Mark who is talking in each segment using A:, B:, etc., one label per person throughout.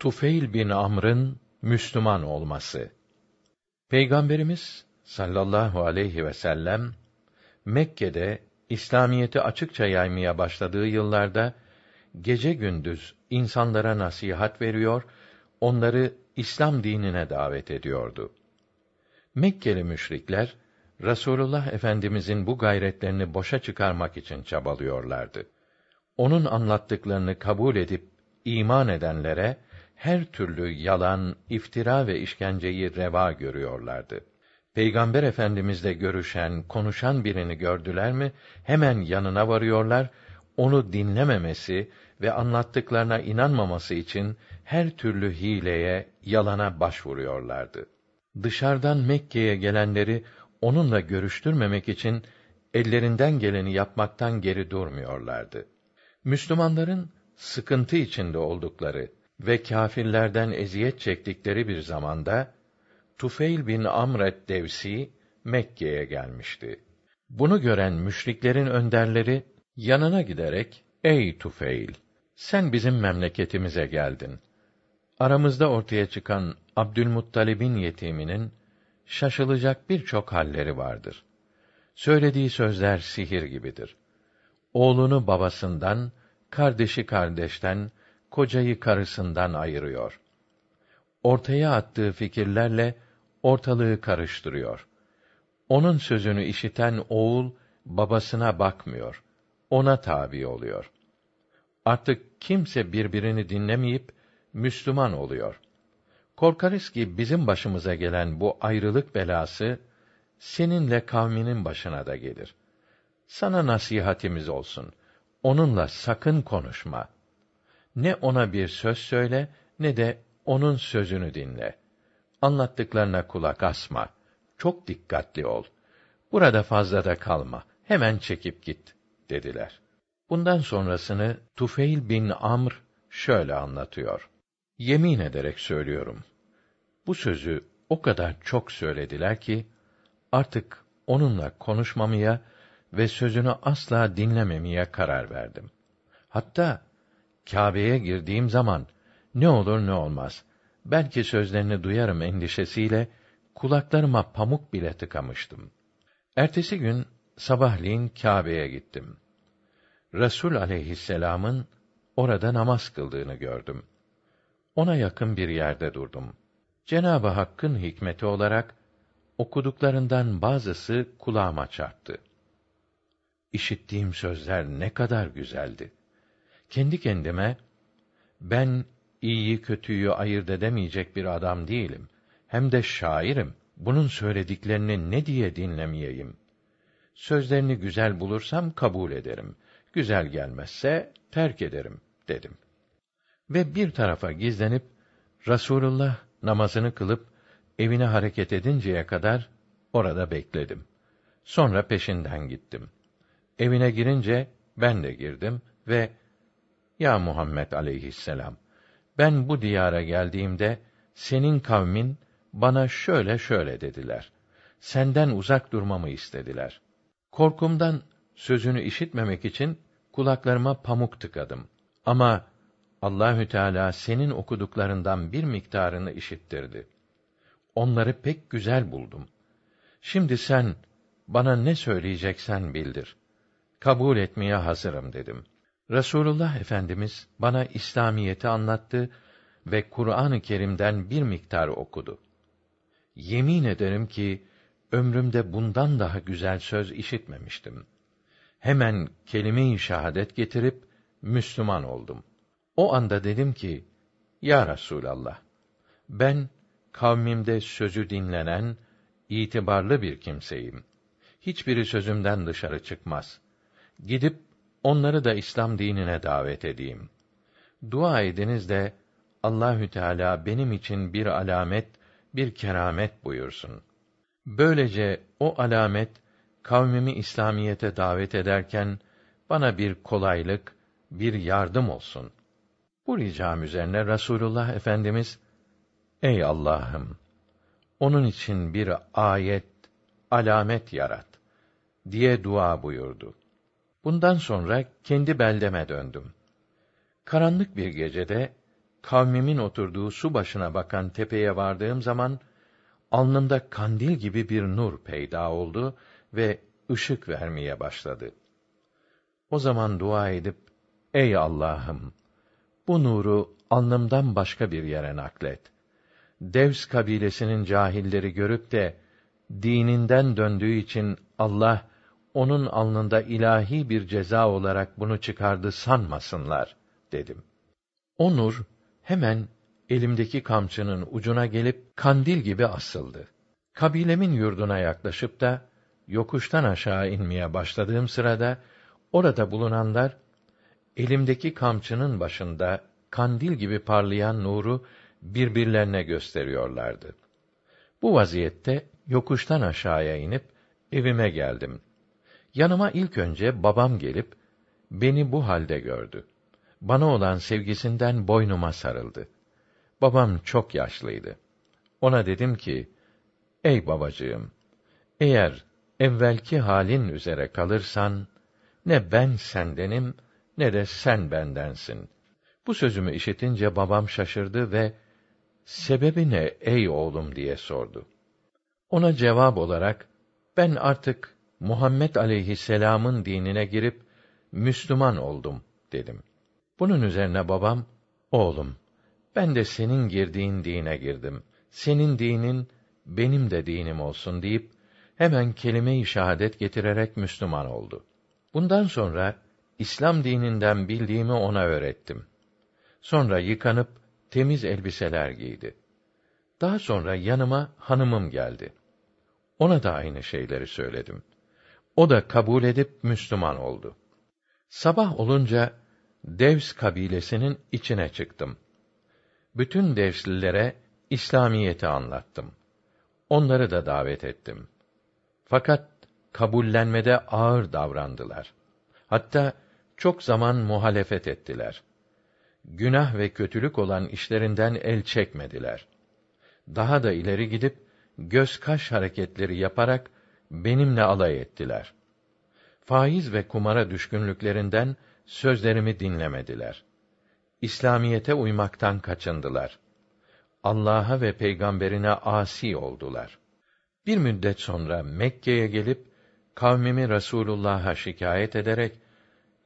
A: Tufeil bin Amr'ın Müslüman olması. Peygamberimiz sallallahu aleyhi ve sellem Mekke'de İslamiyeti açıkça yaymaya başladığı yıllarda gece gündüz insanlara nasihat veriyor, onları İslam dinine davet ediyordu. Mekkeli müşrikler Rasulullah Efendimizin bu gayretlerini boşa çıkarmak için çabalıyorlardı. Onun anlattıklarını kabul edip iman edenlere her türlü yalan, iftira ve işkenceyi reva görüyorlardı. Peygamber Efendimizle görüşen, konuşan birini gördüler mi hemen yanına varıyorlar, onu dinlememesi ve anlattıklarına inanmaması için her türlü hileye, yalana başvuruyorlardı. Dışarıdan Mekke'ye gelenleri onunla görüştürmemek için ellerinden geleni yapmaktan geri durmuyorlardı. Müslümanların sıkıntı içinde oldukları ve kâfirlerden eziyet çektikleri bir zamanda Tufeil bin Amr Devsi Mekke'ye gelmişti. Bunu gören müşriklerin önderleri yanına giderek "Ey Tufeil, sen bizim memleketimize geldin. Aramızda ortaya çıkan Abdülmuttalib'in yetiminin şaşılacak birçok halleri vardır. Söylediği sözler sihir gibidir. Oğlunu babasından, kardeşi kardeşten, kocayı karısından ayırıyor. Ortaya attığı fikirlerle ortalığı karıştırıyor. Onun sözünü işiten oğul babasına bakmıyor. Ona tabi oluyor. Artık kimse birbirini dinlemeyip Müslüman oluyor. Korkarız ki bizim başımıza gelen bu ayrılık belası seninle kavminin başına da gelir. Sana nasihatimiz olsun. Onunla sakın konuşma. Ne ona bir söz söyle ne de onun sözünü dinle. Anlattıklarına kulak asma. Çok dikkatli ol. Burada fazla da kalma. Hemen çekip git dediler. Bundan sonrasını Tufeil bin Amr şöyle anlatıyor. Yemin ederek söylüyorum. Bu sözü o kadar çok söylediler ki artık onunla konuşmamaya ve sözünü asla dinlememeye karar verdim. Hatta Kâbe'ye girdiğim zaman ne olur ne olmaz belki sözlerini duyarım endişesiyle kulaklarıma pamuk bile tıkamıştım. Ertesi gün sabahleyin Kâbe'ye gittim. Resul aleyhisselam'ın orada namaz kıldığını gördüm. Ona yakın bir yerde durdum. Cenabı Hakk'ın hikmeti olarak okuduklarından bazısı kulağıma çarptı. İşittiğim sözler ne kadar güzeldi. Kendi kendime ben iyiyi kötüyü ayırt edemeyecek bir adam değilim. Hem de şairim. Bunun söylediklerini ne diye dinlemeyeyim? Sözlerini güzel bulursam kabul ederim. Güzel gelmezse terk ederim dedim. Ve bir tarafa gizlenip Rasulullah namazını kılıp evine hareket edinceye kadar orada bekledim. Sonra peşinden gittim. Evine girince ben de girdim ve ya Muhammed aleyhisselam ben bu diyara geldiğimde senin kavmin bana şöyle şöyle dediler. Senden uzak durmamı istediler. Korkumdan sözünü işitmemek için kulaklarıma pamuk tıkadım. Ama Allahü Teala senin okuduklarından bir miktarını işittirdi. Onları pek güzel buldum. Şimdi sen bana ne söyleyeceksen bildir. Kabul etmeye hazırım dedim. Resulullah Efendimiz bana İslamiyeti anlattı ve Kur'an-ı Kerim'den bir miktar okudu. Yemin ederim ki ömrümde bundan daha güzel söz işitmemiştim. Hemen kelime-i şehadet getirip Müslüman oldum. O anda dedim ki: Ya Resulallah, ben kavmimde sözü dinlenen, itibarlı bir kimseyim. Hiçbiri sözümden dışarı çıkmaz. Gidip onları da İslam dinine davet edeyim. Dua ediniz de Allahü Teala benim için bir alamet, bir keramet buyursun. Böylece o alamet kavmimi İslamiyete davet ederken bana bir kolaylık, bir yardım olsun. Bu ricam üzerine Rasulullah Efendimiz Ey Allah'ım onun için bir ayet, alamet yarat diye dua buyurdu. Bundan sonra kendi beldeme döndüm. Karanlık bir gecede kavmimin oturduğu su başına bakan tepeye vardığım zaman alnımda kandil gibi bir nur peyda oldu ve ışık vermeye başladı. O zaman dua edip ey Allah'ım bu nuru alnımdan başka bir yere naklet. Devs kabilesinin cahilleri görüp de dininden döndüğü için Allah onun alnında ilahi bir ceza olarak bunu çıkardı sanmasınlar dedim. O nur hemen elimdeki kamçının ucuna gelip kandil gibi asıldı. Kabilemin yurduna yaklaşıp da yokuştan aşağı inmeye başladığım sırada orada bulunanlar elimdeki kamçının başında kandil gibi parlayan nuru birbirlerine gösteriyorlardı. Bu vaziyette yokuştan aşağıya inip evime geldim. Yanıma ilk önce babam gelip beni bu halde gördü. Bana olan sevgisinden boynuma sarıldı. Babam çok yaşlıydı. Ona dedim ki: Ey babacığım, eğer evvelki halin üzere kalırsan ne ben sendenim ne de sen bendensin. Bu sözümü işitince babam şaşırdı ve sebebi ne ey oğlum diye sordu. Ona cevap olarak ben artık Muhammed aleyhisselam'ın dinine girip Müslüman oldum dedim. Bunun üzerine babam, oğlum, ben de senin girdiğin dine girdim. Senin dinin benim de dinim olsun deyip hemen kelime-i şehadet getirerek Müslüman oldu. Bundan sonra İslam dininden bildiğimi ona öğrettim. Sonra yıkanıp temiz elbiseler giydi. Daha sonra yanıma hanımım geldi. Ona da aynı şeyleri söyledim. O da kabul edip Müslüman oldu. Sabah olunca Devs kabilesinin içine çıktım. Bütün Devslilere İslamiyeti anlattım. Onları da davet ettim. Fakat kabullenmede ağır davrandılar. Hatta çok zaman muhalefet ettiler. Günah ve kötülük olan işlerinden el çekmediler. Daha da ileri gidip göz kaş hareketleri yaparak benimle alay ettiler. Faiz ve kumara düşkünlüklerinden sözlerimi dinlemediler. İslamiyete uymaktan kaçındılar. Allah'a ve peygamberine asi oldular. Bir müddet sonra Mekke'ye gelip kavmimi Resulullah'a şikayet ederek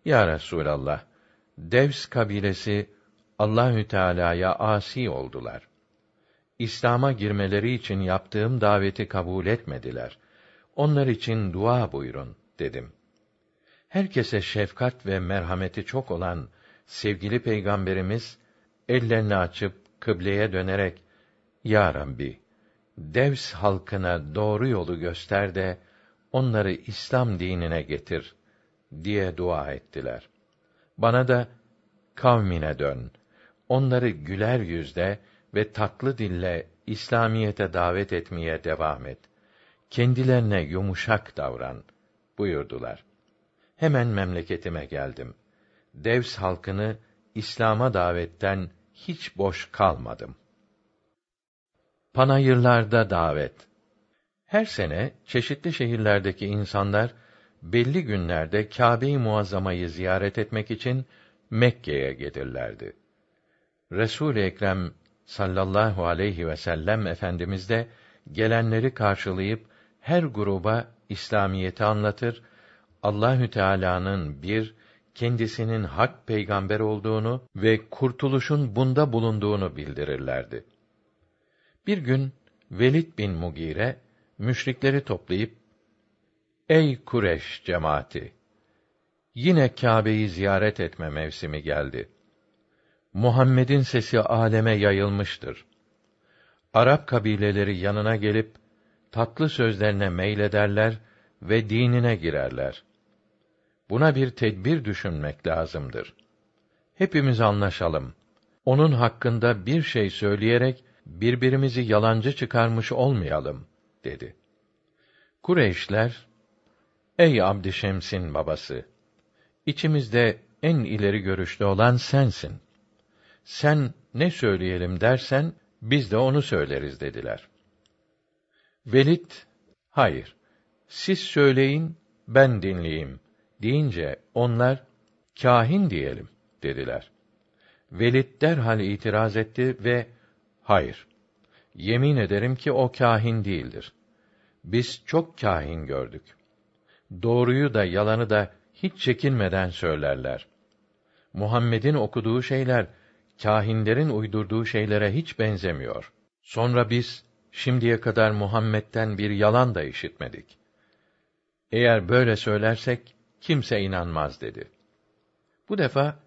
A: Ya Resulallah Devs kabilesi Allahü Teala'ya asi oldular. İslam'a girmeleri için yaptığım daveti kabul etmediler. Onlar için dua buyurun dedim. Herkese şefkat ve merhameti çok olan sevgili peygamberimiz ellerini açıp kıbleye dönerek Ya Rabbi Devs halkına doğru yolu göster de onları İslam dinine getir diye dua ettiler. Bana da kavmine dön. Onları güler yüzle ve tatlı dille İslamiyete davet etmeye devam et. Kendilerine yumuşak davran buyurdular. Hemen memleketime geldim. Devs halkını İslam'a davetten hiç boş kalmadım. Panayırlarda davet. Her sene çeşitli şehirlerdeki insanlar belli günlerde Kâbe-i Muazzama'yı ziyaret etmek için Mekke'ye gelirlerdi. Resul Ekrem sallallahu aleyhi ve sellem efendimiz de gelenleri karşılayıp her gruba İslamiyeti anlatır, Allahü Teala'nın bir kendisinin hak peygamber olduğunu ve kurtuluşun bunda bulunduğunu bildirirlerdi. Bir gün Velid bin Mugire müşrikleri toplayıp Ey Kureş cemaati yine Kâbe'yi ziyaret etme mevsimi geldi. Muhammed'in sesi aleme yayılmıştır. Arap kabileleri yanına gelip tatlı sözlerine meylederler ve dinine girerler. Buna bir tedbir düşünmek lazımdır. Hepimiz anlaşalım. Onun hakkında bir şey söyleyerek birbirimizi yalancı çıkarmış olmayalım dedi. Kureyşler Ey Abdişems'in babası içimizde en ileri görüşlü olan sensin. Sen ne söyleyelim dersen biz de onu söyleriz dediler. Velid hayır siz söyleyin ben dinleyeyim deyince onlar kâhin diyelim dediler. Velid derhal itiraz etti ve hayır. Yemin ederim ki o kahin değildir. Biz çok kahin gördük. Doğruyu da yalanı da hiç çekinmeden söylerler. Muhammed'in okuduğu şeyler kâhinlerin uydurduğu şeylere hiç benzemiyor. Sonra biz şimdiye kadar Muhammed'den bir yalan da işitmedik. Eğer böyle söylersek kimse inanmaz dedi. Bu defa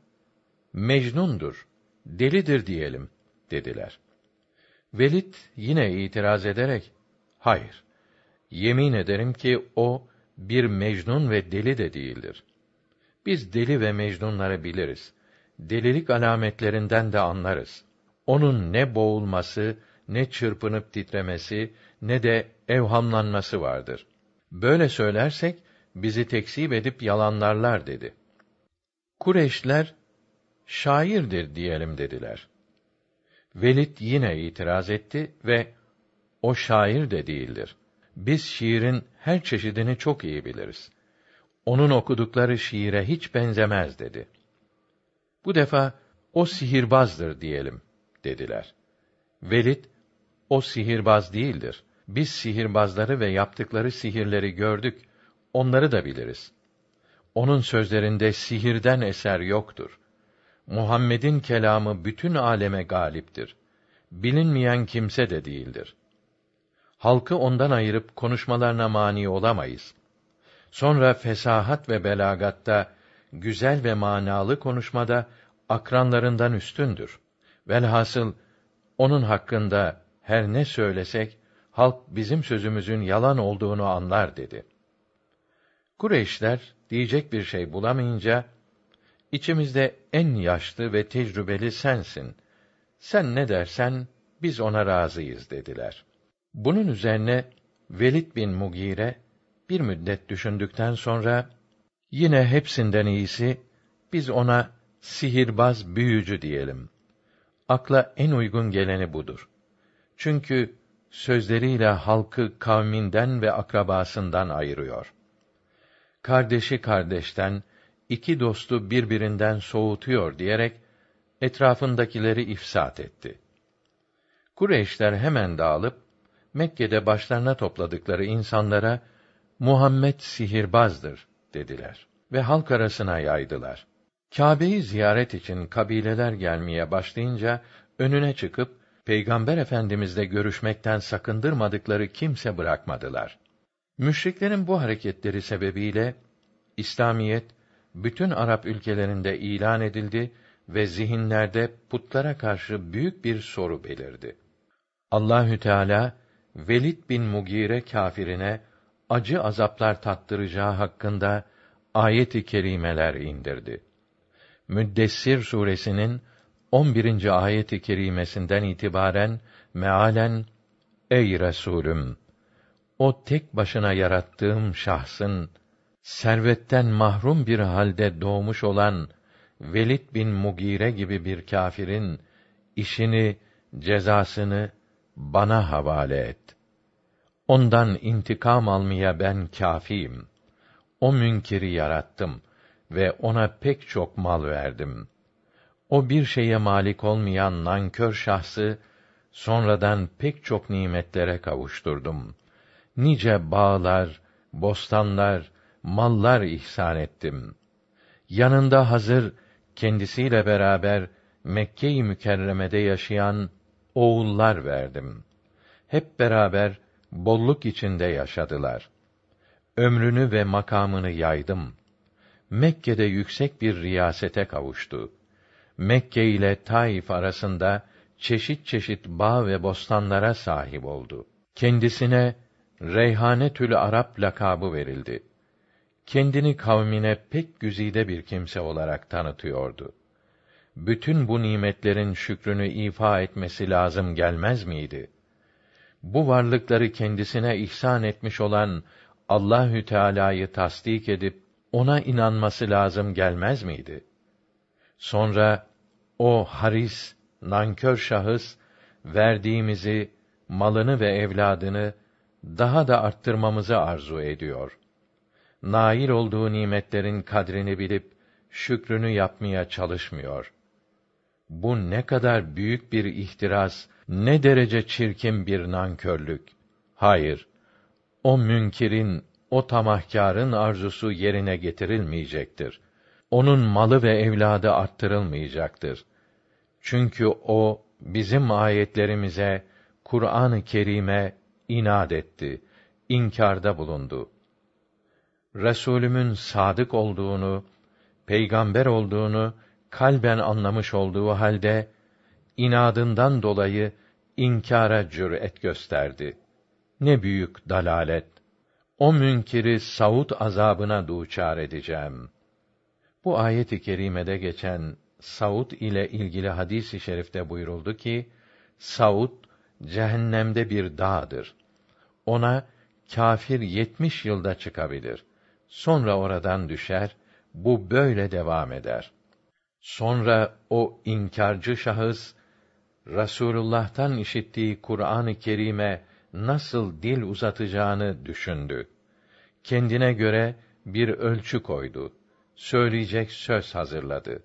A: Mecnundur, delidir diyelim dediler. Velid yine itiraz ederek hayır. Yemin ederim ki o bir mecnun ve deli de değildir. Biz deli ve mecnunları biliriz. Delilik alametlerinden de anlarız. Onun ne boğulması, ne çırpınıp titremesi, ne de evhamlanması vardır. Böyle söylersek bizi tekzip edip yalanlarlar dedi. Kureşler şairdir diyelim dediler. Velid yine itiraz etti ve o şair de değildir. Biz şiirin her çeşidini çok iyi biliriz. Onun okudukları şiire hiç benzemez dedi. Bu defa o sihirbazdır diyelim dediler. Velid o sihirbaz değildir. Biz sihirbazları ve yaptıkları sihirleri gördük. Onları da biliriz. Onun sözlerinde sihirden eser yoktur. Muhammed'in kelamı bütün aleme galiptir. Bilinmeyen kimse de değildir. Halkı ondan ayırıp konuşmalarına mani olamayız. Sonra fesahat ve belagatta, güzel ve manalı konuşmada akranlarından üstündür. Velhasıl onun hakkında her ne söylesek halk bizim sözümüzün yalan olduğunu anlar dedi. Kureyşler diyecek bir şey bulamayınca içimizde en yaşlı ve tecrübeli sensin. Sen ne dersen biz ona razıyız dediler. Bunun üzerine Velid bin Mugire bir müddet düşündükten sonra yine hepsinden iyisi biz ona sihirbaz büyücü diyelim. Akla en uygun geleni budur. Çünkü sözleriyle halkı kavminden ve akrabasından ayırıyor. Kardeşi kardeşten, iki dostu birbirinden soğutuyor diyerek etrafındakileri ifsat etti. Kureyşler hemen dağılıp Mekke'de başlarına topladıkları insanlara Muhammed sihirbazdır dediler ve halk arasına yaydılar. Kâbe'yi ziyaret için kabileler gelmeye başlayınca önüne çıkıp Peygamber Efendimizle görüşmekten sakındırmadıkları kimse bırakmadılar. Müşriklerin bu hareketleri sebebiyle İslamiyet bütün Arap ülkelerinde ilan edildi ve zihinlerde putlara karşı büyük bir soru belirdi. Allahü Teala Velid bin Mugire kâfirine acı azaplar tattıracağı hakkında ayet-i kerimeler indirdi. Müddessir suresinin 11. ayet-i kerimesinden itibaren mealen Ey Resulüm o tek başına yarattığım şahsın servetten mahrum bir halde doğmuş olan Velid bin Mugire gibi bir kâfirin işini, cezasını bana havale et. Ondan intikam almaya ben kâfiyim. O münkiri yarattım ve ona pek çok mal verdim. O bir şeye malik olmayan nankör şahsı sonradan pek çok nimetlere kavuşturdum. Nice bağlar, bostanlar, mallar ihsan ettim. Yanında hazır kendisiyle beraber Mekke-i Mükerreme'de yaşayan oğullar verdim. Hep beraber bolluk içinde yaşadılar. Ömrünü ve makamını yaydım. Mekke'de yüksek bir riyasete kavuştu. Mekke ile Taif arasında çeşit çeşit bağ ve bostanlara sahip oldu. Kendisine Reyhanetül Arap lakabı verildi. Kendini kavmine pek güzide bir kimse olarak tanıtıyordu. Bütün bu nimetlerin şükrünü ifa etmesi lazım gelmez miydi? Bu varlıkları kendisine ihsan etmiş olan Allahü Teala'yı tasdik edip ona inanması lazım gelmez miydi? Sonra o haris, nankör şahıs verdiğimizi, malını ve evladını daha da arttırmamızı arzu ediyor. Nail olduğu nimetlerin kadrini bilip şükrünü yapmaya çalışmıyor. Bu ne kadar büyük bir ihtiras, ne derece çirkin bir nankörlük. Hayır, o münkirin, o tamahkârın arzusu yerine getirilmeyecektir. Onun malı ve evladı arttırılmayacaktır. Çünkü o bizim ayetlerimize, Kur'an-ı Kerim'e inat etti, inkarda bulundu. Resulümün sadık olduğunu, peygamber olduğunu kalben anlamış olduğu halde inadından dolayı inkara cüret gösterdi. Ne büyük dalalet. O münkiri savut azabına duçar edeceğim. Bu ayet-i kerimede geçen Saud ile ilgili hadis-i şerifte buyuruldu ki, Saud cehennemde bir dağdır. Ona kâfir yetmiş yılda çıkabilir. Sonra oradan düşer, bu böyle devam eder. Sonra o inkarcı şahıs Rasulullah'tan işittiği Kur'an-ı Kerim'e nasıl dil uzatacağını düşündü. Kendine göre bir ölçü koydu. Söyleyecek söz hazırladı.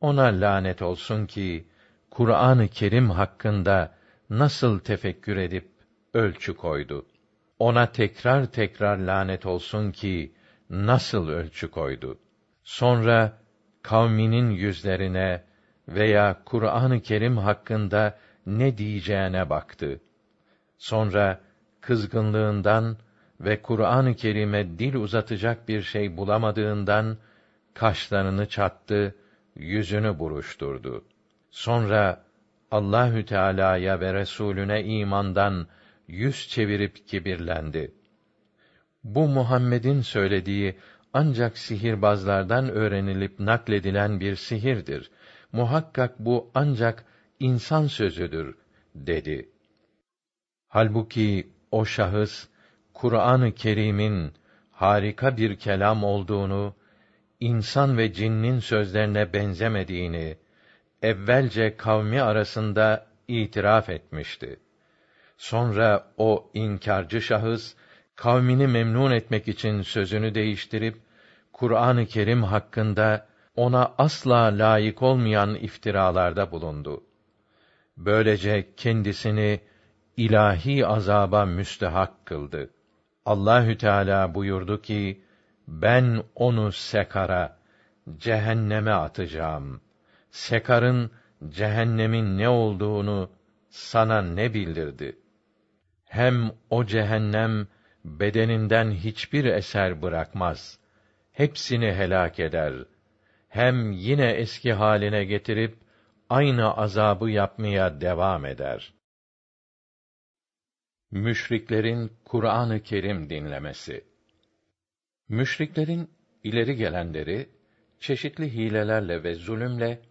A: Ona lanet olsun ki Kur'an-ı Kerim hakkında nasıl tefekkür edip ölçü koydu. Ona tekrar tekrar lanet olsun ki nasıl ölçü koydu. Sonra kavminin yüzlerine veya Kur'an-ı Kerim hakkında ne diyeceğine baktı. Sonra kızgınlığından ve Kur'an-ı Kerim'e dil uzatacak bir şey bulamadığından kaşlarını çattı, yüzünü buruşturdu. Sonra Allahü Teala'ya ve Resulüne imandan yüz çevirip kibirlendi. Bu Muhammed'in söylediği ancak sihirbazlardan öğrenilip nakledilen bir sihirdir. Muhakkak bu ancak insan sözüdür dedi. Halbuki o şahıs Kur'an-ı Kerim'in harika bir kelam olduğunu, insan ve cinnin sözlerine benzemediğini evvelce kavmi arasında itiraf etmişti. Sonra o inkarcı şahıs kavmini memnun etmek için sözünü değiştirip Kur'an-ı Kerim hakkında ona asla layık olmayan iftiralarda bulundu. Böylece kendisini ilahi azaba müstehak kıldı. Allahü Teala buyurdu ki: Ben onu sekara, cehenneme atacağım. Sekarın cehennemin ne olduğunu sana ne bildirdi? Hem o cehennem bedeninden hiçbir eser bırakmaz. Hepsini helak eder. Hem yine eski haline getirip aynı azabı yapmaya devam eder. Müşriklerin Kur'an-ı Kerim dinlemesi. Müşriklerin ileri gelenleri çeşitli hilelerle ve zulümle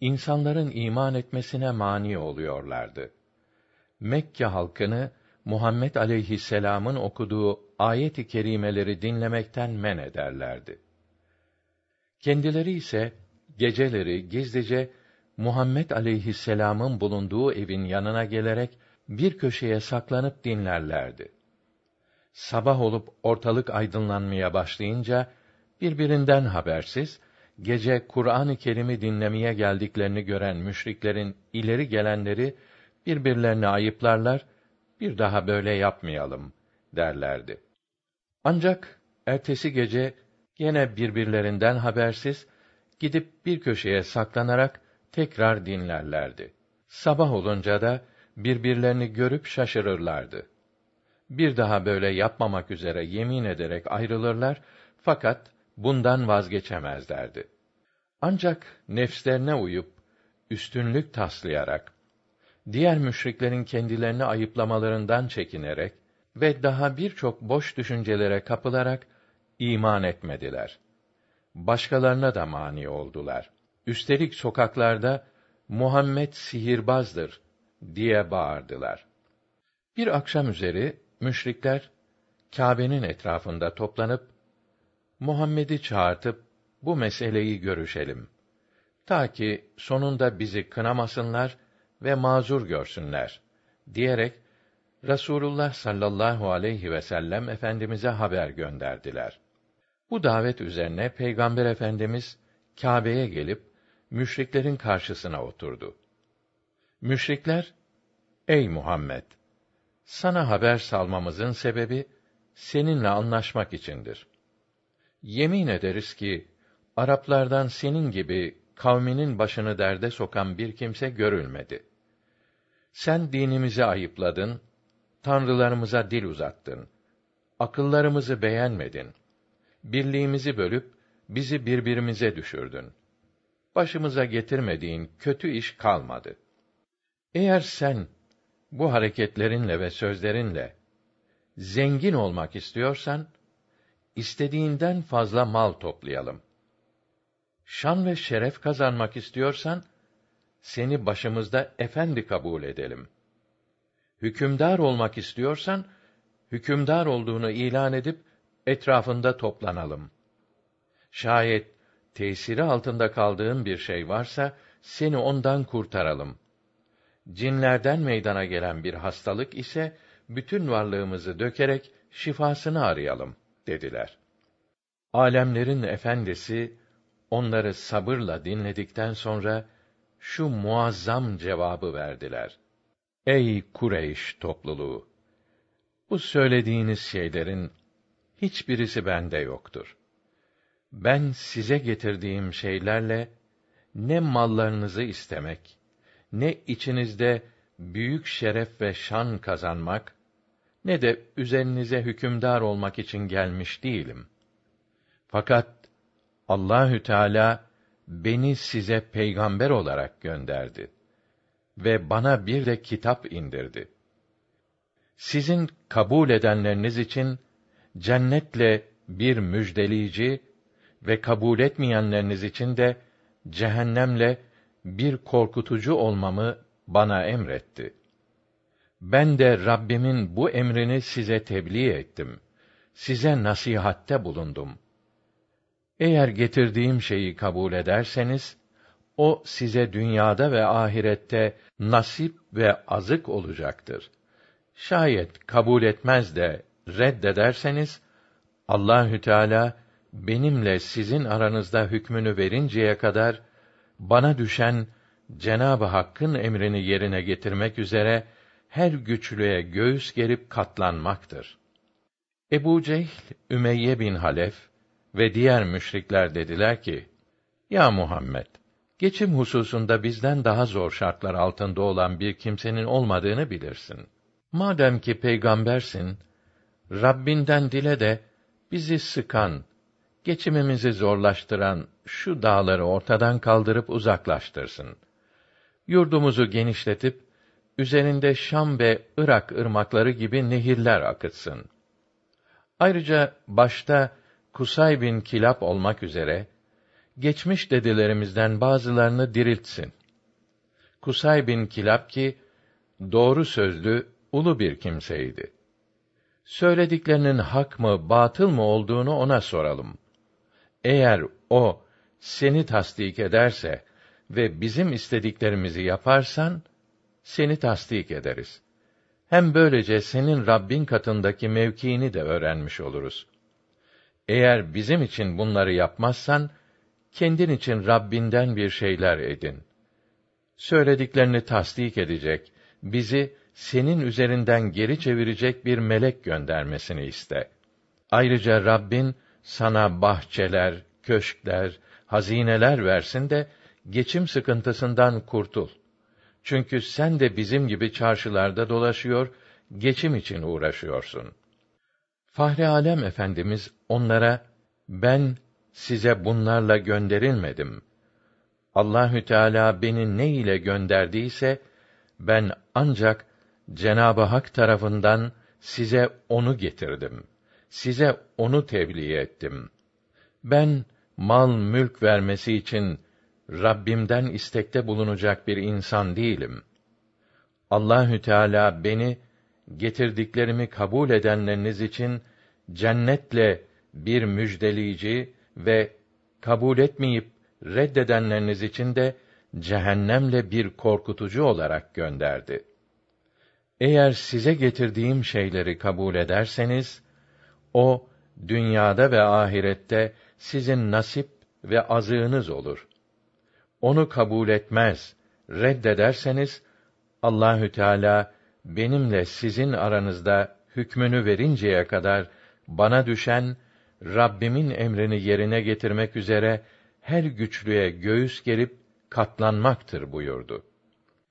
A: insanların iman etmesine mani oluyorlardı. Mekke halkını Muhammed aleyhisselam'ın okuduğu ayet-i kerimeleri dinlemekten men ederlerdi. Kendileri ise geceleri gizlice Muhammed aleyhisselam'ın bulunduğu evin yanına gelerek bir köşeye saklanıp dinlerlerdi. Sabah olup ortalık aydınlanmaya başlayınca birbirinden habersiz gece Kur'an-ı Kerim'i dinlemeye geldiklerini gören müşriklerin ileri gelenleri birbirlerini ayıplarlar, bir daha böyle yapmayalım derlerdi. Ancak ertesi gece yine birbirlerinden habersiz gidip bir köşeye saklanarak tekrar dinlerlerdi. Sabah olunca da birbirlerini görüp şaşırırlardı. Bir daha böyle yapmamak üzere yemin ederek ayrılırlar fakat bundan vazgeçemezlerdi. Ancak nefslerine uyup üstünlük taslayarak diğer müşriklerin kendilerini ayıplamalarından çekinerek ve daha birçok boş düşüncelere kapılarak iman etmediler. Başkalarına da mani oldular. Üstelik sokaklarda Muhammed sihirbazdır diye bağırdılar. Bir akşam üzeri müşrikler Kâbe'nin etrafında toplanıp Muhammed'i çağırtıp bu meseleyi görüşelim. Ta ki sonunda bizi kınamasınlar ve mazur görsünler diyerek Rasulullah sallallahu aleyhi ve sellem efendimize haber gönderdiler. Bu davet üzerine Peygamber Efendimiz Kâbe'ye gelip müşriklerin karşısına oturdu. Müşrikler, ey Muhammed! Sana haber salmamızın sebebi, seninle anlaşmak içindir. Yemin ederiz ki, Araplardan senin gibi kavminin başını derde sokan bir kimse görülmedi. Sen dinimizi ayıpladın, tanrılarımıza dil uzattın. Akıllarımızı beğenmedin. Birliğimizi bölüp bizi birbirimize düşürdün. Başımıza getirmediğin kötü iş kalmadı. Eğer sen bu hareketlerinle ve sözlerinle zengin olmak istiyorsan istediğinden fazla mal toplayalım. Şan ve şeref kazanmak istiyorsan seni başımızda efendi kabul edelim. Hükümdar olmak istiyorsan hükümdar olduğunu ilan edip etrafında toplanalım. Şayet tesiri altında kaldığın bir şey varsa seni ondan kurtaralım. Cinlerden meydana gelen bir hastalık ise bütün varlığımızı dökerek şifasını arayalım dediler. Alemlerin efendisi onları sabırla dinledikten sonra şu muazzam cevabı verdiler. Ey Kureyş topluluğu! Bu söylediğiniz şeylerin hiçbirisi bende yoktur. Ben size getirdiğim şeylerle ne mallarınızı istemek, ne içinizde büyük şeref ve şan kazanmak, ne de üzerinize hükümdar olmak için gelmiş değilim. Fakat Allahü Teala beni size peygamber olarak gönderdi ve bana bir de kitap indirdi. Sizin kabul edenleriniz için cennetle bir müjdeleyici ve kabul etmeyenleriniz için de cehennemle bir korkutucu olmamı bana emretti. Ben de Rabbimin bu emrini size tebliğ ettim. Size nasihatte bulundum. Eğer getirdiğim şeyi kabul ederseniz, o size dünyada ve ahirette nasip ve azık olacaktır. Şayet kabul etmez de reddederseniz Allahü Teala benimle sizin aranızda hükmünü verinceye kadar bana düşen Cenabı Hakk'ın emrini yerine getirmek üzere her güçlüğe göğüs gerip katlanmaktır. Ebu Cehl, Ümeyye bin Halef ve diğer müşrikler dediler ki: Ya Muhammed, geçim hususunda bizden daha zor şartlar altında olan bir kimsenin olmadığını bilirsin. Madem ki peygambersin, Rabbinden dile de bizi sıkan, geçimimizi zorlaştıran şu dağları ortadan kaldırıp uzaklaştırsın. Yurdumuzu genişletip üzerinde Şam ve Irak ırmakları gibi nehirler akıtsın. Ayrıca başta Kusay bin Kilab olmak üzere geçmiş dedelerimizden bazılarını diriltsin. Kusay bin Kilab ki doğru sözlü ulu bir kimseydi. Söylediklerinin hak mı, batıl mı olduğunu ona soralım. Eğer o seni tasdik ederse ve bizim istediklerimizi yaparsan seni tasdik ederiz. Hem böylece senin Rabbin katındaki mevkiini de öğrenmiş oluruz. Eğer bizim için bunları yapmazsan kendin için Rabbinden bir şeyler edin. Söylediklerini tasdik edecek, bizi senin üzerinden geri çevirecek bir melek göndermesini iste. Ayrıca Rabbin sana bahçeler, köşkler, hazineler versin de geçim sıkıntısından kurtul. Çünkü sen de bizim gibi çarşılarda dolaşıyor, geçim için uğraşıyorsun. Fahri Alem Efendimiz onlara ben size bunlarla gönderilmedim. Allahü Teala beni ne ile gönderdiyse ben ancak Cenabı Hak tarafından size onu getirdim. Size onu tebliğ ettim. Ben mal mülk vermesi için Rabbimden istekte bulunacak bir insan değilim. Allahü Teala beni getirdiklerimi kabul edenleriniz için cennetle bir müjdeleyici ve kabul etmeyip reddedenleriniz için de cehennemle bir korkutucu olarak gönderdi. Eğer size getirdiğim şeyleri kabul ederseniz o dünyada ve ahirette sizin nasip ve azığınız olur. onu kabul etmez, reddederseniz Allahü Teala benimle sizin aranızda hükmünü verinceye kadar bana düşen Rabbimin emrini yerine getirmek üzere her güçlüğe göğüs gerip katlanmaktır buyurdu.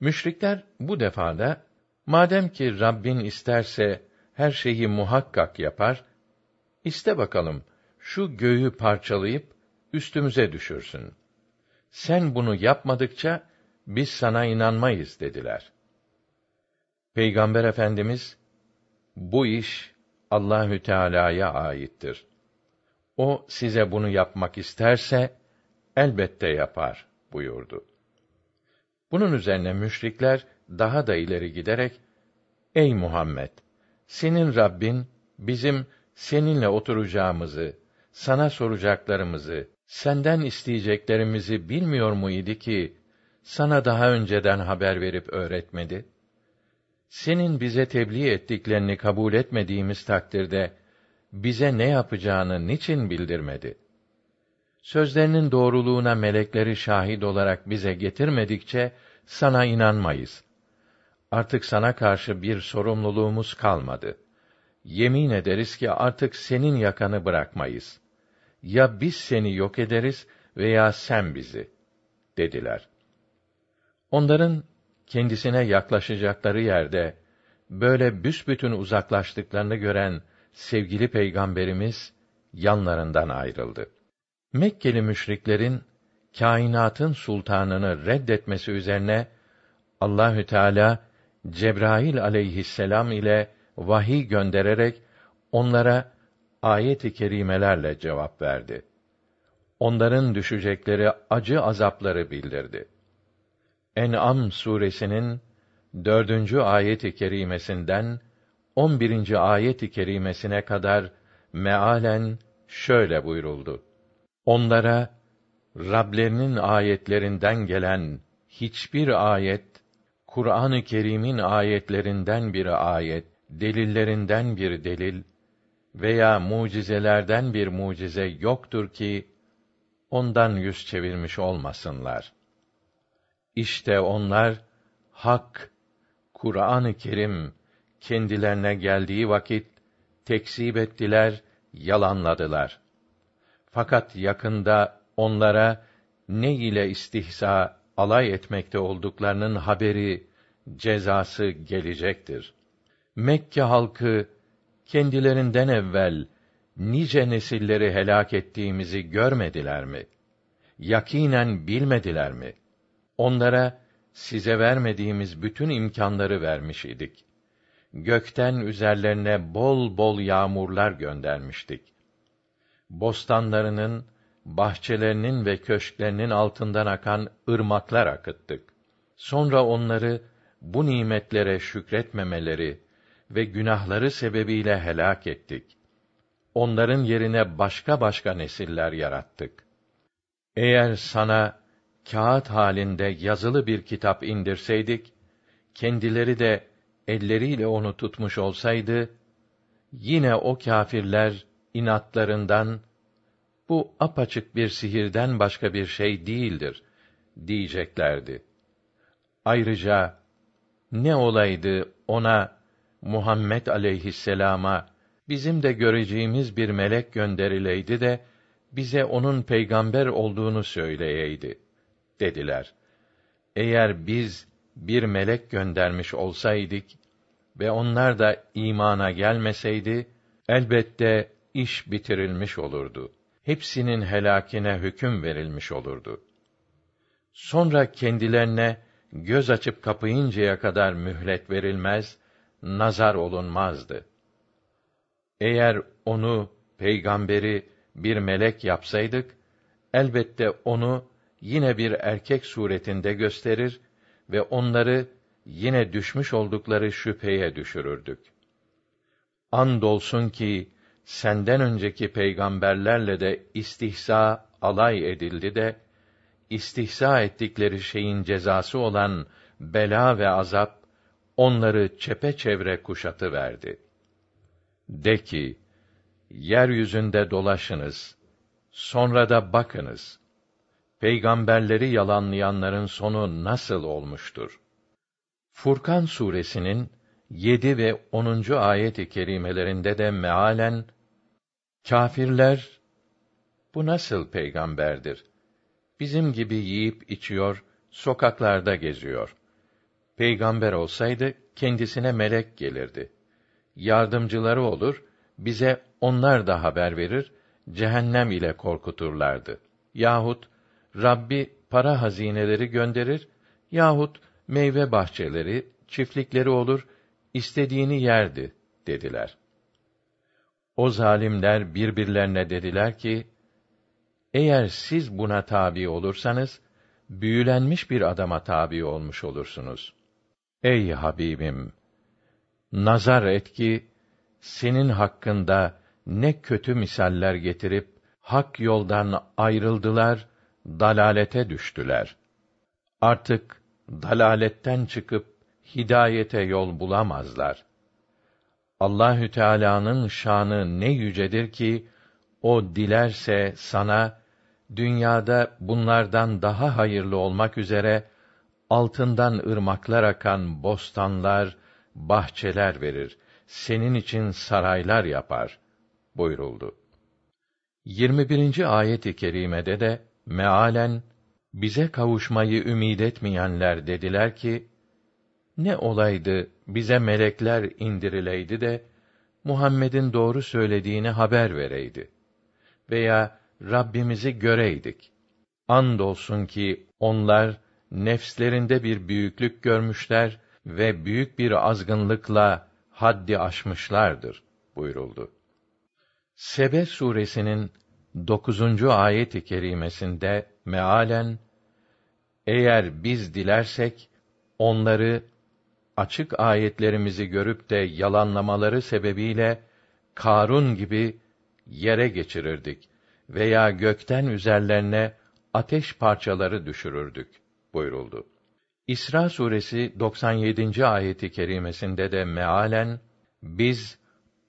A: Müşrikler bu defada madem ki Rabbin isterse her şeyi muhakkak yapar, iste bakalım şu göğü parçalayıp üstümüze düşürsün. Sen bunu yapmadıkça biz sana inanmayız dediler. Peygamber Efendimiz bu iş Allahü Teala'ya aittir. O size bunu yapmak isterse elbette yapar buyurdu. Bunun üzerine müşrikler daha da ileri giderek Ey Muhammed senin Rabbin bizim seninle oturacağımızı, sana soracaklarımızı, senden isteyeceklerimizi bilmiyor muydu ki sana daha önceden haber verip öğretmedi? Senin bize tebliğ ettiklerini kabul etmediğimiz takdirde bize ne yapacağını niçin bildirmedi? Sözlerinin doğruluğuna melekleri şahit olarak bize getirmedikçe sana inanmayız. Artık sana karşı bir sorumluluğumuz kalmadı. Yemin ederiz ki artık senin yakanı bırakmayız. Ya biz seni yok ederiz veya sen bizi dediler. Onların kendisine yaklaşacakları yerde böyle büsbütün uzaklaştıklarını gören sevgili peygamberimiz yanlarından ayrıldı. Mekkeli müşriklerin kainatın sultanını reddetmesi üzerine Allahü Teala Cebrail aleyhisselam ile vahiy göndererek onlara ayet-i kerimelerle cevap verdi. Onların düşecekleri acı azapları bildirdi. En'am suresinin dördüncü ayet-i kerimesinden 11. ayet-i kerimesine kadar mealen şöyle buyuruldu. Onlara Rablerinin ayetlerinden gelen hiçbir ayet Kur'an-ı Kerim'in ayetlerinden bir ayet, delillerinden bir delil veya mucizelerden bir mucize yoktur ki ondan yüz çevirmiş olmasınlar. İşte onlar hak Kur'an-ı Kerim kendilerine geldiği vakit tekzip ettiler, yalanladılar. Fakat yakında onlara ne ile istihza alay etmekte olduklarının haberi, cezası gelecektir. Mekke halkı kendilerinden evvel nice nesilleri helak ettiğimizi görmediler mi? Yakinen bilmediler mi? Onlara size vermediğimiz bütün imkanları vermiş idik. Gökten üzerlerine bol bol yağmurlar göndermiştik. Bostanlarının, bahçelerinin ve köşklerinin altından akan ırmaklar akıttık. Sonra onları bu nimetlere şükretmemeleri ve günahları sebebiyle helak ettik. Onların yerine başka başka nesiller yarattık. Eğer sana kağıt halinde yazılı bir kitap indirseydik, kendileri de elleriyle onu tutmuş olsaydı, yine o kâfirler inatlarından bu apaçık bir sihirden başka bir şey değildir diyeceklerdi. Ayrıca ne olaydı ona Muhammed aleyhisselama bizim de göreceğimiz bir melek gönderileydi de bize onun peygamber olduğunu söyleyeydi dediler. Eğer biz bir melek göndermiş olsaydık ve onlar da imana gelmeseydi elbette iş bitirilmiş olurdu. Hepsinin helakine hüküm verilmiş olurdu. Sonra kendilerine göz açıp kapayıncaya kadar mühlet verilmez, nazar olunmazdı. Eğer onu peygamberi bir melek yapsaydık elbette onu yine bir erkek suretinde gösterir ve onları yine düşmüş oldukları şüpheye düşürürdük. Andolsun ki senden önceki peygamberlerle de istihza alay edildi de istihza ettikleri şeyin cezası olan bela ve azap onları çepeçevre kuşatı verdi. De ki, yeryüzünde dolaşınız, sonra da bakınız. peygamberleri yalanlayanların sonu nasıl olmuştur? Furkan suresinin 7 ve 10. ayet-i kerimelerinde de mealen kâfirler bu nasıl peygamberdir? Bizim gibi yiyip içiyor, sokaklarda geziyor. Peygamber olsaydı kendisine melek gelirdi. Yardımcıları olur, bize onlar da haber verir, cehennem ile korkuturlardı. Yahut Rabbi para hazineleri gönderir yahut meyve bahçeleri, çiftlikleri olur, istediğini yerdi dediler. O zalimler birbirlerine dediler ki: Eğer siz buna tabi olursanız büyülenmiş bir adama tabi olmuş olursunuz. Ey Habibim, nazar et ki senin hakkında ne kötü misaller getirip hak yoldan ayrıldılar, dalalete düştüler. Artık dalaletten çıkıp hidayete yol bulamazlar. Allahü Teala'nın şanı ne yücedir ki o dilerse sana dünyada bunlardan daha hayırlı olmak üzere altından ırmaklar akan bostanlar, bahçeler verir. Senin için saraylar yapar buyuruldu. 21. ayet-i kerimede de mealen bize kavuşmayı ümid etmeyenler dediler ki ne olaydı bize melekler indirileydi de Muhammed'in doğru söylediğini haber vereydi veya Rabbimizi göreydik. Andolsun ki onlar nefslerinde bir büyüklük görmüşler ve büyük bir azgınlıkla haddi aşmışlardır buyuruldu. Sebe suresinin 9. ayet-i kerimesinde mealen eğer biz dilersek onları açık ayetlerimizi görüp de yalanlamaları sebebiyle Karun gibi yere geçirirdik veya gökten üzerlerine ateş parçaları düşürürdük buyuruldu. İsra suresi 97. ayeti kerimesinde de mealen biz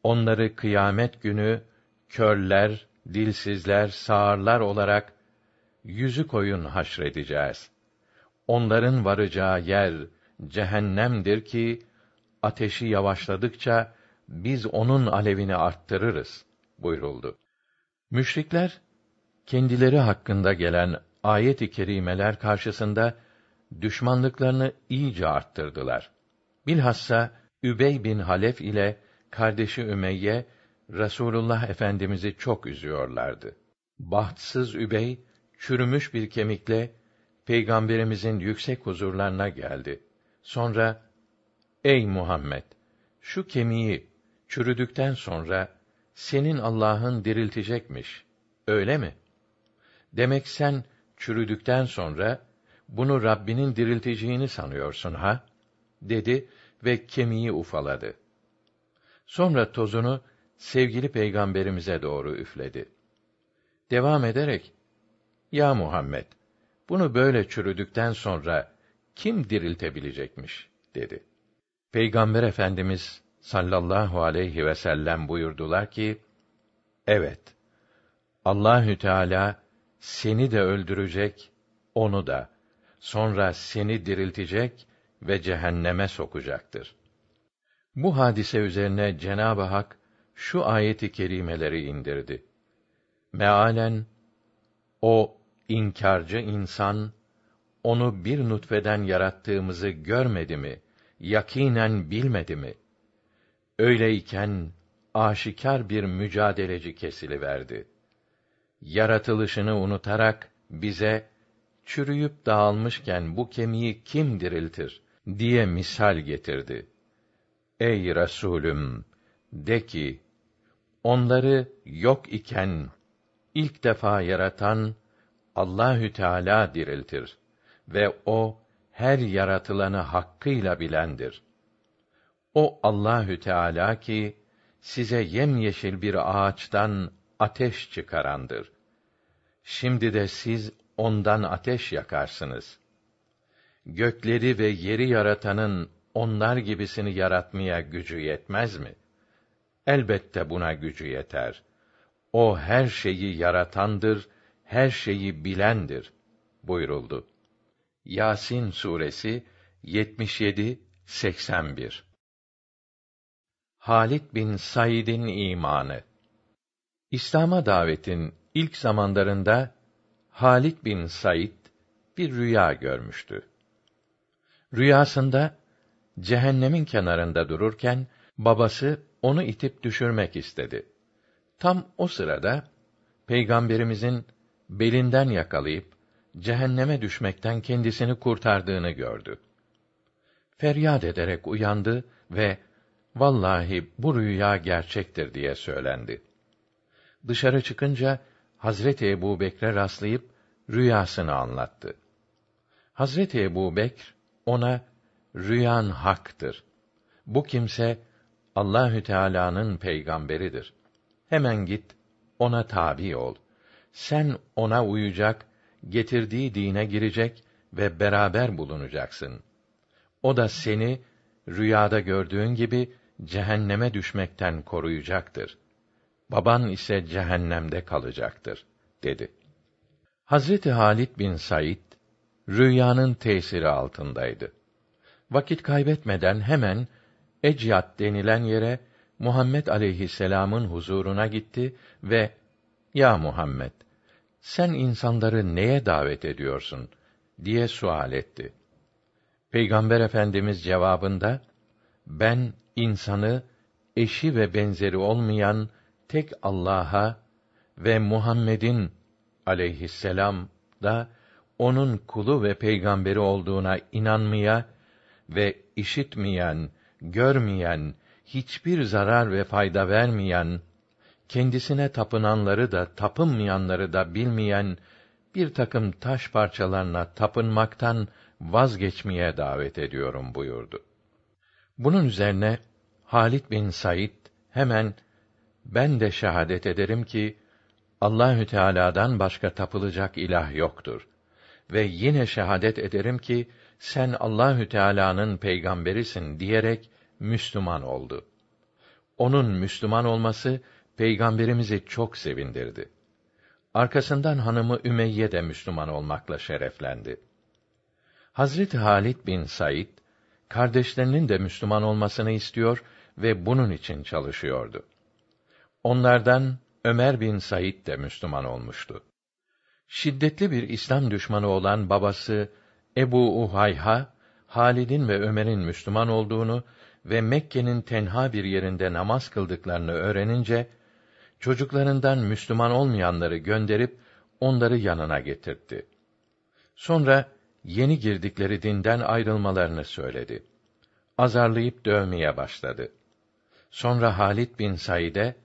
A: onları kıyamet günü körler, dilsizler, sağırlar olarak yüzü koyun haşredeceğiz. Onların varacağı yer cehennemdir ki ateşi yavaşladıkça biz onun alevini arttırırız buyuruldu. Müşrikler kendileri hakkında gelen ayet-i kerimeler karşısında düşmanlıklarını iyice arttırdılar. Bilhassa Übey bin Halef ile kardeşi Ümeyye Rasulullah Efendimizi çok üzüyorlardı. Bahtsız Übey çürümüş bir kemikle peygamberimizin yüksek huzurlarına geldi. Sonra Ey Muhammed şu kemiği çürüdükten sonra senin Allah'ın diriltecekmiş. Öyle mi? Demek sen çürüdükten sonra bunu Rabbinin dirilteceğini sanıyorsun ha? dedi ve kemiği ufaladı. Sonra tozunu sevgili peygamberimize doğru üfledi. Devam ederek, Ya Muhammed, bunu böyle çürüdükten sonra kim diriltebilecekmiş? dedi. Peygamber Efendimiz sallallahu aleyhi ve sellem buyurdular ki, Evet, Allahü Teala seni de öldürecek, onu da, sonra seni diriltecek ve cehenneme sokacaktır. Bu hadise üzerine Cenab-ı Hak şu ayeti kerimeleri indirdi. Mealen o inkarcı insan onu bir nutfeden yarattığımızı görmedi mi? Yakinen bilmedi mi? Öyleyken aşikar bir mücadeleci kesili verdi. Yaratılışını unutarak bize çürüyüp dağılmışken bu kemiği kim diriltir diye misal getirdi. Ey Resulüm de ki onları yok iken ilk defa yaratan Allahü Teala diriltir ve o her yaratılanı hakkıyla bilendir. O Allahü Teala ki size yemyeşil bir ağaçtan ateş çıkarandır. Şimdi de siz ondan ateş yakarsınız. Gökleri ve yeri yaratanın onlar gibisini yaratmaya gücü yetmez mi? Elbette buna gücü yeter. O her şeyi yaratandır, her şeyi bilendir buyuruldu. Yasin suresi 77 81 Halit bin Said'in imanı İslam'a davetin ilk zamanlarında Halit bin Said bir rüya görmüştü. Rüyasında cehennemin kenarında dururken babası onu itip düşürmek istedi. Tam o sırada peygamberimizin belinden yakalayıp cehenneme düşmekten kendisini kurtardığını gördü. Feryat ederek uyandı ve vallahi bu rüya gerçektir diye söylendi. Dışarı çıkınca Hazreti Ebu Bekre rastlayıp rüyasını anlattı. Hazreti Ebu Bekr ona rüyan haktır. Bu kimse Allahü Teala'nın peygamberidir. Hemen git ona tabi ol. Sen ona uyacak, getirdiği dine girecek ve beraber bulunacaksın. O da seni rüyada gördüğün gibi cehenneme düşmekten koruyacaktır. Baban ise cehennemde kalacaktır, dedi. Hazreti Halit bin Said rüyanın tesiri altındaydı. Vakit kaybetmeden hemen Ecyat denilen yere Muhammed aleyhisselam'ın huzuruna gitti ve ya Muhammed sen insanları neye davet ediyorsun diye sual etti. Peygamber Efendimiz cevabında ben insanı eşi ve benzeri olmayan tek Allah'a ve Muhammed'in aleyhisselam da onun kulu ve peygamberi olduğuna inanmaya ve işitmeyen, görmeyen, hiçbir zarar ve fayda vermeyen, kendisine tapınanları da tapınmayanları da bilmeyen bir takım taş parçalarına tapınmaktan vazgeçmeye davet ediyorum buyurdu. Bunun üzerine Halit bin Said hemen ben de şehadet ederim ki Allahü Teala'dan başka tapılacak ilah yoktur ve yine şehadet ederim ki sen Allahü Teala'nın peygamberisin diyerek Müslüman oldu. Onun Müslüman olması peygamberimizi çok sevindirdi. Arkasından hanımı Ümeyye de Müslüman olmakla şereflendi. Hazreti Halit bin Said kardeşlerinin de Müslüman olmasını istiyor ve bunun için çalışıyordu. Onlardan Ömer bin Said de Müslüman olmuştu. Şiddetli bir İslam düşmanı olan babası Ebu Uhayha, Halid'in ve Ömer'in Müslüman olduğunu ve Mekke'nin tenha bir yerinde namaz kıldıklarını öğrenince çocuklarından Müslüman olmayanları gönderip onları yanına getirtti. Sonra yeni girdikleri dinden ayrılmalarını söyledi. Azarlayıp dövmeye başladı. Sonra Halit bin Said'e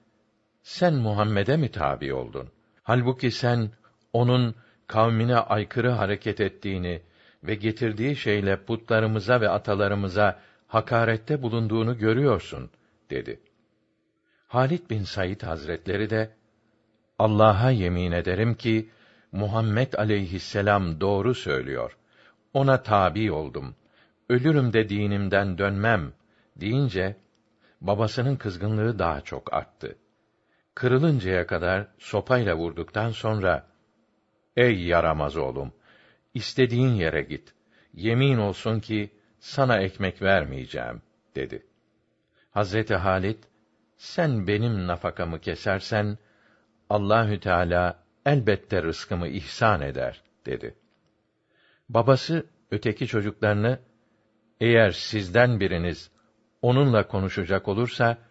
A: sen Muhammed'e mi tabi oldun? Halbuki sen onun kavmine aykırı hareket ettiğini ve getirdiği şeyle putlarımıza ve atalarımıza hakarette bulunduğunu görüyorsun dedi. Halit bin Said Hazretleri de Allah'a yemin ederim ki Muhammed aleyhisselam doğru söylüyor. Ona tabi oldum. Ölürüm de dinimden dönmem deyince babasının kızgınlığı daha çok arttı. Kırılıncaya kadar sopayla vurduktan sonra Ey yaramaz oğlum, istediğin yere git. Yemin olsun ki sana ekmek vermeyeceğim dedi. Hazreti Halit sen benim nafakamı kesersen Allahü Teala elbette rızkımı ihsan eder dedi. Babası öteki çocuklarını eğer sizden biriniz onunla konuşacak olursa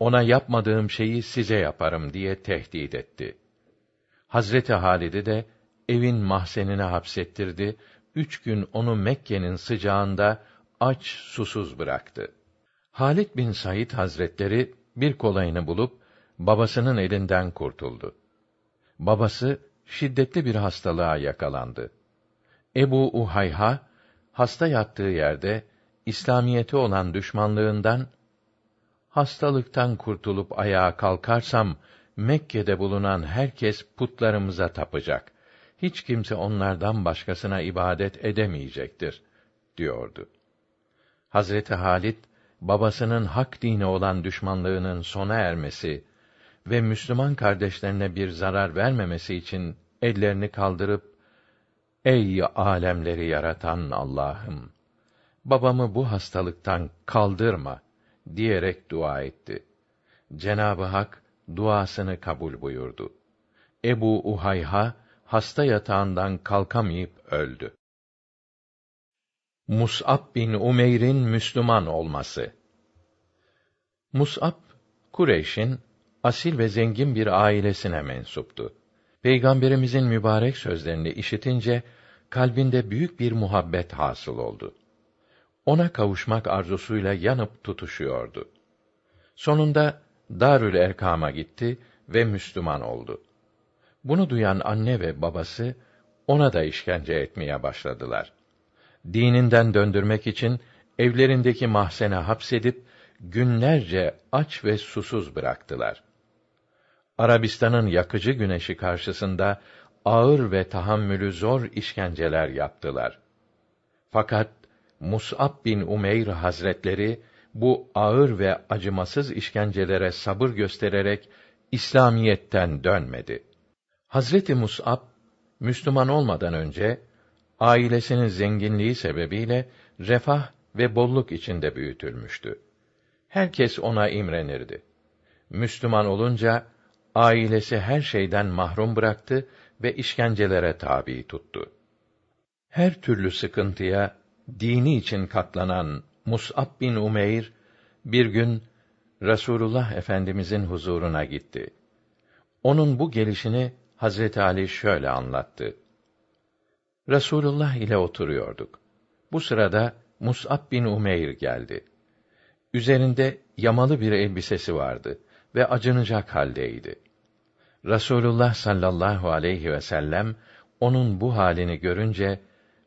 A: ona yapmadığım şeyi size yaparım diye tehdit etti. Hazreti Halid'i de evin mahzenine hapsettirdi. Üç gün onu Mekke'nin sıcağında aç susuz bıraktı. Halit bin Said Hazretleri bir kolayını bulup babasının elinden kurtuldu. Babası şiddetli bir hastalığa yakalandı. Ebu Uhayha hasta yattığı yerde İslamiyete olan düşmanlığından hastalıktan kurtulup ayağa kalkarsam Mekke'de bulunan herkes putlarımıza tapacak. Hiç kimse onlardan başkasına ibadet edemeyecektir diyordu. Hazreti Halit babasının hak dini olan düşmanlığının sona ermesi ve Müslüman kardeşlerine bir zarar vermemesi için ellerini kaldırıp Ey alemleri yaratan Allah'ım! Babamı bu hastalıktan kaldırma diyerek dua etti. Cenabı Hak duasını kabul buyurdu. Ebu Uhayha hasta yatağından kalkamayıp öldü. Mus'ab bin Umeyr'in Müslüman olması. Mus'ab Kureyş'in asil ve zengin bir ailesine mensuptu. Peygamberimizin mübarek sözlerini işitince kalbinde büyük bir muhabbet hasıl oldu. Ona kavuşmak arzusuyla yanıp tutuşuyordu. Sonunda Darül Erkam'a gitti ve Müslüman oldu. Bunu duyan anne ve babası ona da işkence etmeye başladılar. Dininden döndürmek için evlerindeki mahzene hapsedip günlerce aç ve susuz bıraktılar. Arabistan'ın yakıcı güneşi karşısında ağır ve tahammülü zor işkenceler yaptılar. Fakat Mus'ab bin Umeyr Hazretleri bu ağır ve acımasız işkencelere sabır göstererek İslamiyetten dönmedi. Hazreti Mus'ab Müslüman olmadan önce ailesinin zenginliği sebebiyle refah ve bolluk içinde büyütülmüştü. Herkes ona imrenirdi. Müslüman olunca ailesi her şeyden mahrum bıraktı ve işkencelere tabi tuttu. Her türlü sıkıntıya dini için katlanan Mus'ab bin Umeyr bir gün Rasulullah Efendimizin huzuruna gitti. Onun bu gelişini Hazreti Ali şöyle anlattı. Rasulullah ile oturuyorduk. Bu sırada Mus'ab bin Umeyr geldi. Üzerinde yamalı bir elbisesi vardı ve acınacak haldeydi. Rasulullah sallallahu aleyhi ve sellem onun bu halini görünce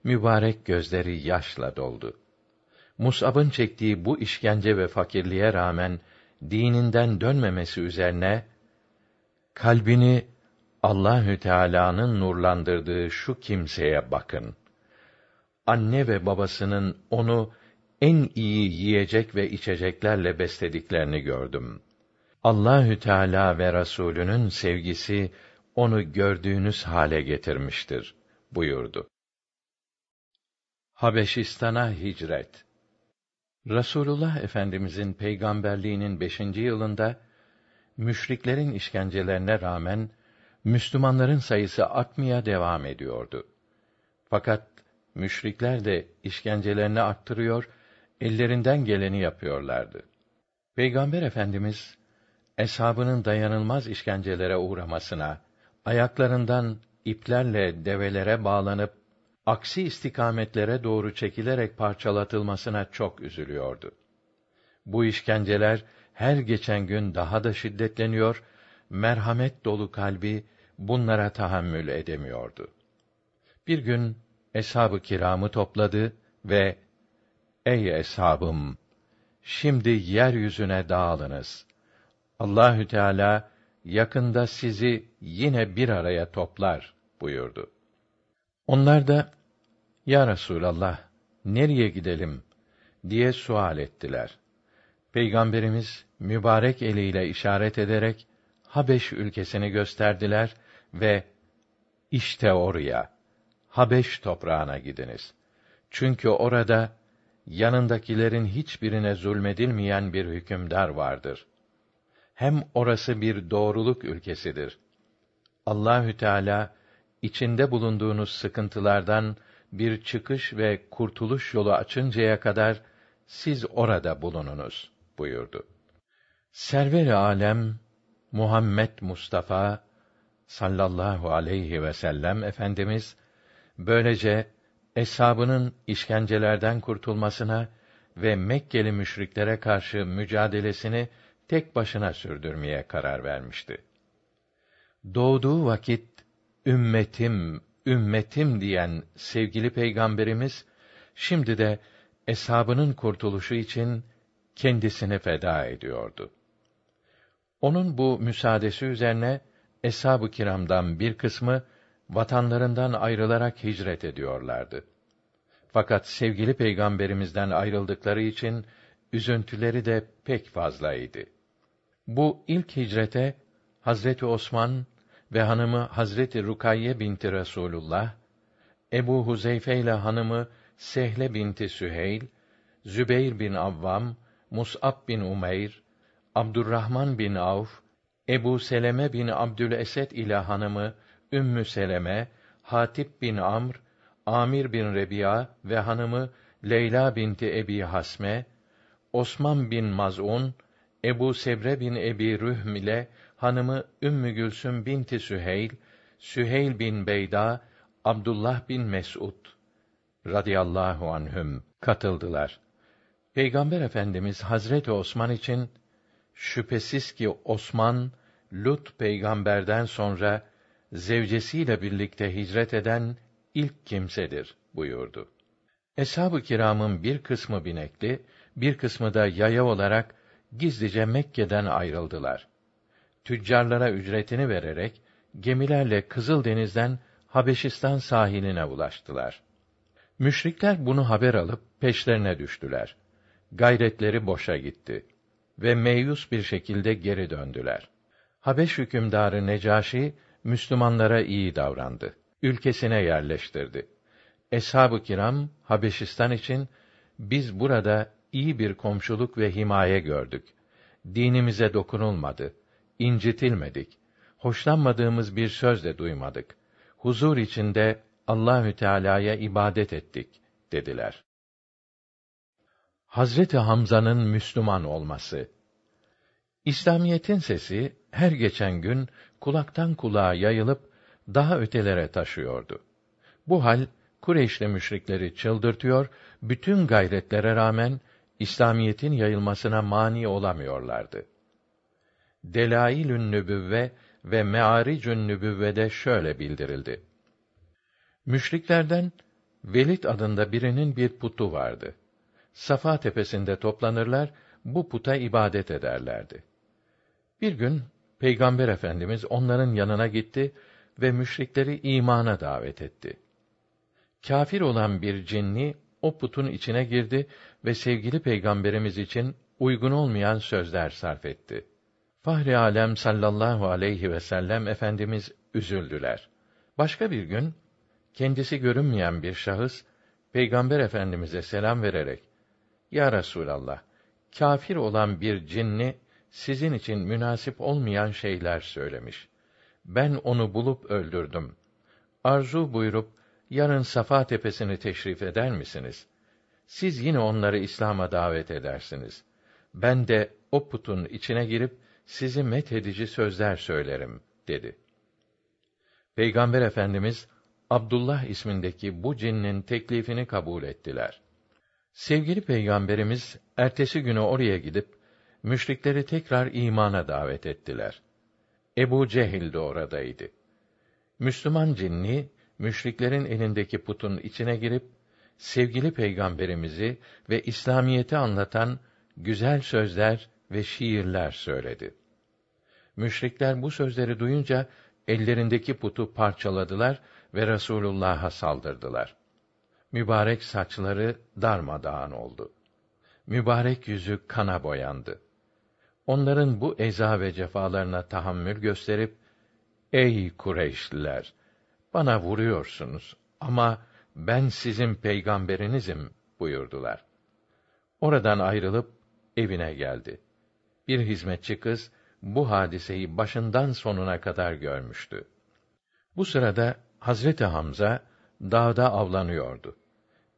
A: mübarek gözleri yaşla doldu. Mus'ab'ın çektiği bu işkence ve fakirliğe rağmen dininden dönmemesi üzerine kalbini Allahü Teala'nın nurlandırdığı şu kimseye bakın. Anne ve babasının onu en iyi yiyecek ve içeceklerle beslediklerini gördüm. Allahü Teala ve Resulünün sevgisi onu gördüğünüz hale getirmiştir buyurdu. Habeşistan'a hicret. Rasulullah Efendimizin peygamberliğinin beşinci yılında müşriklerin işkencelerine rağmen Müslümanların sayısı artmaya devam ediyordu. Fakat müşrikler de işkencelerini arttırıyor, ellerinden geleni yapıyorlardı. Peygamber Efendimiz eshabının dayanılmaz işkencelere uğramasına, ayaklarından iplerle develere bağlanıp aksi istikametlere doğru çekilerek parçalatılmasına çok üzülüyordu. Bu işkenceler her geçen gün daha da şiddetleniyor, merhamet dolu kalbi bunlara tahammül edemiyordu. Bir gün eshab-ı kiramı topladı ve Ey eshabım, şimdi yeryüzüne dağılınız. Allahü Teala yakında sizi yine bir araya toplar buyurdu. Onlar da Ya Resulallah nereye gidelim diye sual ettiler. Peygamberimiz mübarek eliyle işaret ederek Habeş ülkesini gösterdiler ve işte oraya Habeş toprağına gidiniz. Çünkü orada yanındakilerin hiçbirine zulmedilmeyen bir hükümdar vardır. Hem orası bir doğruluk ülkesidir. Allahü Teala içinde bulunduğunuz sıkıntılardan bir çıkış ve kurtuluş yolu açıncaya kadar siz orada bulununuz buyurdu. Server-i alem Muhammed Mustafa sallallahu aleyhi ve sellem efendimiz böylece eshabının işkencelerden kurtulmasına ve Mekkeli müşriklere karşı mücadelesini tek başına sürdürmeye karar vermişti. Doğduğu vakit ümmetim, ümmetim diyen sevgili peygamberimiz şimdi de eshabının kurtuluşu için kendisini feda ediyordu. Onun bu müsaadesi üzerine eshab-ı kiramdan bir kısmı vatanlarından ayrılarak hicret ediyorlardı. Fakat sevgili peygamberimizden ayrıldıkları için üzüntüleri de pek fazlaydı. Bu ilk hicrete Hazreti Osman ve hanımı Hazreti Rukayye binti Resulullah, Ebu Huzeyfe ile hanımı Sehle binti Süheyl, Zübeyr bin Avvam, Mus'ab bin Umeyr, Abdurrahman bin Avf, Ebu Seleme bin Abdülesed ile hanımı Ümmü Seleme, Hatip bin Amr, Amir bin Rebiya ve hanımı Leyla binti Ebi Hasme, Osman bin Maz'un, Ebu Sebre bin Ebi Rühm ile hanımı Ümmü Gülsüm binti Süheyl, Süheyl bin Beyda, Abdullah bin Mes'ud radıyallahu anhüm katıldılar. Peygamber Efendimiz Hazreti Osman için şüphesiz ki Osman Lut peygamberden sonra zevcesiyle birlikte hicret eden ilk kimsedir buyurdu. Eshab-ı kiramın bir kısmı binekli, bir kısmı da yaya olarak gizlice Mekke'den ayrıldılar. Tüccarlara ücretini vererek gemilerle Kızıldeniz'den Habeşistan sahiline ulaştılar. Müşrikler bunu haber alıp peşlerine düştüler. Gayretleri boşa gitti ve meyus bir şekilde geri döndüler. Habeş hükümdarı Necaşi Müslümanlara iyi davrandı. Ülkesine yerleştirdi. Eshab-ı kiram Habeşistan için biz burada iyi bir komşuluk ve himaye gördük. Dinimize dokunulmadı, incitilmedik. Hoşlanmadığımız bir söz de duymadık. Huzur içinde Allahü Teala'ya ibadet ettik dediler. Hazreti Hamza'nın Müslüman olması İslamiyetin sesi her geçen gün kulaktan kulağa yayılıp daha ötelere taşıyordu. Bu hal Kureyşli müşrikleri çıldırtıyor, bütün gayretlere rağmen İslamiyetin yayılmasına mani olamıyorlardı. Delailün Nübüvve ve Me'aricün Nübüvve'de şöyle bildirildi. Müşriklerden Velid adında birinin bir putu vardı. Safa tepesinde toplanırlar, bu puta ibadet ederlerdi. Bir gün Peygamber Efendimiz onların yanına gitti ve müşrikleri imana davet etti. Kafir olan bir cinni o putun içine girdi ve sevgili peygamberimiz için uygun olmayan sözler sarf etti. Fahri alem sallallahu aleyhi ve sellem efendimiz üzüldüler. Başka bir gün kendisi görünmeyen bir şahıs Peygamber Efendimize selam vererek Ya Resulallah kafir olan bir cinni sizin için münasip olmayan şeyler söylemiş. Ben onu bulup öldürdüm. Arzu buyurup yarın Safa tepesini teşrif eder misiniz? Siz yine onları İslam'a davet edersiniz. Ben de o putun içine girip sizi methedici sözler söylerim dedi. Peygamber Efendimiz Abdullah ismindeki bu cinnin teklifini kabul ettiler. Sevgili Peygamberimiz ertesi günü oraya gidip müşrikleri tekrar imana davet ettiler. Ebu Cehil de oradaydı. Müslüman cinni müşriklerin elindeki putun içine girip sevgili peygamberimizi ve İslamiyeti anlatan güzel sözler ve şiirler söyledi. Müşrikler bu sözleri duyunca ellerindeki putu parçaladılar ve Resulullah'a saldırdılar. Mübarek saçları darmadağın oldu. Mübarek yüzü kana boyandı. Onların bu eza ve cefalarına tahammül gösterip, Ey Kureyşliler! Bana vuruyorsunuz ama ben sizin peygamberinizim buyurdular. Oradan ayrılıp evine geldi. Bir hizmetçi kız bu hadiseyi başından sonuna kadar görmüştü. Bu sırada Hazreti Hamza dağda avlanıyordu.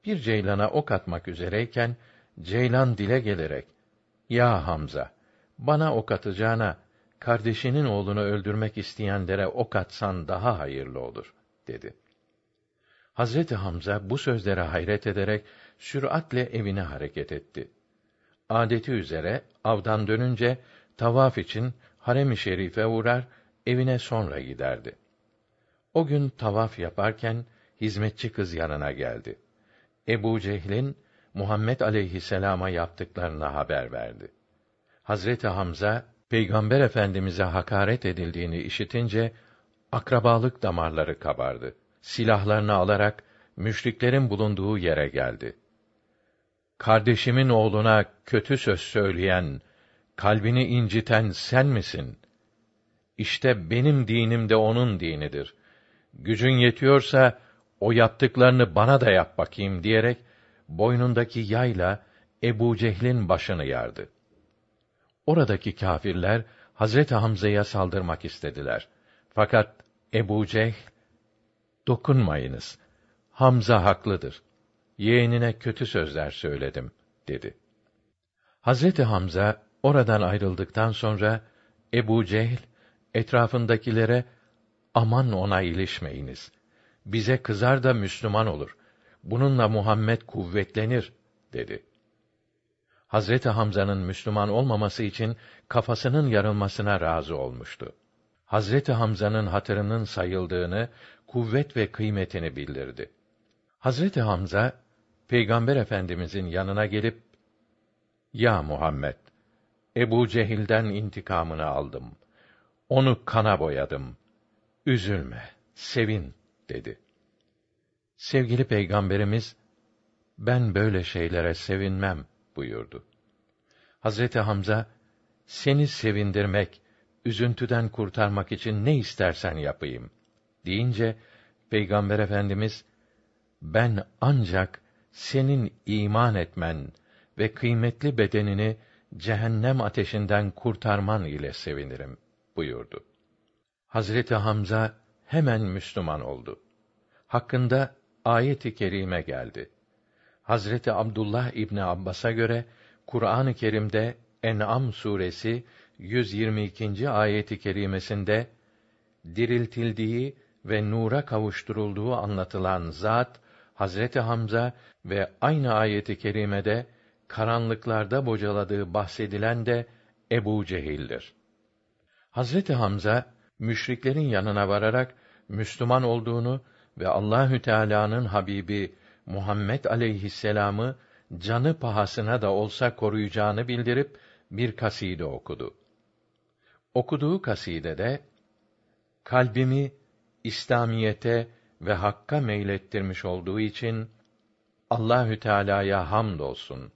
A: Bir ceylana ok atmak üzereyken ceylan dile gelerek: "Ya Hamza, bana ok atacağına kardeşinin oğlunu öldürmek isteyenlere ok atsan daha hayırlı olur." dedi. Hazreti Hamza bu sözlere hayret ederek süratle evine hareket etti. Adeti üzere avdan dönünce tavaf için harem-i şerife uğrar, evine sonra giderdi. O gün tavaf yaparken hizmetçi kız yanına geldi. Ebu Cehil'in Muhammed aleyhisselama yaptıklarını haber verdi. Hazreti Hamza Peygamber Efendimize hakaret edildiğini işitince akrabalık damarları kabardı. Silahlarını alarak müşriklerin bulunduğu yere geldi. Kardeşimin oğluna kötü söz söyleyen, kalbini inciten sen misin? İşte benim dinim de onun dinidir. Gücün yetiyorsa o yaptıklarını bana da yap bakayım diyerek boynundaki yayla Ebu Cehl'in başını yardı. Oradaki kâfirler Hazreti Hamza'ya saldırmak istediler. Fakat Ebu Cehl, dokunmayınız. Hamza haklıdır. Yeğenine kötü sözler söyledim, dedi. Hazreti Hamza, oradan ayrıldıktan sonra, Ebu Cehl, etrafındakilere, aman ona ilişmeyiniz. Bize kızar da Müslüman olur. Bununla Muhammed kuvvetlenir, dedi. Hazreti Hamza'nın Müslüman olmaması için kafasının yarılmasına razı olmuştu. Hazreti Hamza'nın hatırının sayıldığını, kuvvet ve kıymetini bildirdi. Hazreti Hamza Peygamber Efendimizin yanına gelip Ya Muhammed Ebu Cehil'den intikamını aldım. Onu kana boyadım. Üzülme, sevin dedi. Sevgili Peygamberimiz ben böyle şeylere sevinmem buyurdu. Hazreti Hamza seni sevindirmek, üzüntüden kurtarmak için ne istersen yapayım deyince Peygamber Efendimiz ben ancak senin iman etmen ve kıymetli bedenini cehennem ateşinden kurtarman ile sevinirim buyurdu. Hazreti Hamza hemen Müslüman oldu. Hakkında ayet-i kerime geldi. Hazreti Abdullah İbni Abbas'a göre Kur'an-ı Kerim'de En'am suresi 122. ayeti kerimesinde diriltildiği ve nura kavuşturulduğu anlatılan zat Hazreti Hamza ve aynı ayeti kerimede karanlıklarda bocaladığı bahsedilen de Ebu Cehil'dir. Hazreti Hamza müşriklerin yanına vararak Müslüman olduğunu ve Allahü Teala'nın habibi Muhammed aleyhisselamı canı pahasına da olsa koruyacağını bildirip bir kaside okudu. Okuduğu kasidede kalbimi İslamiyete ve hakka meylettirmiş olduğu için Allahü Teala'ya hamdolsun.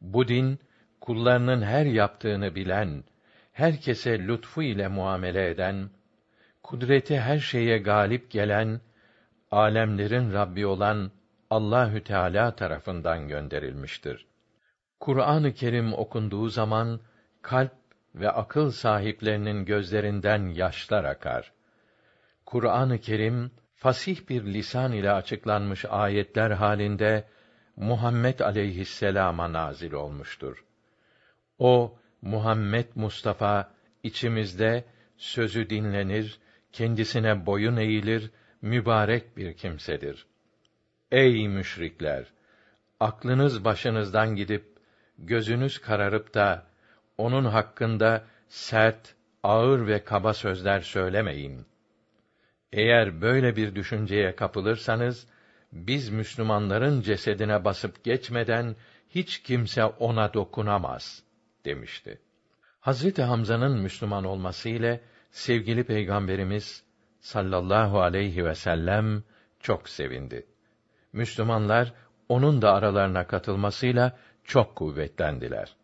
A: Bu din kullarının her yaptığını bilen, herkese lütfu ile muamele eden, kudreti her şeye galip gelen, alemlerin Rabbi olan Allahü Teala tarafından gönderilmiştir. Kur'an-ı Kerim okunduğu zaman kalp ve akıl sahiplerinin gözlerinden yaşlar akar. Kur'an-ı Kerim fasih bir lisan ile açıklanmış ayetler halinde Muhammed aleyhisselama nazil olmuştur. O Muhammed Mustafa içimizde sözü dinlenir, kendisine boyun eğilir, mübarek bir kimsedir. Ey müşrikler! Aklınız başınızdan gidip, gözünüz kararıp da, onun hakkında sert, ağır ve kaba sözler söylemeyin. Eğer böyle bir düşünceye kapılırsanız, biz Müslümanların cesedine basıp geçmeden, hiç kimse ona dokunamaz, demişti. Hazreti Hamza'nın Müslüman olması ile sevgili Peygamberimiz sallallahu aleyhi ve sellem çok sevindi. Müslümanlar onun da aralarına katılmasıyla çok kuvvetlendiler.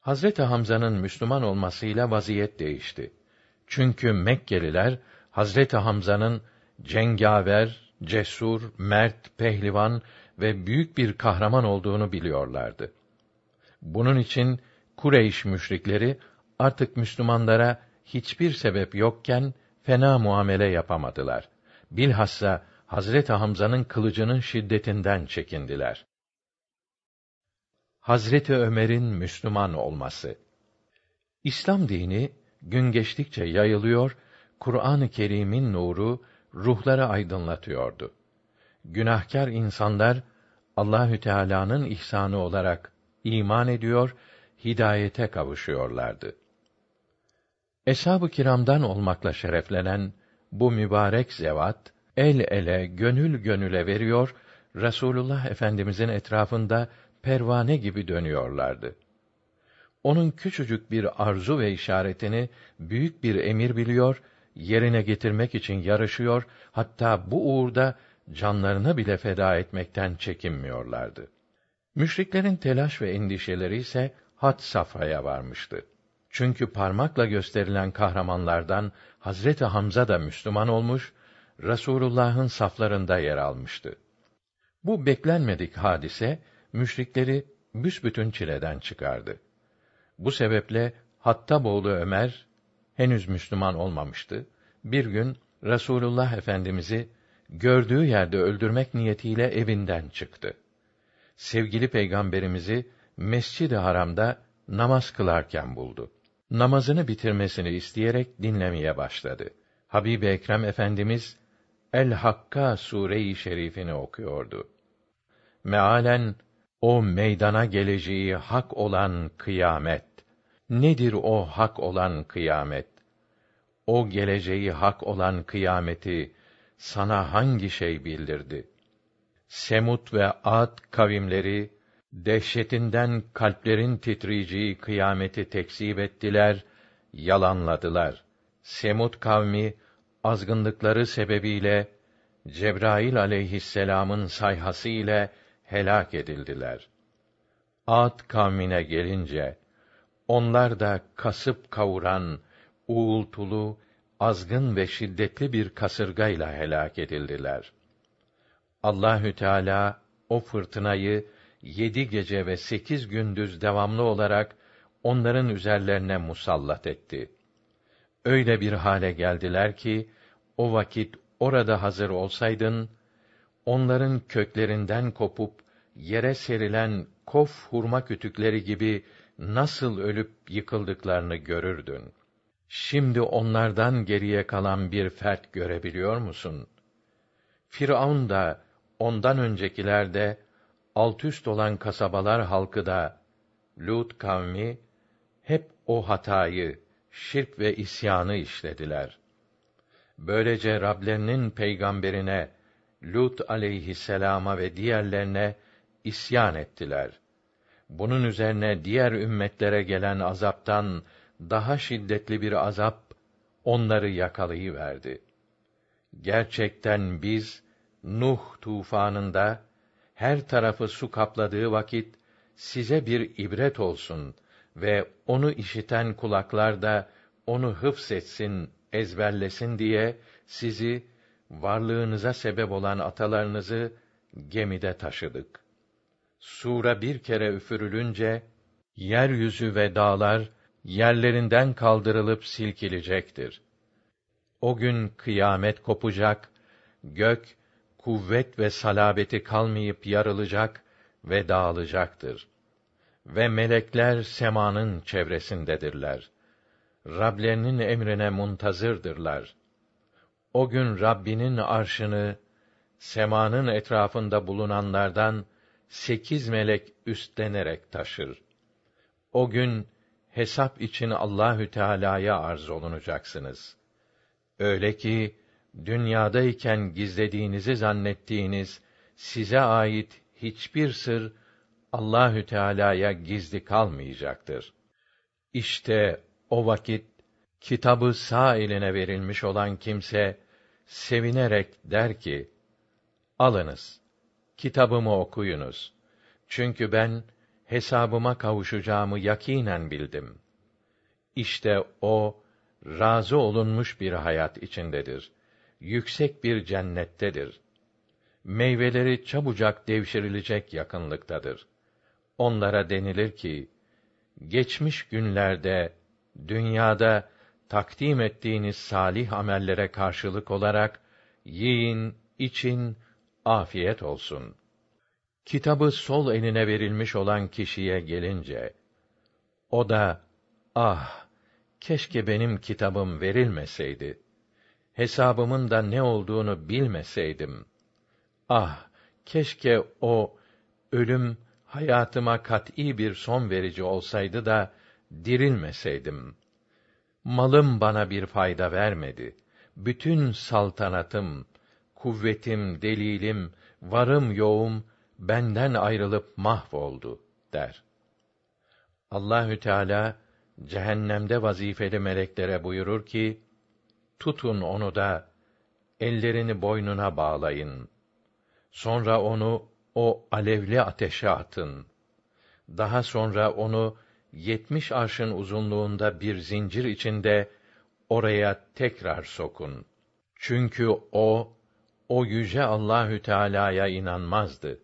A: Hazreti Hamza'nın Müslüman olmasıyla vaziyet değişti. Çünkü Mekkeliler Hazreti Hamza'nın cengaver, cesur, mert, pehlivan ve büyük bir kahraman olduğunu biliyorlardı. Bunun için Kureyş müşrikleri artık Müslümanlara hiçbir sebep yokken fena muamele yapamadılar. Bilhassa Hazreti Hamza'nın kılıcının şiddetinden çekindiler. Hazreti Ömer'in Müslüman olması. İslam dini gün geçtikçe yayılıyor, Kur'an-ı Kerim'in nuru ruhları aydınlatıyordu. Günahkar insanlar Allahü Teala'nın ihsanı olarak iman ediyor, hidayete kavuşuyorlardı. Eshab-ı kiramdan olmakla şereflenen bu mübarek zevat el ele, gönül gönüle veriyor, Rasulullah Efendimizin etrafında pervane gibi dönüyorlardı. Onun küçücük bir arzu ve işaretini büyük bir emir biliyor, yerine getirmek için yarışıyor, hatta bu uğurda canlarını bile feda etmekten çekinmiyorlardı. Müşriklerin telaş ve endişeleri ise had safhaya varmıştı. Çünkü parmakla gösterilen kahramanlardan Hazreti Hamza da Müslüman olmuş Rasulullah'ın saflarında yer almıştı. Bu beklenmedik hadise müşrikleri büsbütün çileden çıkardı. Bu sebeple Hattaboğlu Ömer henüz Müslüman olmamıştı. Bir gün Rasulullah Efendimizi gördüğü yerde öldürmek niyetiyle evinden çıktı. Sevgili peygamberimizi Mescid-i Haram'da namaz kılarken buldu. Namazını bitirmesini isteyerek dinlemeye başladı. Habib Ekrem Efendimiz El Hakka sure-i şerifini okuyordu. Mealen o meydana geleceği hak olan kıyamet. Nedir o hak olan kıyamet? O geleceği hak olan kıyameti sana hangi şey bildirdi? Semut ve Ad kavimleri dehşetinden kalplerin titreyeceği kıyameti tekzip ettiler, yalanladılar. Semut kavmi azgınlıkları sebebiyle Cebrail aleyhisselam'ın sayhası ile helak edildiler. Ad kavmine gelince onlar da kasıp kavuran uğultulu, azgın ve şiddetli bir kasırgayla helak edildiler. Allahü Teala o fırtınayı yedi gece ve sekiz gündüz devamlı olarak onların üzerlerine musallat etti. Öyle bir hale geldiler ki o vakit orada hazır olsaydın onların köklerinden kopup yere serilen kof hurma kütükleri gibi nasıl ölüp yıkıldıklarını görürdün. Şimdi onlardan geriye kalan bir fert görebiliyor musun? Firavun da ondan öncekiler de alt üst olan kasabalar halkı da Lut kavmi hep o hatayı, şirk ve isyanı işlediler. Böylece Rablerinin peygamberine Lut aleyhisselama ve diğerlerine isyan ettiler. Bunun üzerine diğer ümmetlere gelen azaptan daha şiddetli bir azap onları yakalayıverdi. Gerçekten biz Nuh tufanında her tarafı su kapladığı vakit size bir ibret olsun ve onu işiten kulaklar da onu hıfzetsin, ezberlesin diye sizi varlığınıza sebep olan atalarınızı gemide taşıdık. Sura bir kere üfürülünce yeryüzü ve dağlar yerlerinden kaldırılıp silkilecektir. O gün kıyamet kopacak, gök kuvvet ve salabeti kalmayıp yarılacak ve dağılacaktır. Ve melekler semanın çevresindedirler. Rablerinin emrine muntazırdırlar. O gün Rabbinin arşını semanın etrafında bulunanlardan sekiz melek üstlenerek taşır. O gün hesap için Allahü Teala'ya arz olunacaksınız. Öyle ki dünyadayken gizlediğinizi zannettiğiniz size ait hiçbir sır Allahü Teala'ya gizli kalmayacaktır. İşte o vakit kitabı sağ eline verilmiş olan kimse sevinerek der ki: Alınız, kitabımı okuyunuz. Çünkü ben hesabıma kavuşacağımı yakinen bildim. İşte o razı olunmuş bir hayat içindedir. Yüksek bir cennettedir. Meyveleri çabucak devşirilecek yakınlıktadır. Onlara denilir ki, geçmiş günlerde dünyada takdim ettiğiniz salih amellere karşılık olarak yiyin, için, afiyet olsun. Kitabı sol eline verilmiş olan kişiye gelince o da ah keşke benim kitabım verilmeseydi. Hesabımın da ne olduğunu bilmeseydim. Ah keşke o ölüm hayatıma kat'î bir son verici olsaydı da dirilmeseydim. Malım bana bir fayda vermedi. Bütün saltanatım, kuvvetim, delilim, varım yoğum benden ayrılıp mahvoldu der. Allahü Teala cehennemde vazifeli meleklere buyurur ki: Tutun onu da ellerini boynuna bağlayın. Sonra onu o alevli ateşe atın. Daha sonra onu yetmiş arşın uzunluğunda bir zincir içinde oraya tekrar sokun. Çünkü o o yüce Allahü Teala'ya inanmazdı.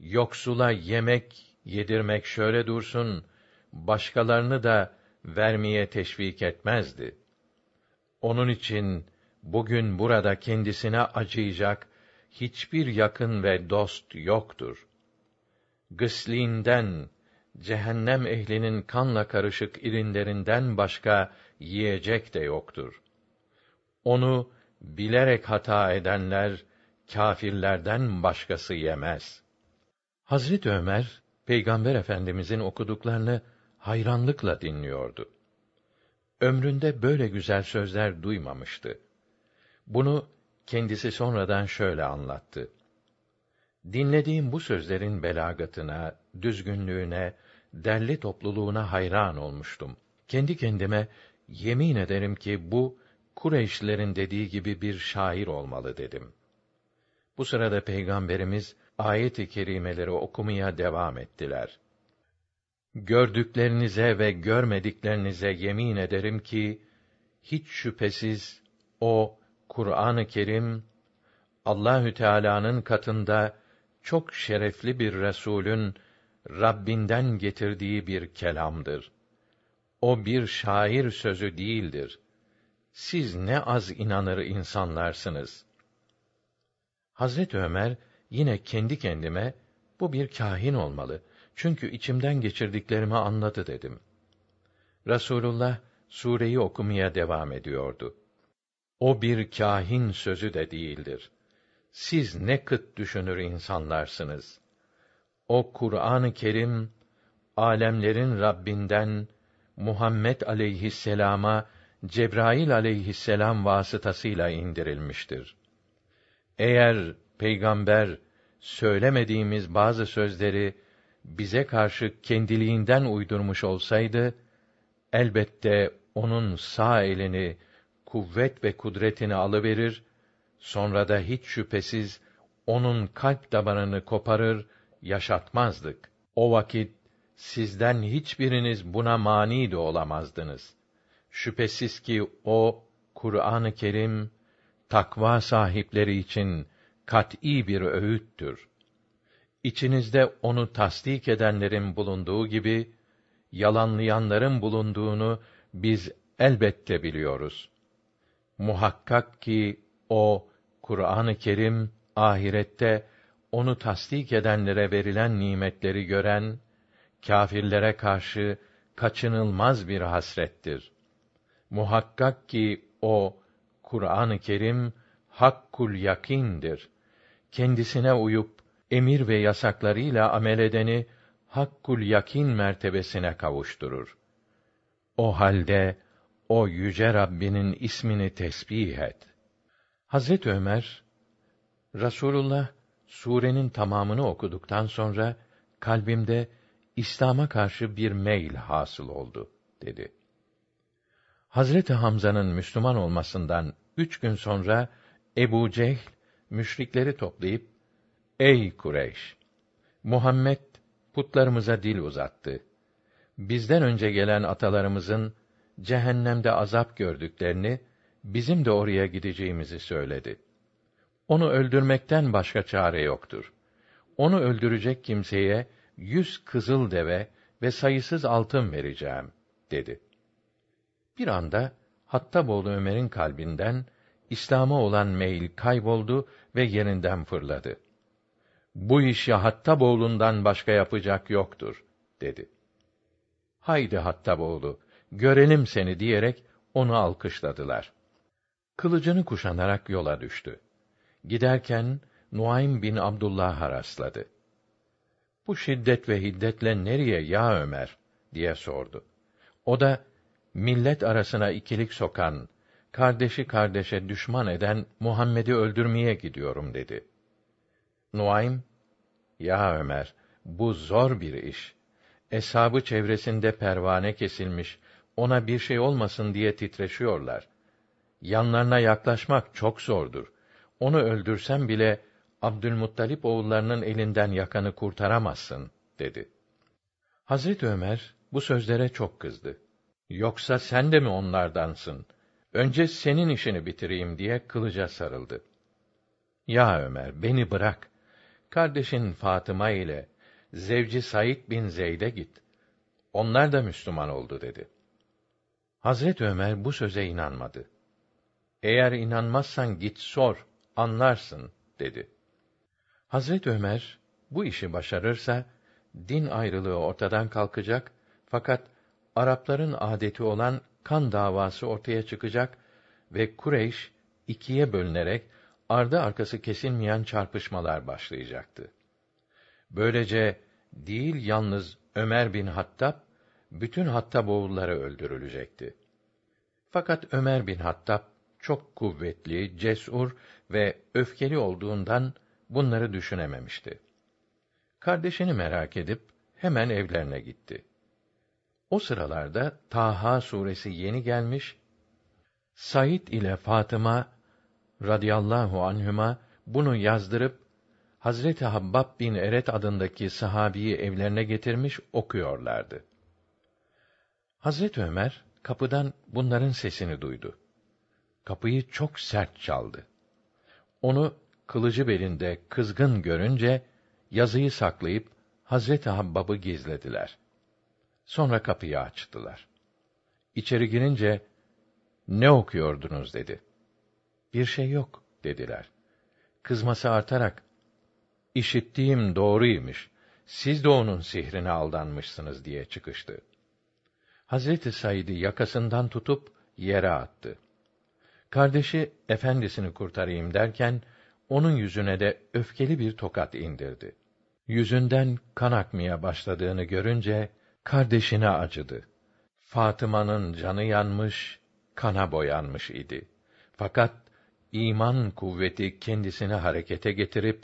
A: Yoksula yemek yedirmek şöyle dursun, başkalarını da vermeye teşvik etmezdi. Onun için bugün burada kendisine acıyacak hiçbir yakın ve dost yoktur. Gıslinden, cehennem ehlinin kanla karışık irinlerinden başka yiyecek de yoktur. Onu bilerek hata edenler kâfirlerden başkası yemez. Hazret Ömer Peygamber Efendimizin okuduklarını hayranlıkla dinliyordu. Ömründe böyle güzel sözler duymamıştı. Bunu kendisi sonradan şöyle anlattı. Dinlediğim bu sözlerin belagatına, düzgünlüğüne, derli topluluğuna hayran olmuştum. Kendi kendime yemin ederim ki bu Kureyşlilerin dediği gibi bir şair olmalı dedim. Bu sırada peygamberimiz ayet-i kerimeleri okumaya devam ettiler. Gördüklerinize ve görmediklerinize yemin ederim ki hiç şüphesiz o Kur'an-ı Kerim Allahü Teala'nın katında çok şerefli bir resulün Rabbinden getirdiği bir kelamdır. O bir şair sözü değildir. Siz ne az inanır insanlarsınız. Hazret Ömer yine kendi kendime bu bir kahin olmalı. Çünkü içimden geçirdiklerimi anladı dedim. Rasulullah sureyi okumaya devam ediyordu. O bir kahin sözü de değildir. Siz ne kıt düşünür insanlarsınız. O Kur'an-ı Kerim alemlerin Rabbinden Muhammed aleyhisselama Cebrail aleyhisselam vasıtasıyla indirilmiştir. Eğer peygamber söylemediğimiz bazı sözleri bize karşı kendiliğinden uydurmuş olsaydı elbette onun sağ elini kuvvet ve kudretini alıverir, sonra da hiç şüphesiz onun kalp damarını koparır, yaşatmazdık. O vakit sizden hiçbiriniz buna mani de olamazdınız. Şüphesiz ki o Kur'an-ı Kerim takva sahipleri için kat'î bir öğüttür. İçinizde onu tasdik edenlerin bulunduğu gibi yalanlayanların bulunduğunu biz elbette biliyoruz. Muhakkak ki o Kur'an-ı Kerim ahirette onu tasdik edenlere verilen nimetleri gören kâfirlere karşı kaçınılmaz bir hasrettir. Muhakkak ki o Kur'an-ı Kerim hakkul yakindir. Kendisine uyup emir ve yasaklarıyla amel edeni hakkul yakin mertebesine kavuşturur. O halde o yüce Rabbinin ismini tesbih et. Hazret Ömer Rasulullah surenin tamamını okuduktan sonra kalbimde İslam'a karşı bir meyil hasıl oldu dedi. Hazreti Hamza'nın Müslüman olmasından üç gün sonra Ebu Cehl müşrikleri toplayıp Ey Kureyş! Muhammed putlarımıza dil uzattı. Bizden önce gelen atalarımızın cehennemde azap gördüklerini, bizim de oraya gideceğimizi söyledi. Onu öldürmekten başka çare yoktur. Onu öldürecek kimseye yüz kızıl deve ve sayısız altın vereceğim, dedi. Bir anda Hattaboğlu Ömer'in kalbinden İslam'a olan meyil kayboldu ve yerinden fırladı. Bu işi Hattaboğlu'ndan başka yapacak yoktur, dedi. Haydi Hattaboğlu, görelim seni diyerek onu alkışladılar. Kılıcını kuşanarak yola düştü. Giderken Nuaym bin Abdullah'a rastladı. Bu şiddet ve hiddetle nereye ya Ömer diye sordu. O da millet arasına ikilik sokan, kardeşi kardeşe düşman eden Muhammed'i öldürmeye gidiyorum dedi. Nuaym, ya Ömer, bu zor bir iş. Eshabı çevresinde pervane kesilmiş, ona bir şey olmasın diye titreşiyorlar. Yanlarına yaklaşmak çok zordur. Onu öldürsem bile Abdülmuttalip oğullarının elinden yakanı kurtaramazsın dedi. Hazret Ömer bu sözlere çok kızdı. Yoksa sen de mi onlardansın? Önce senin işini bitireyim diye kılıca sarıldı. Ya Ömer, beni bırak. Kardeşin Fatıma ile zevci Said bin Zeyd'e git. Onlar da Müslüman oldu dedi. Hazret Ömer bu söze inanmadı. Eğer inanmazsan git sor, anlarsın dedi. Hazret Ömer bu işi başarırsa din ayrılığı ortadan kalkacak fakat Arapların adeti olan kan davası ortaya çıkacak ve Kureyş ikiye bölünerek ardı arkası kesilmeyen çarpışmalar başlayacaktı. Böylece değil yalnız Ömer bin Hattab, bütün Hattab oğulları öldürülecekti. Fakat Ömer bin Hattab çok kuvvetli, cesur ve öfkeli olduğundan bunları düşünememişti. Kardeşini merak edip hemen evlerine gitti. O sıralarda Taha suresi yeni gelmiş. Said ile Fatıma radıyallahu anhüma bunu yazdırıp Hazreti Habbab bin Eret adındaki sahabiyi evlerine getirmiş okuyorlardı. Hazret Ömer kapıdan bunların sesini duydu. Kapıyı çok sert çaldı. Onu kılıcı belinde kızgın görünce yazıyı saklayıp Hazreti Habbab'ı gizlediler. Sonra kapıyı açtılar. İçeri girince ne okuyordunuz dedi. Bir şey yok dediler. Kızması artarak işittiğim doğruymuş. Siz de onun sihrine aldanmışsınız diye çıkıştı. Hazreti Said'i yakasından tutup yere attı. Kardeşi efendisini kurtarayım derken onun yüzüne de öfkeli bir tokat indirdi. Yüzünden kan akmaya başladığını görünce kardeşine acıdı. Fatıma'nın canı yanmış, kana boyanmış idi. Fakat iman kuvveti kendisini harekete getirip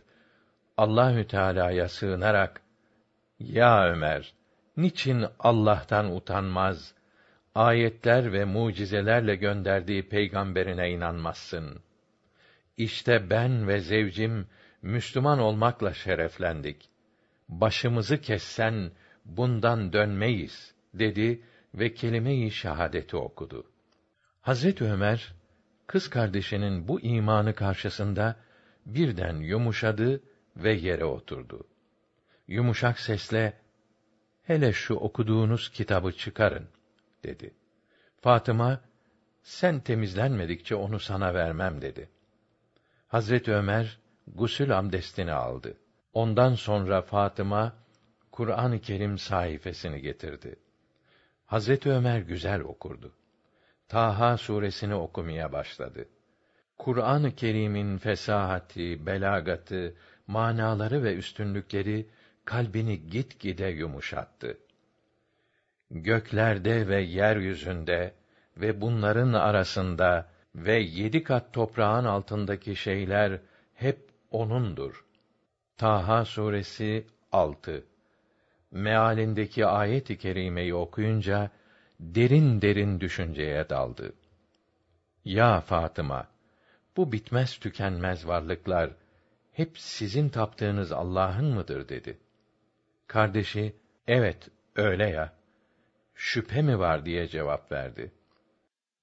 A: Allahü Teala'ya sığınarak "Ya Ömer, niçin Allah'tan utanmaz, ayetler ve mucizelerle gönderdiği peygamberine inanmazsın? İşte ben ve zevcim Müslüman olmakla şereflendik. Başımızı kessen bundan dönmeyiz." dedi ve kelime-i şehadeti okudu. Hazret Ömer kız kardeşinin bu imanı karşısında birden yumuşadı ve yere oturdu. Yumuşak sesle hele şu okuduğunuz kitabı çıkarın dedi. Fatıma sen temizlenmedikçe onu sana vermem dedi. Hazret Ömer gusül abdestini aldı. Ondan sonra Fatıma Kur'an-ı Kerim sayfasını getirdi. Hazret Ömer güzel okurdu. Taha suresini okumaya başladı. Kur'an-ı Kerim'in fesahati, belagatı, manaları ve üstünlükleri kalbini gitgide yumuşattı. Göklerde ve yeryüzünde ve bunların arasında ve yedi kat toprağın altındaki şeyler hep O'nundur. Taha suresi 6 Mealindeki ayet-i kerimeyi okuyunca derin derin düşünceye daldı. Ya Fatıma, bu bitmez tükenmez varlıklar hep sizin taptığınız Allah'ın mıdır dedi. Kardeşi, evet öyle ya. Şüphe mi var diye cevap verdi.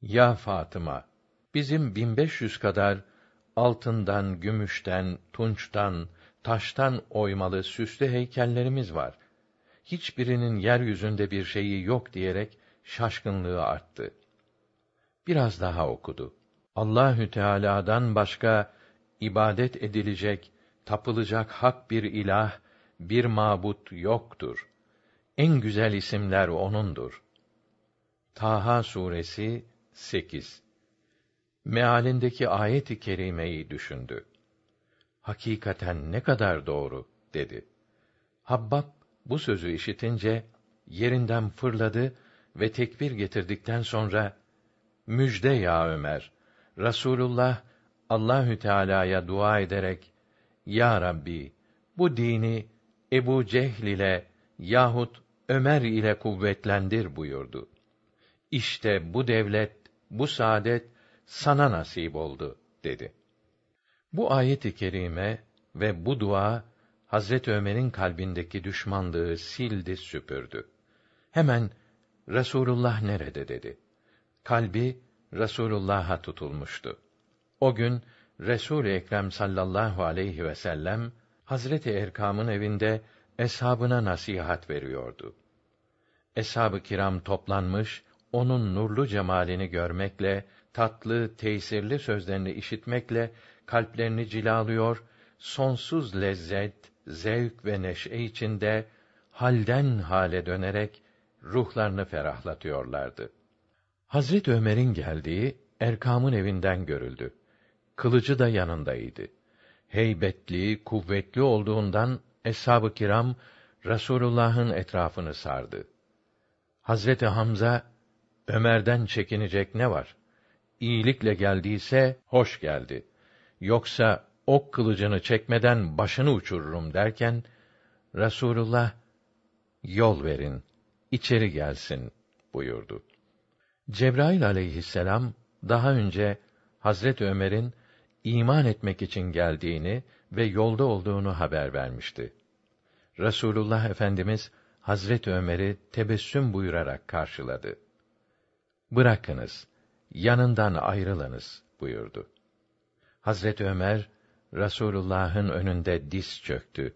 A: Ya Fatıma, bizim 1500 kadar altından, gümüşten, tunçtan, taştan oymalı süslü heykellerimiz var. Hiçbirinin yeryüzünde bir şeyi yok diyerek şaşkınlığı arttı. Biraz daha okudu. Allahü Teala'dan başka ibadet edilecek, tapılacak hak bir ilah, bir mabut yoktur. En güzel isimler onundur. Taha suresi 8 Mealindeki ayet-i kerimeyi düşündü. Hakikaten ne kadar doğru dedi. Habbab bu sözü işitince yerinden fırladı ve tekbir getirdikten sonra müjde ya Ömer. Rasulullah Allahü Teala'ya dua ederek Ya Rabbi bu dini Ebu Cehl ile yahut Ömer ile kuvvetlendir buyurdu. İşte bu devlet, bu saadet sana nasip oldu dedi. Bu ayet-i kerime ve bu dua Hazret Ömer'in kalbindeki düşmanlığı sildi süpürdü. Hemen Resulullah nerede dedi. Kalbi Resulullah'a tutulmuştu. O gün Resul-i Ekrem sallallahu aleyhi ve sellem Hazreti Erkam'ın evinde eshabına nasihat veriyordu. Eshab-ı kiram toplanmış, onun nurlu cemalini görmekle, tatlı, tesirli sözlerini işitmekle kalplerini cilalıyor, sonsuz lezzet, zevk ve neşe içinde halden hale dönerek ruhlarını ferahlatıyorlardı. Hazret Ömer'in geldiği Erkam'ın evinden görüldü. Kılıcı da yanındaydı. Heybetli, kuvvetli olduğundan eshab-ı kiram Resulullah'ın etrafını sardı. Hazreti Hamza Ömer'den çekinecek ne var? İyilikle geldiyse hoş geldi. Yoksa ok kılıcını çekmeden başını uçururum derken Resulullah yol verin, içeri gelsin buyurdu. Cebrail aleyhisselam daha önce Hazret Ömer'in iman etmek için geldiğini ve yolda olduğunu haber vermişti. Resulullah Efendimiz Hazret Ömer'i tebessüm buyurarak karşıladı. Bırakınız, yanından ayrılınız buyurdu. Hazret Ömer Rasulullah'ın önünde diz çöktü.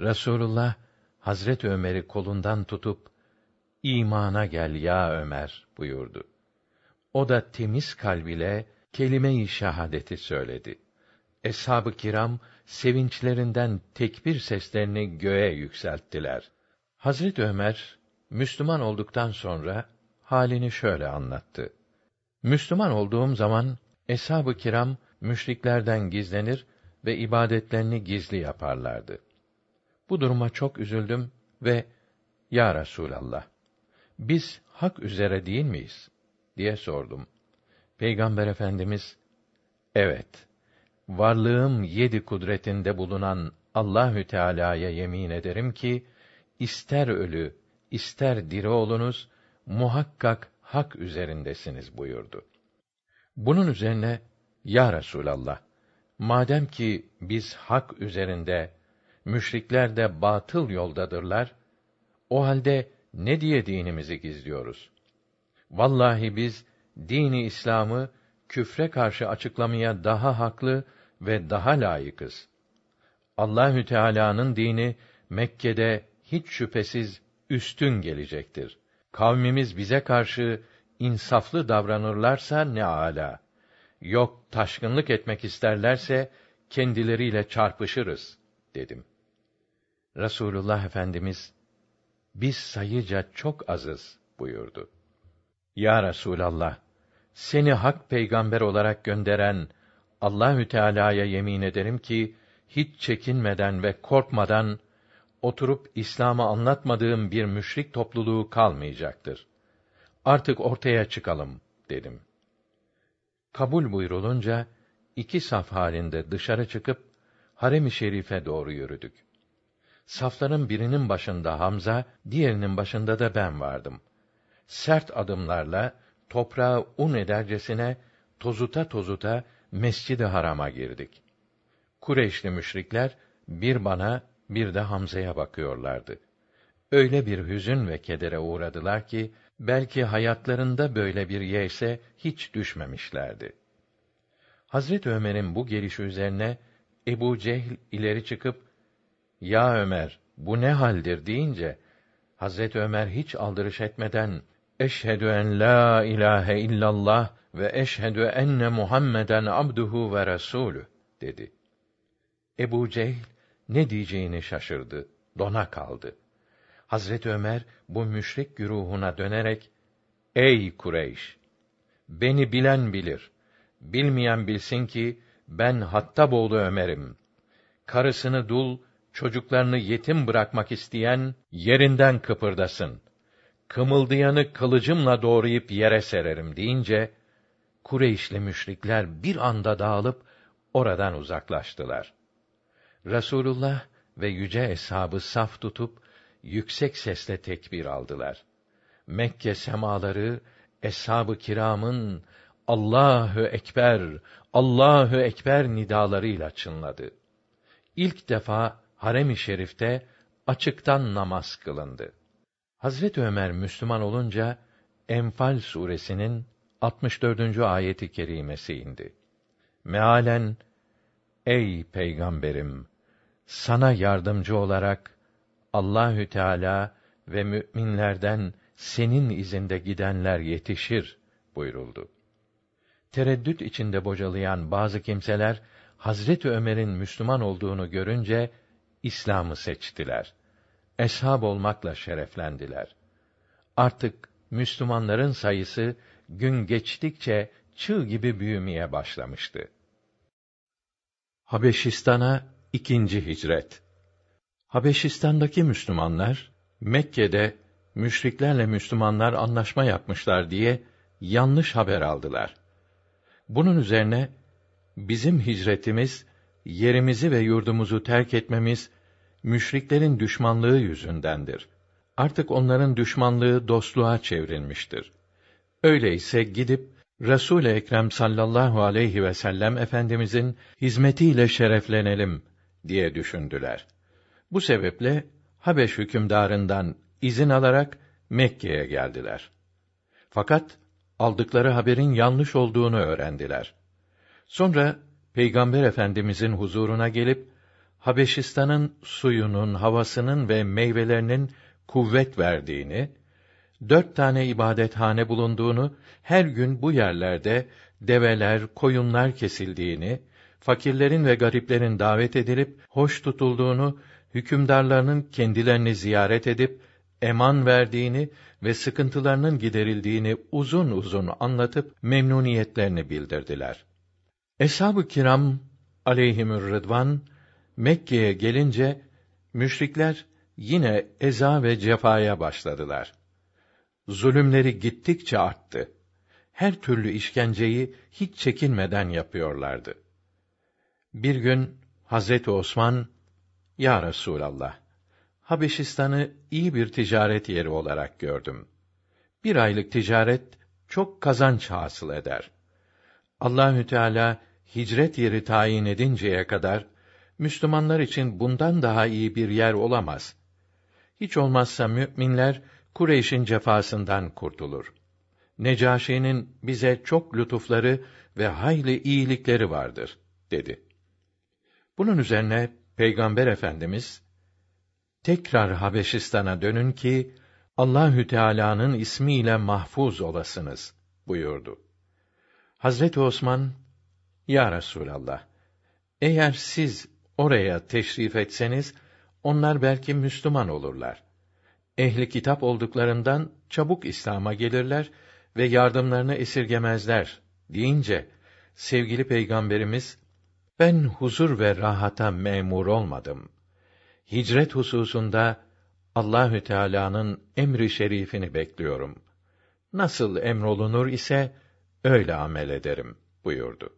A: Rasulullah Hazret Ömer'i kolundan tutup imana gel ya Ömer buyurdu. O da temiz kalbiyle kelime-i şahadeti söyledi. Eshab-ı kiram sevinçlerinden tekbir seslerini göğe yükselttiler. Hazret Ömer Müslüman olduktan sonra halini şöyle anlattı. Müslüman olduğum zaman eshab-ı kiram müşriklerden gizlenir ve ibadetlerini gizli yaparlardı. Bu duruma çok üzüldüm ve Ya Resulallah, biz hak üzere değil miyiz? diye sordum. Peygamber Efendimiz, evet, varlığım yedi kudretinde bulunan Allahü Teala'ya yemin ederim ki, ister ölü, ister diri olunuz, muhakkak hak üzerindesiniz buyurdu. Bunun üzerine, Ya Resulallah, madem ki biz hak üzerinde, müşrikler de batıl yoldadırlar, o halde ne diye dinimizi gizliyoruz? Vallahi biz dini İslam'ı küfre karşı açıklamaya daha haklı ve daha layıkız. Allahü Teala'nın dini Mekke'de hiç şüphesiz üstün gelecektir. Kavmimiz bize karşı insaflı davranırlarsa ne ala. Yok taşkınlık etmek isterlerse kendileriyle çarpışırız dedim. Rasulullah Efendimiz biz sayıca çok azız buyurdu. Ya Resulallah, seni hak peygamber olarak gönderen Allahü Teala'ya yemin ederim ki hiç çekinmeden ve korkmadan oturup İslam'ı anlatmadığım bir müşrik topluluğu kalmayacaktır. Artık ortaya çıkalım dedim. Kabul buyrulunca iki saf halinde dışarı çıkıp harem-i şerife doğru yürüdük. Safların birinin başında Hamza, diğerinin başında da ben vardım. Sert adımlarla toprağı un edercesine tozuta tozuta Mescid-i Haram'a girdik. Kureyşli müşrikler bir bana bir de Hamza'ya bakıyorlardı. Öyle bir hüzün ve kedere uğradılar ki belki hayatlarında böyle bir yeyse hiç düşmemişlerdi. Hazret Ömer'in bu gelişi üzerine Ebu Cehl ileri çıkıp "Ya Ömer, bu ne haldir?" deyince Hazret Ömer hiç aldırış etmeden Eşhedü en la ilahe illallah ve eşhedü enne Muhammeden abduhu ve resulü dedi. Ebu Cehl ne diyeceğini şaşırdı, dona kaldı. Hazret Ömer bu müşrik güruhuna dönerek Ey Kureyş! Beni bilen bilir. Bilmeyen bilsin ki ben Hattaboğlu Ömer'im. Karısını dul, çocuklarını yetim bırakmak isteyen yerinden kıpırdasın. Kımıldayanı kılıcımla doğrayıp yere sererim deyince Kureyşli müşrikler bir anda dağılıp oradan uzaklaştılar. Resulullah ve yüce eshabı saf tutup yüksek sesle tekbir aldılar. Mekke semaları eshab-ı kiramın Allahu ekber, Allahu ekber nidalarıyla çınladı. İlk defa harem-i şerifte açıktan namaz kılındı. Hazret Ömer Müslüman olunca Enfal suresinin 64. ayeti kerimesi indi. Mealen Ey peygamberim sana yardımcı olarak Allahü Teala ve müminlerden senin izinde gidenler yetişir buyuruldu. Tereddüt içinde bocalayan bazı kimseler Hazreti Ömer'in Müslüman olduğunu görünce İslam'ı seçtiler. Eshab olmakla şereflendiler. Artık Müslümanların sayısı gün geçtikçe çığ gibi büyümeye başlamıştı. Habeşistan'a ikinci hicret. Habeşistan'daki Müslümanlar Mekke'de müşriklerle Müslümanlar anlaşma yapmışlar diye yanlış haber aldılar. Bunun üzerine bizim hicretimiz yerimizi ve yurdumuzu terk etmemiz müşriklerin düşmanlığı yüzündendir. Artık onların düşmanlığı dostluğa çevrilmiştir. Öyleyse gidip Resul Ekrem sallallahu aleyhi ve sellem efendimizin hizmetiyle şereflenelim diye düşündüler. Bu sebeple Habeş hükümdarından izin alarak Mekke'ye geldiler. Fakat aldıkları haberin yanlış olduğunu öğrendiler. Sonra Peygamber Efendimizin huzuruna gelip Habeşistan'ın suyunun, havasının ve meyvelerinin kuvvet verdiğini, dört tane ibadethane bulunduğunu, her gün bu yerlerde develer, koyunlar kesildiğini, fakirlerin ve gariplerin davet edilip hoş tutulduğunu, hükümdarlarının kendilerini ziyaret edip eman verdiğini ve sıkıntılarının giderildiğini uzun uzun anlatıp memnuniyetlerini bildirdiler. Eshab-ı kiram aleyhimür rıdvan Mekke'ye gelince müşrikler yine eza ve cefaya başladılar. Zulümleri gittikçe arttı. Her türlü işkenceyi hiç çekinmeden yapıyorlardı. Bir gün Hazreti Osman, Ya Resûlallah, Habeşistan'ı iyi bir ticaret yeri olarak gördüm. Bir aylık ticaret çok kazanç hasıl eder. Allahü Teala hicret yeri tayin edinceye kadar Müslümanlar için bundan daha iyi bir yer olamaz. Hiç olmazsa müminler Kureyş'in cefasından kurtulur. Necaşi'nin bize çok lütufları ve hayli iyilikleri vardır dedi. Bunun üzerine Peygamber Efendimiz tekrar Habeşistan'a dönün ki Allahü Teala'nın ismiyle mahfuz olasınız buyurdu. Hazreti Osman Ya Resulallah eğer siz oraya teşrif etseniz onlar belki Müslüman olurlar. Ehli kitap olduklarından çabuk İslam'a gelirler ve yardımlarını esirgemezler deyince sevgili peygamberimiz ben huzur ve rahata memur olmadım. Hicret hususunda Allahü Teala'nın emri şerifini bekliyorum. Nasıl emrolunur ise öyle amel ederim buyurdu.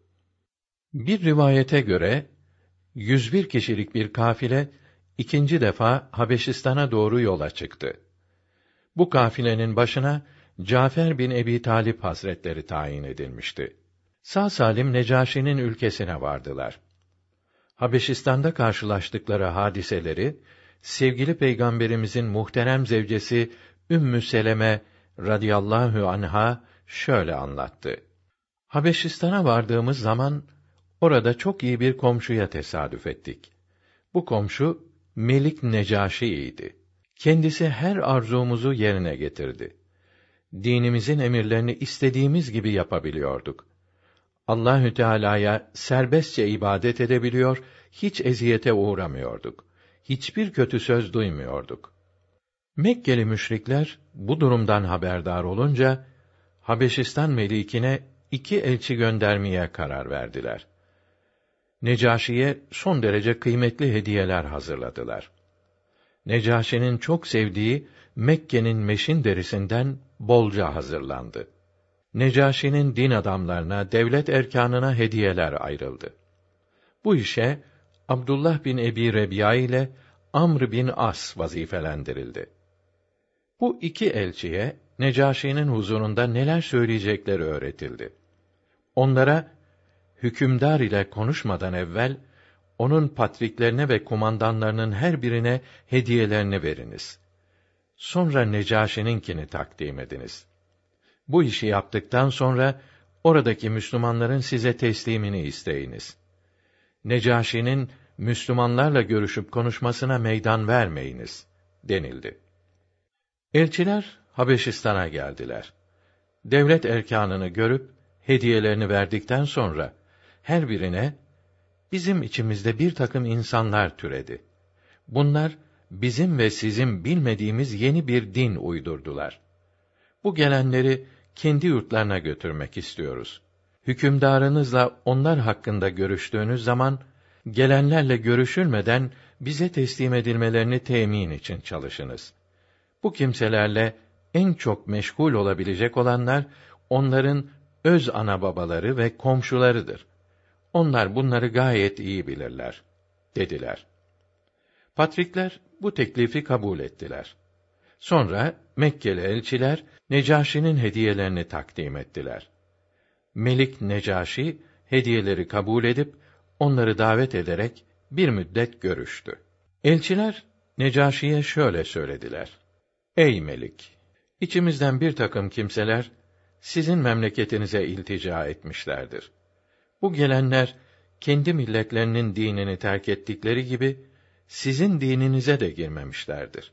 A: Bir rivayete göre 101 kişilik bir kafile ikinci defa Habeşistan'a doğru yola çıktı. Bu kafilenin başına Cafer bin Ebi Talip Hazretleri tayin edilmişti. Sağ salim Necaşi'nin ülkesine vardılar. Habeşistan'da karşılaştıkları hadiseleri sevgili peygamberimizin muhterem zevcesi Ümmü Seleme radıyallahu anha şöyle anlattı. Habeşistan'a vardığımız zaman orada çok iyi bir komşuya tesadüf ettik. Bu komşu Melik Necaşi'ydi. Kendisi her arzumuzu yerine getirdi. Dinimizin emirlerini istediğimiz gibi yapabiliyorduk. Allahü Teala'ya serbestçe ibadet edebiliyor, hiç eziyete uğramıyorduk. Hiçbir kötü söz duymuyorduk. Mekkeli müşrikler bu durumdan haberdar olunca Habeşistan melikine iki elçi göndermeye karar verdiler. Necaşi'ye son derece kıymetli hediyeler hazırladılar. Necaşi'nin çok sevdiği Mekke'nin meşin derisinden bolca hazırlandı. Necaşi'nin din adamlarına, devlet erkanına hediyeler ayrıldı. Bu işe Abdullah bin Ebi Rebiya ile Amr bin As vazifelendirildi. Bu iki elçiye Necaşi'nin huzurunda neler söyleyecekleri öğretildi. Onlara hükümdar ile konuşmadan evvel onun patriklerine ve kumandanlarının her birine hediyelerini veriniz. Sonra Necaşi'ninkini takdim ediniz. Bu işi yaptıktan sonra oradaki Müslümanların size teslimini isteyiniz. Necaşi'nin Müslümanlarla görüşüp konuşmasına meydan vermeyiniz denildi. Elçiler Habeşistan'a geldiler. Devlet erkanını görüp hediyelerini verdikten sonra her birine bizim içimizde bir takım insanlar türedi. Bunlar bizim ve sizin bilmediğimiz yeni bir din uydurdular. Bu gelenleri kendi yurtlarına götürmek istiyoruz. Hükümdarınızla onlar hakkında görüştüğünüz zaman gelenlerle görüşülmeden bize teslim edilmelerini temin için çalışınız. Bu kimselerle en çok meşgul olabilecek olanlar onların öz ana babaları ve komşularıdır. Onlar bunları gayet iyi bilirler dediler. Patrikler bu teklifi kabul ettiler. Sonra Mekkeli elçiler Necaşi'nin hediyelerini takdim ettiler. Melik Necaşi hediyeleri kabul edip onları davet ederek bir müddet görüştü. Elçiler Necaşi'ye şöyle söylediler: Ey Melik, içimizden bir takım kimseler sizin memleketinize iltica etmişlerdir. Bu gelenler kendi milletlerinin dinini terk ettikleri gibi sizin dininize de girmemişlerdir.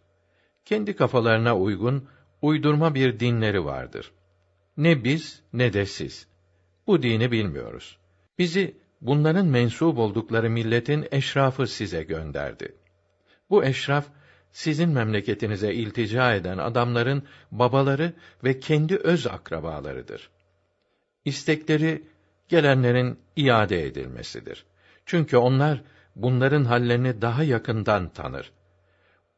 A: Kendi kafalarına uygun uydurma bir dinleri vardır. Ne biz ne de siz. Bu dini bilmiyoruz. Bizi bunların mensup oldukları milletin eşrafı size gönderdi. Bu eşraf sizin memleketinize iltica eden adamların babaları ve kendi öz akrabalarıdır. İstekleri gelenlerin iade edilmesidir. Çünkü onlar bunların hallerini daha yakından tanır.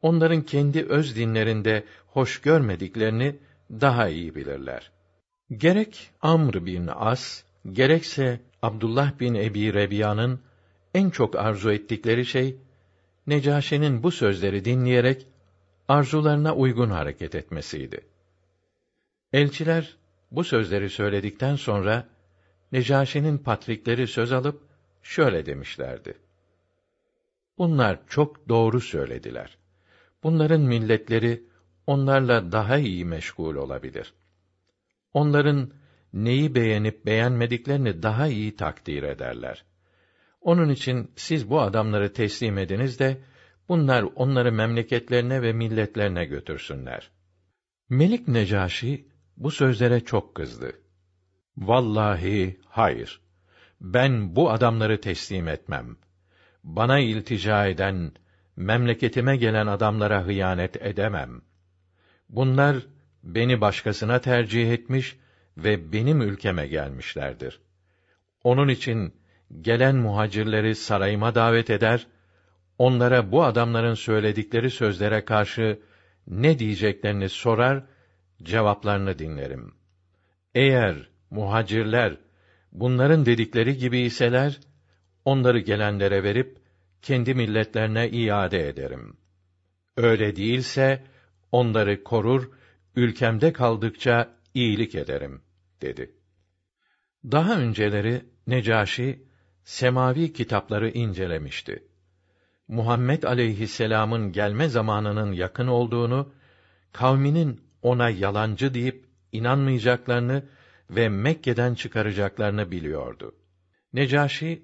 A: Onların kendi öz dinlerinde hoş görmediklerini daha iyi bilirler. Gerek Amr bin As, gerekse Abdullah bin Ebi Rebiya'nın en çok arzu ettikleri şey Necaşi'nin bu sözleri dinleyerek arzularına uygun hareket etmesiydi. Elçiler bu sözleri söyledikten sonra Necaşi'nin patrikleri söz alıp şöyle demişlerdi: Bunlar çok doğru söylediler. Bunların milletleri onlarla daha iyi meşgul olabilir. Onların neyi beğenip beğenmediklerini daha iyi takdir ederler. Onun için siz bu adamları teslim ediniz de bunlar onları memleketlerine ve milletlerine götürsünler. Melik Necaşi bu sözlere çok kızdı. Vallahi hayır. Ben bu adamları teslim etmem. Bana iltica eden, memleketime gelen adamlara hıyanet edemem. Bunlar beni başkasına tercih etmiş ve benim ülkeme gelmişlerdir. Onun için gelen muhacirleri sarayıma davet eder, onlara bu adamların söyledikleri sözlere karşı ne diyeceklerini sorar, cevaplarını dinlerim. Eğer muhacirler bunların dedikleri gibi iseler, onları gelenlere verip kendi milletlerine iade ederim. Öyle değilse onları korur, ülkemde kaldıkça iyilik ederim dedi. Daha önceleri Necaşi semavi kitapları incelemişti. Muhammed aleyhisselam'ın gelme zamanının yakın olduğunu, kavminin ona yalancı deyip inanmayacaklarını ve Mekke'den çıkaracaklarını biliyordu. Necaşi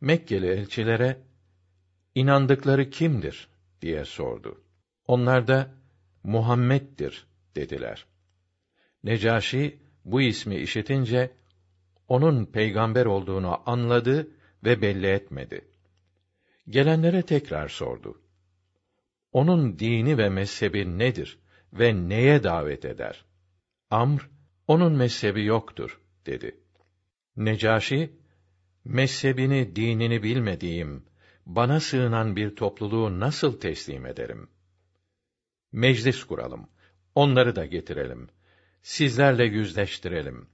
A: Mekkeli elçilere inandıkları kimdir diye sordu. Onlar da Muhammed'dir dediler. Necaşi bu ismi işitince onun peygamber olduğunu anladı ve belli etmedi. Gelenlere tekrar sordu. Onun dini ve mezhebi nedir ve neye davet eder? Amr, onun mezhebi yoktur, dedi. Necaşi, mezhebini, dinini bilmediğim, bana sığınan bir topluluğu nasıl teslim ederim? Meclis kuralım, onları da getirelim, sizlerle yüzleştirelim.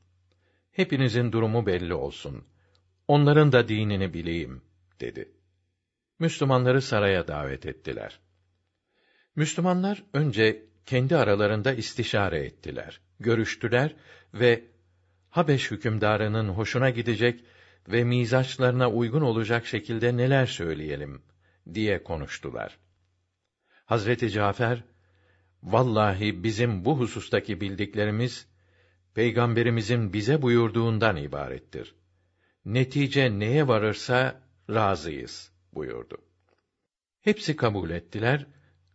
A: Hepinizin durumu belli olsun. Onların da dinini bileyim, dedi. Müslümanları saraya davet ettiler. Müslümanlar önce kendi aralarında istişare ettiler, görüştüler ve Habeş hükümdarının hoşuna gidecek ve mizaçlarına uygun olacak şekilde neler söyleyelim diye konuştular. Hazreti Cafer, vallahi bizim bu husustaki bildiklerimiz peygamberimizin bize buyurduğundan ibarettir. Netice neye varırsa razıyız buyurdu. Hepsi kabul ettiler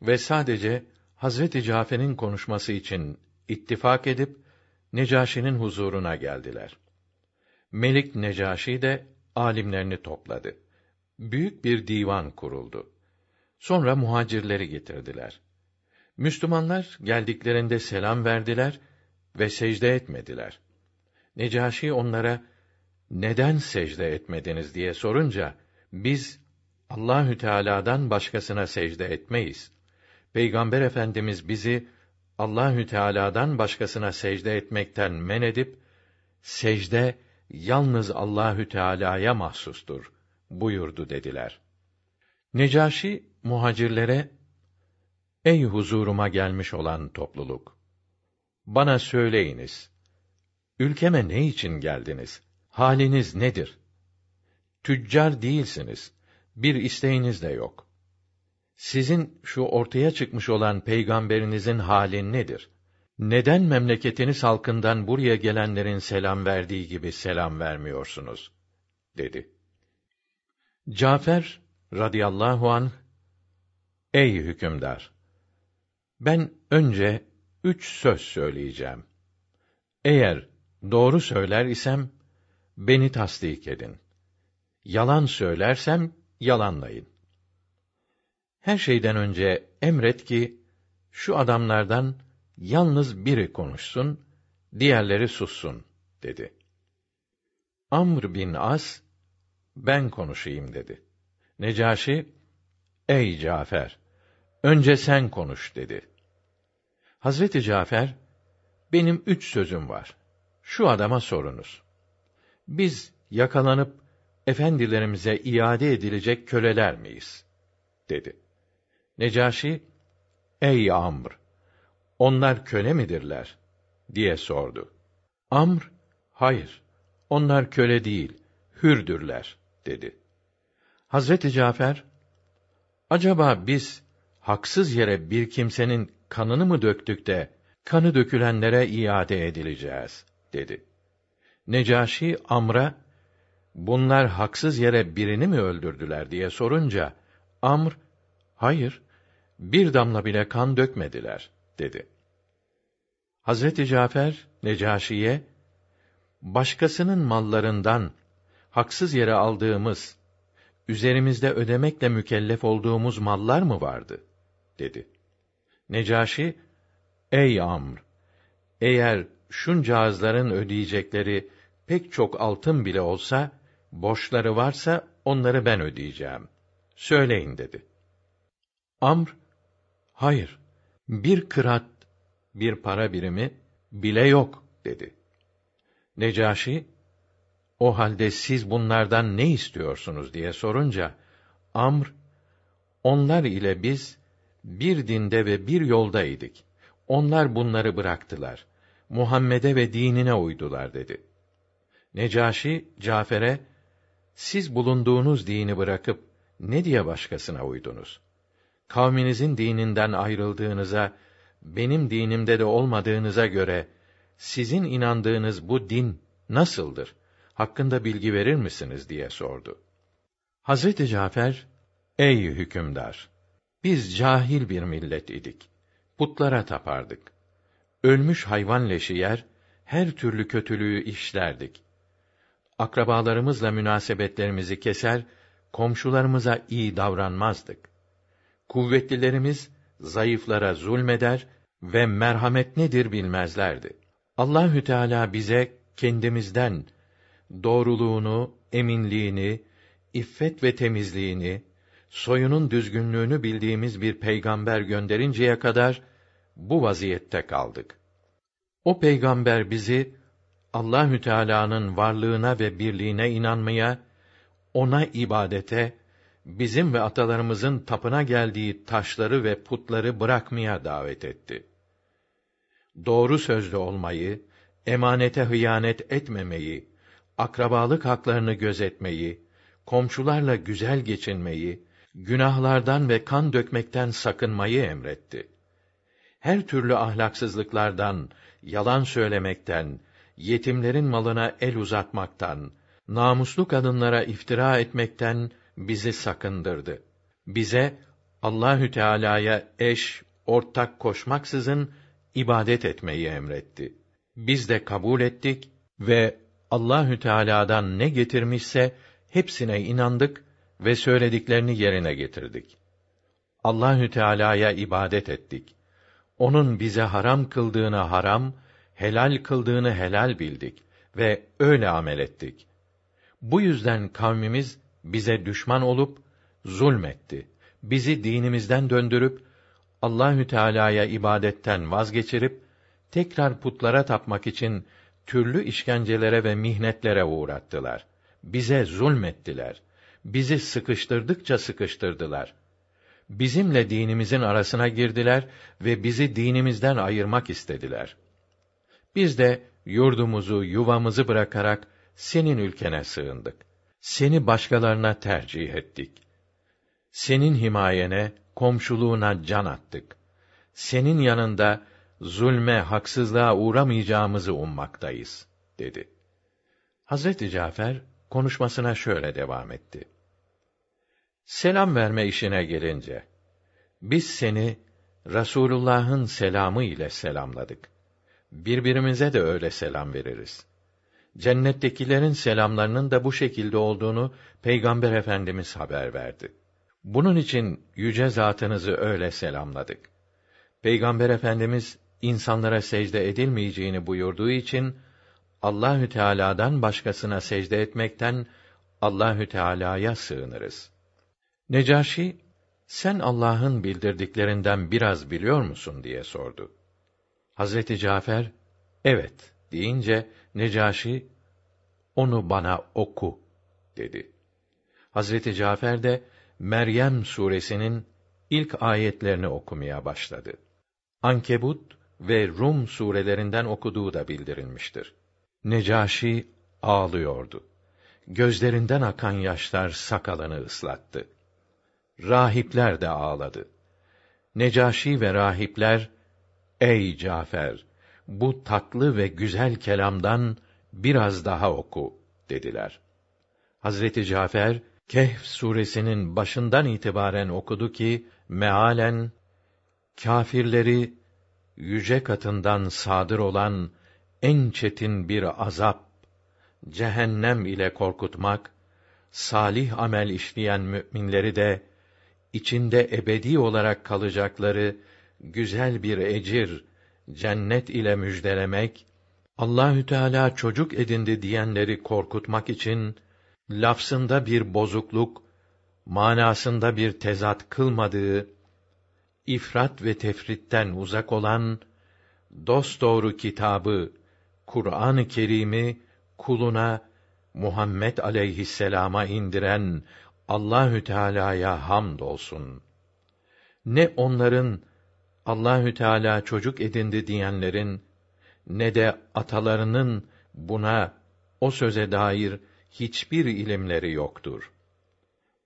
A: ve sadece Hazreti Cafer'in konuşması için ittifak edip Necaşi'nin huzuruna geldiler. Melik Necaşi de alimlerini topladı. Büyük bir divan kuruldu. Sonra muhacirleri getirdiler. Müslümanlar geldiklerinde selam verdiler ve secde etmediler. Necaşi onlara neden secde etmediniz diye sorunca biz Allahü Teala'dan başkasına secde etmeyiz. Peygamber Efendimiz bizi Allahü Teala'dan başkasına secde etmekten men edip secde yalnız Allahü Teala'ya mahsustur buyurdu dediler. Necaşi muhacirlere Ey huzuruma gelmiş olan topluluk bana söyleyiniz ülkeme ne için geldiniz? Haliniz nedir? Tüccar değilsiniz. Bir isteğiniz de yok. Sizin şu ortaya çıkmış olan peygamberinizin hali nedir? Neden memleketiniz halkından buraya gelenlerin selam verdiği gibi selam vermiyorsunuz? dedi. Cafer radıyallahu an Ey hükümdar! Ben önce üç söz söyleyeceğim. Eğer doğru söyler isem beni tasdik edin. Yalan söylersem yalanlayın. Her şeyden önce emret ki şu adamlardan yalnız biri konuşsun, diğerleri sussun dedi. Amr bin As ben konuşayım dedi. Necaşi ey Cafer önce sen konuş dedi. Hazreti Cafer benim üç sözüm var. Şu adama sorunuz. Biz yakalanıp efendilerimize iade edilecek köleler miyiz? dedi. Necaşi, ey Amr, onlar köle midirler? diye sordu. Amr, hayır, onlar köle değil, hürdürler, dedi. Hazreti Cafer, acaba biz haksız yere bir kimsenin kanını mı döktük de kanı dökülenlere iade edileceğiz dedi. Necaşi Amr'a bunlar haksız yere birini mi öldürdüler diye sorunca Amr hayır bir damla bile kan dökmediler dedi. Hazreti Cafer Necaşi'ye başkasının mallarından haksız yere aldığımız üzerimizde ödemekle mükellef olduğumuz mallar mı vardı dedi. Necaşi ey Amr eğer şunca ağızların ödeyecekleri pek çok altın bile olsa borçları varsa onları ben ödeyeceğim. Söyleyin dedi. Amr, hayır, bir kırat, bir para birimi bile yok dedi. Necaşi, o halde siz bunlardan ne istiyorsunuz diye sorunca, Amr, onlar ile biz bir dinde ve bir yoldaydık. Onlar bunları bıraktılar. Muhammed'e ve dinine uydular dedi. Necaşi Cafer'e siz bulunduğunuz dini bırakıp ne diye başkasına uydunuz? Kavminizin dininden ayrıldığınıza, benim dinimde de olmadığınıza göre sizin inandığınız bu din nasıldır? Hakkında bilgi verir misiniz diye sordu. Hazreti Cafer, ey hükümdar, biz cahil bir millet idik. Putlara tapardık. Ölmüş hayvan leşi yer, her türlü kötülüğü işlerdik akrabalarımızla münasebetlerimizi keser, komşularımıza iyi davranmazdık. Kuvvetlilerimiz zayıflara zulmeder ve merhamet nedir bilmezlerdi. Allahü Teala bize kendimizden doğruluğunu, eminliğini, iffet ve temizliğini, soyunun düzgünlüğünü bildiğimiz bir peygamber gönderinceye kadar bu vaziyette kaldık. O peygamber bizi Allahü Teala'nın varlığına ve birliğine inanmaya, ona ibadete, bizim ve atalarımızın tapına geldiği taşları ve putları bırakmaya davet etti. Doğru sözlü olmayı, emanete hıyanet etmemeyi, akrabalık haklarını gözetmeyi, komşularla güzel geçinmeyi, günahlardan ve kan dökmekten sakınmayı emretti. Her türlü ahlaksızlıklardan, yalan söylemekten, yetimlerin malına el uzatmaktan, namuslu kadınlara iftira etmekten bizi sakındırdı. Bize Allahü Teala'ya eş, ortak koşmaksızın ibadet etmeyi emretti. Biz de kabul ettik ve Allahü Teala'dan ne getirmişse hepsine inandık ve söylediklerini yerine getirdik. Allahü Teala'ya ibadet ettik. Onun bize haram kıldığını haram, helal kıldığını helal bildik ve öyle amel ettik. Bu yüzden kavmimiz bize düşman olup zulmetti. Bizi dinimizden döndürüp Allahü Teala'ya ibadetten vazgeçirip tekrar putlara tapmak için türlü işkencelere ve mihnetlere uğrattılar. Bize zulmettiler. Bizi sıkıştırdıkça sıkıştırdılar. Bizimle dinimizin arasına girdiler ve bizi dinimizden ayırmak istediler. Biz de yurdumuzu, yuvamızı bırakarak senin ülkene sığındık. Seni başkalarına tercih ettik. Senin himayene, komşuluğuna can attık. Senin yanında zulme, haksızlığa uğramayacağımızı ummaktayız, dedi. Hazreti Cafer konuşmasına şöyle devam etti. Selam verme işine gelince, biz seni Rasulullah'ın selamı ile selamladık. Birbirimize de öyle selam veririz. Cennettekilerin selamlarının da bu şekilde olduğunu Peygamber Efendimiz haber verdi. Bunun için yüce zatınızı öyle selamladık. Peygamber Efendimiz insanlara secde edilmeyeceğini buyurduğu için Allahü Teala'dan başkasına secde etmekten Allahü Teala'ya sığınırız. Necaşi, sen Allah'ın bildirdiklerinden biraz biliyor musun diye sordu. Hazreti Cafer, evet deyince Necaşi, onu bana oku dedi. Hazreti Cafer de Meryem suresinin ilk ayetlerini okumaya başladı. Ankebut ve Rum surelerinden okuduğu da bildirilmiştir. Necaşi ağlıyordu. Gözlerinden akan yaşlar sakalını ıslattı. Rahipler de ağladı. Necaşi ve rahipler, ey Cafer, bu tatlı ve güzel kelamdan biraz daha oku, dediler. Hazreti Cafer, Kehf suresinin başından itibaren okudu ki, mealen, kâfirleri yüce katından sadır olan en çetin bir azap, cehennem ile korkutmak, salih amel işleyen müminleri de içinde ebedi olarak kalacakları güzel bir ecir, cennet ile müjdelemek, Allahü Teala çocuk edindi diyenleri korkutmak için lafzında bir bozukluk, manasında bir tezat kılmadığı ifrat ve tefritten uzak olan dosdoğru kitabı Kur'an-ı Kerim'i kuluna Muhammed aleyhisselama indiren Allahü Teala'ya hamd olsun. Ne onların Allahü Teala çocuk edindi diyenlerin ne de atalarının buna o söze dair hiçbir ilimleri yoktur.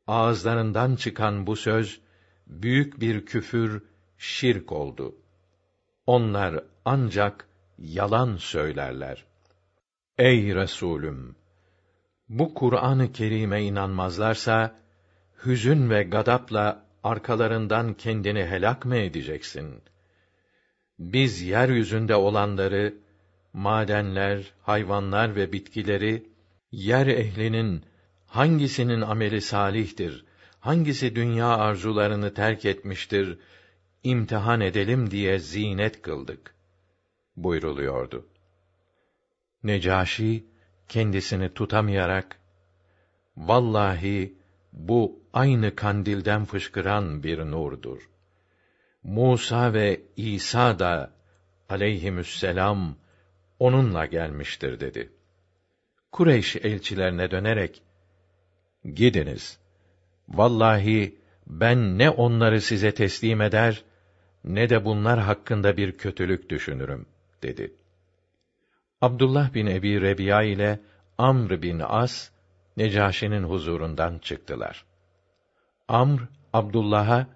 A: Ağızlarından çıkan bu söz büyük bir küfür, şirk oldu. Onlar ancak yalan söylerler. Ey Resulüm! Bu Kur'an-ı Kerim'e inanmazlarsa, hüzün ve gadapla arkalarından kendini helak mı edeceksin? Biz yeryüzünde olanları, madenler, hayvanlar ve bitkileri, yer ehlinin hangisinin ameli salihtir, hangisi dünya arzularını terk etmiştir, imtihan edelim diye zinet kıldık. buyruluyordu. Necaşi kendisini tutamayarak vallahi bu aynı kandilden fışkıran bir nurdur. Musa ve İsa da aleyhimüsselam onunla gelmiştir dedi. Kureyş elçilerine dönerek gidiniz Vallahi ben ne onları size teslim eder ne de bunlar hakkında bir kötülük düşünürüm dedi. Abdullah bin Ebi Rebiya ile Amr bin As Necaşi'nin huzurundan çıktılar. Amr Abdullah'a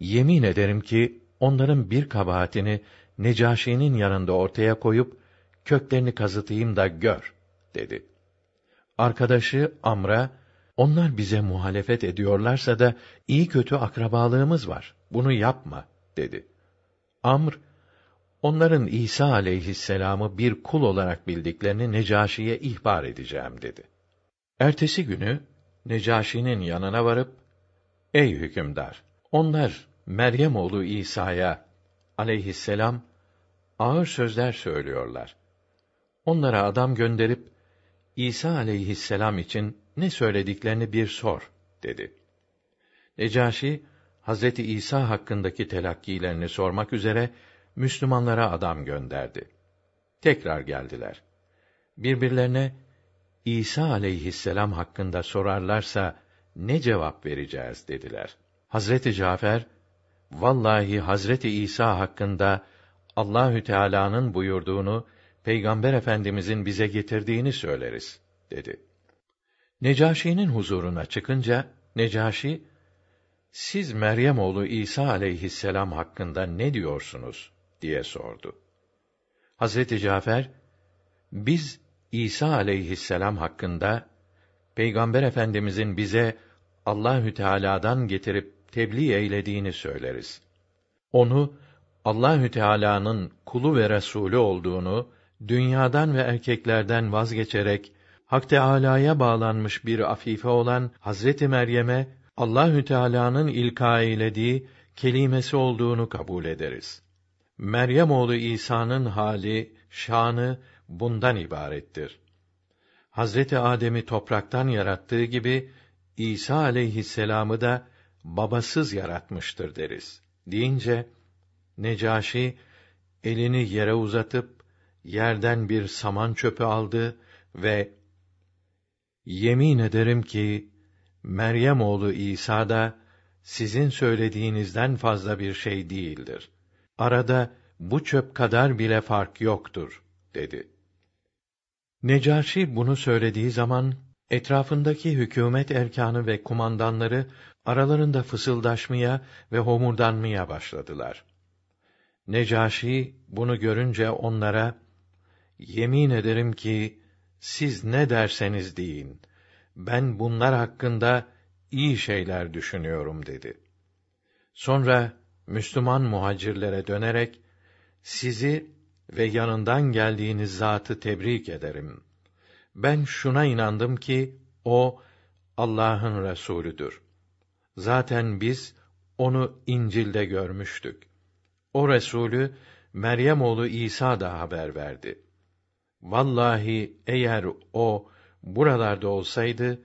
A: yemin ederim ki onların bir kabahatini Necaşi'nin yanında ortaya koyup köklerini kazıtayım da gör, dedi. Arkadaşı Amr'a, onlar bize muhalefet ediyorlarsa da iyi kötü akrabalığımız var. Bunu yapma, dedi. Amr, onların İsa aleyhisselamı bir kul olarak bildiklerini Necaşi'ye ihbar edeceğim, dedi. Ertesi günü, Necaşi'nin yanına varıp, Ey hükümdar! Onlar Meryem oğlu İsa'ya aleyhisselam ağır sözler söylüyorlar. Onlara adam gönderip İsa aleyhisselam için ne söylediklerini bir sor dedi. Necaşi Hazreti İsa hakkındaki telakkilerini sormak üzere Müslümanlara adam gönderdi. Tekrar geldiler. Birbirlerine İsa aleyhisselam hakkında sorarlarsa ne cevap vereceğiz dediler. Hazreti Cafer vallahi Hazreti İsa hakkında Allahü Teala'nın buyurduğunu Peygamber Efendimizin bize getirdiğini söyleriz dedi. Necaşi'nin huzuruna çıkınca Necaşi siz Meryem oğlu İsa aleyhisselam hakkında ne diyorsunuz diye sordu. Hazreti Cafer biz İsa aleyhisselam hakkında Peygamber Efendimizin bize Allahü Teala'dan getirip tebliğ eylediğini söyleriz. Onu Allahü Teala'nın kulu ve resulü olduğunu dünyadan ve erkeklerden vazgeçerek Hak Teâlâ'ya bağlanmış bir afife olan Hazreti Meryem'e Allahü Teala'nın ilka eylediği kelimesi olduğunu kabul ederiz. Meryem oğlu İsa'nın hali, şanı bundan ibarettir. Hazreti Adem'i topraktan yarattığı gibi İsa aleyhisselamı da babasız yaratmıştır deriz. Deyince Necaşi elini yere uzatıp yerden bir saman çöpü aldı ve yemin ederim ki Meryem oğlu İsa da sizin söylediğinizden fazla bir şey değildir. Arada bu çöp kadar bile fark yoktur dedi. Necaşi bunu söylediği zaman etrafındaki hükümet erkanı ve kumandanları aralarında fısıldaşmaya ve homurdanmaya başladılar. Necaşi bunu görünce onlara yemin ederim ki siz ne derseniz deyin. Ben bunlar hakkında iyi şeyler düşünüyorum dedi. Sonra Müslüman muhacirlere dönerek sizi ve yanından geldiğiniz zatı tebrik ederim. Ben şuna inandım ki o Allah'ın resulüdür. Zaten biz onu İncil'de görmüştük. O resulü Meryem oğlu İsa da haber verdi. Vallahi eğer o buralarda olsaydı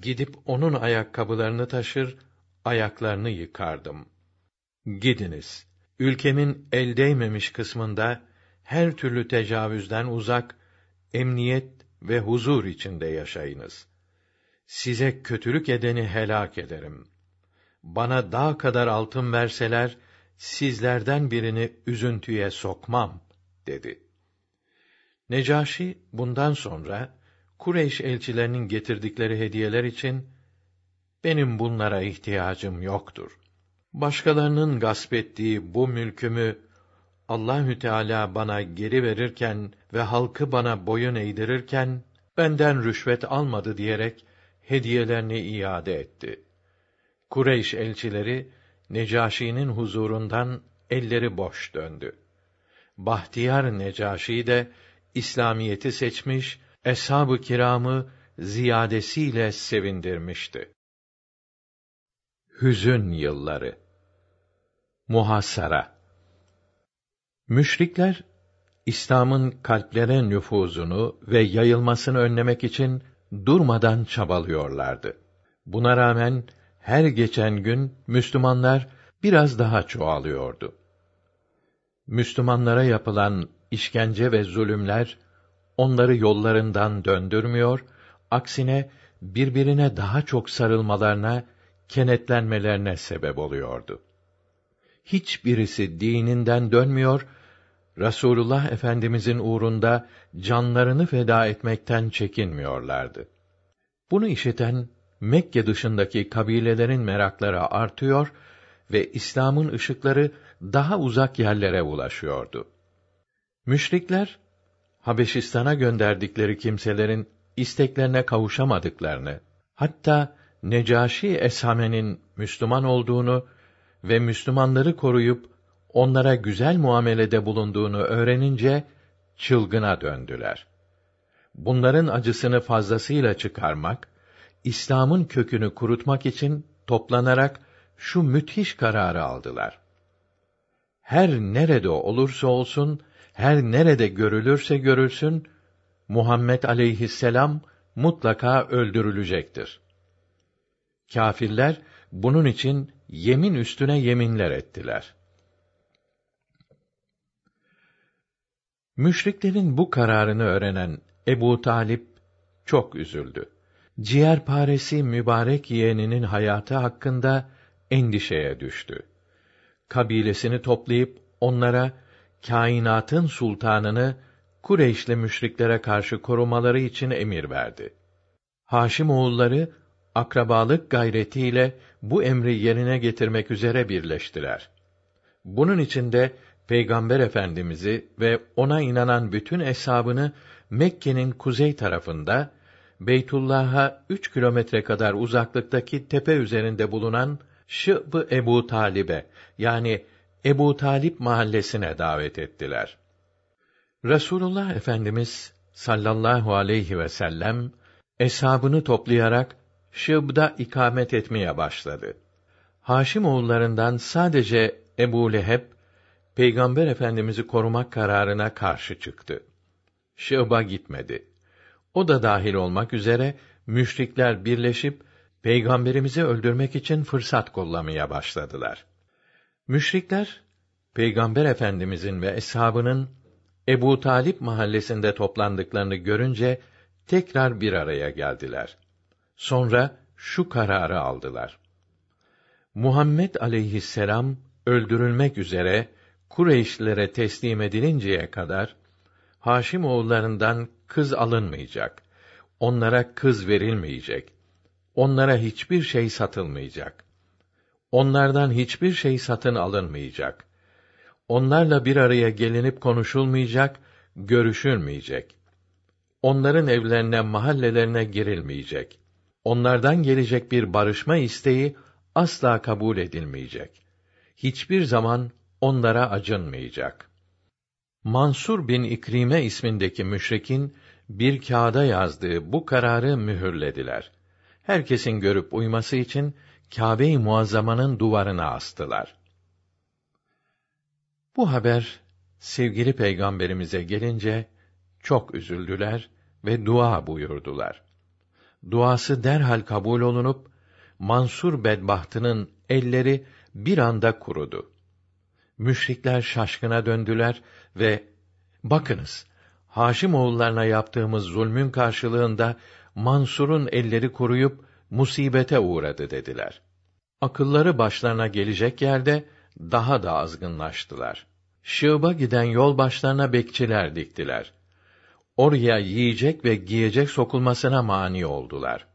A: gidip onun ayakkabılarını taşır, ayaklarını yıkardım. Gidiniz. Ülkemin el değmemiş kısmında her türlü tecavüzden uzak, emniyet ve huzur içinde yaşayınız. Size kötülük edeni helak ederim. Bana dağ kadar altın verseler, sizlerden birini üzüntüye sokmam, dedi. Necaşi bundan sonra Kureyş elçilerinin getirdikleri hediyeler için benim bunlara ihtiyacım yoktur. Başkalarının gasp ettiği bu mülkümü Allahü Teala bana geri verirken ve halkı bana boyun eğdirirken benden rüşvet almadı diyerek hediyelerini iade etti. Kureyş elçileri Necaşi'nin huzurundan elleri boş döndü. Bahtiyar Necaşi de İslamiyeti seçmiş, eshab-ı kiramı ziyadesiyle sevindirmişti. Hüzün yılları Muhasara Müşrikler İslam'ın kalplere nüfuzunu ve yayılmasını önlemek için durmadan çabalıyorlardı. Buna rağmen her geçen gün Müslümanlar biraz daha çoğalıyordu. Müslümanlara yapılan işkence ve zulümler onları yollarından döndürmüyor, aksine birbirine daha çok sarılmalarına, kenetlenmelerine sebep oluyordu. Hiçbirisi dininden dönmüyor, Rasulullah Efendimizin uğrunda canlarını feda etmekten çekinmiyorlardı. Bunu işiten Mekke dışındaki kabilelerin merakları artıyor ve İslam'ın ışıkları daha uzak yerlere ulaşıyordu. Müşrikler Habeşistan'a gönderdikleri kimselerin isteklerine kavuşamadıklarını, hatta Necaşi Eshame'nin Müslüman olduğunu ve Müslümanları koruyup onlara güzel muamelede bulunduğunu öğrenince çılgına döndüler. Bunların acısını fazlasıyla çıkarmak, İslam'ın kökünü kurutmak için toplanarak şu müthiş kararı aldılar. Her nerede olursa olsun, her nerede görülürse görülsün, Muhammed aleyhisselam mutlaka öldürülecektir. Kâfirler bunun için yemin üstüne yeminler ettiler. Müşriklerin bu kararını öğrenen Ebu Talip çok üzüldü. Ciğerparesi mübarek yeğeninin hayatı hakkında endişeye düştü. Kabilesini toplayıp onlara kainatın sultanını Kureyşli müşriklere karşı korumaları için emir verdi. Haşim oğulları akrabalık gayretiyle bu emri yerine getirmek üzere birleştiler. Bunun için de Peygamber Efendimizi ve ona inanan bütün eshabını Mekke'nin kuzey tarafında Beytullah'a üç kilometre kadar uzaklıktaki tepe üzerinde bulunan Şıb Ebu Talib'e yani Ebu Talip mahallesine davet ettiler. Resulullah Efendimiz sallallahu aleyhi ve sellem eshabını toplayarak Şıb'da ikamet etmeye başladı. Haşim oğullarından sadece Ebu Leheb Peygamber Efendimizi korumak kararına karşı çıktı. Şıb'a gitmedi. O da dahil olmak üzere müşrikler birleşip peygamberimizi öldürmek için fırsat kollamaya başladılar. Müşrikler Peygamber Efendimizin ve eshabının Ebu Talip mahallesinde toplandıklarını görünce tekrar bir araya geldiler. Sonra şu kararı aldılar. Muhammed aleyhisselam öldürülmek üzere Kureyşlilere teslim edilinceye kadar Haşim oğullarından kız alınmayacak. Onlara kız verilmeyecek. Onlara hiçbir şey satılmayacak. Onlardan hiçbir şey satın alınmayacak. Onlarla bir araya gelinip konuşulmayacak, görüşülmeyecek. Onların evlerine, mahallelerine girilmeyecek. Onlardan gelecek bir barışma isteği asla kabul edilmeyecek. Hiçbir zaman onlara acınmayacak. Mansur bin İkrime ismindeki müşrikin bir kağıda yazdığı bu kararı mühürlediler. Herkesin görüp uyması için Kâbe-i Muazzama'nın duvarına astılar. Bu haber sevgili peygamberimize gelince çok üzüldüler ve dua buyurdular. Duası derhal kabul olunup Mansur bedbahtının elleri bir anda kurudu. Müşrikler şaşkına döndüler ve bakınız Haşim oğullarına yaptığımız zulmün karşılığında Mansur'un elleri kuruyup musibete uğradı dediler. Akılları başlarına gelecek yerde daha da azgınlaştılar. Şığba giden yol başlarına bekçiler diktiler. Oraya yiyecek ve giyecek sokulmasına mani oldular.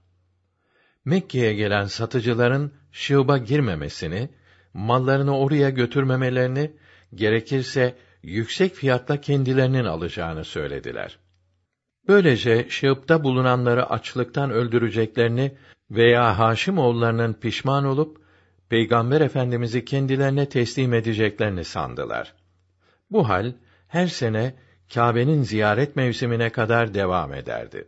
A: Mekke'ye gelen satıcıların Şığba girmemesini, mallarını oraya götürmemelerini, gerekirse yüksek fiyatla kendilerinin alacağını söylediler. Böylece Şıb'da bulunanları açlıktan öldüreceklerini veya Haşim oğullarının pişman olup Peygamber Efendimizi kendilerine teslim edeceklerini sandılar. Bu hal her sene Kâbe'nin ziyaret mevsimine kadar devam ederdi.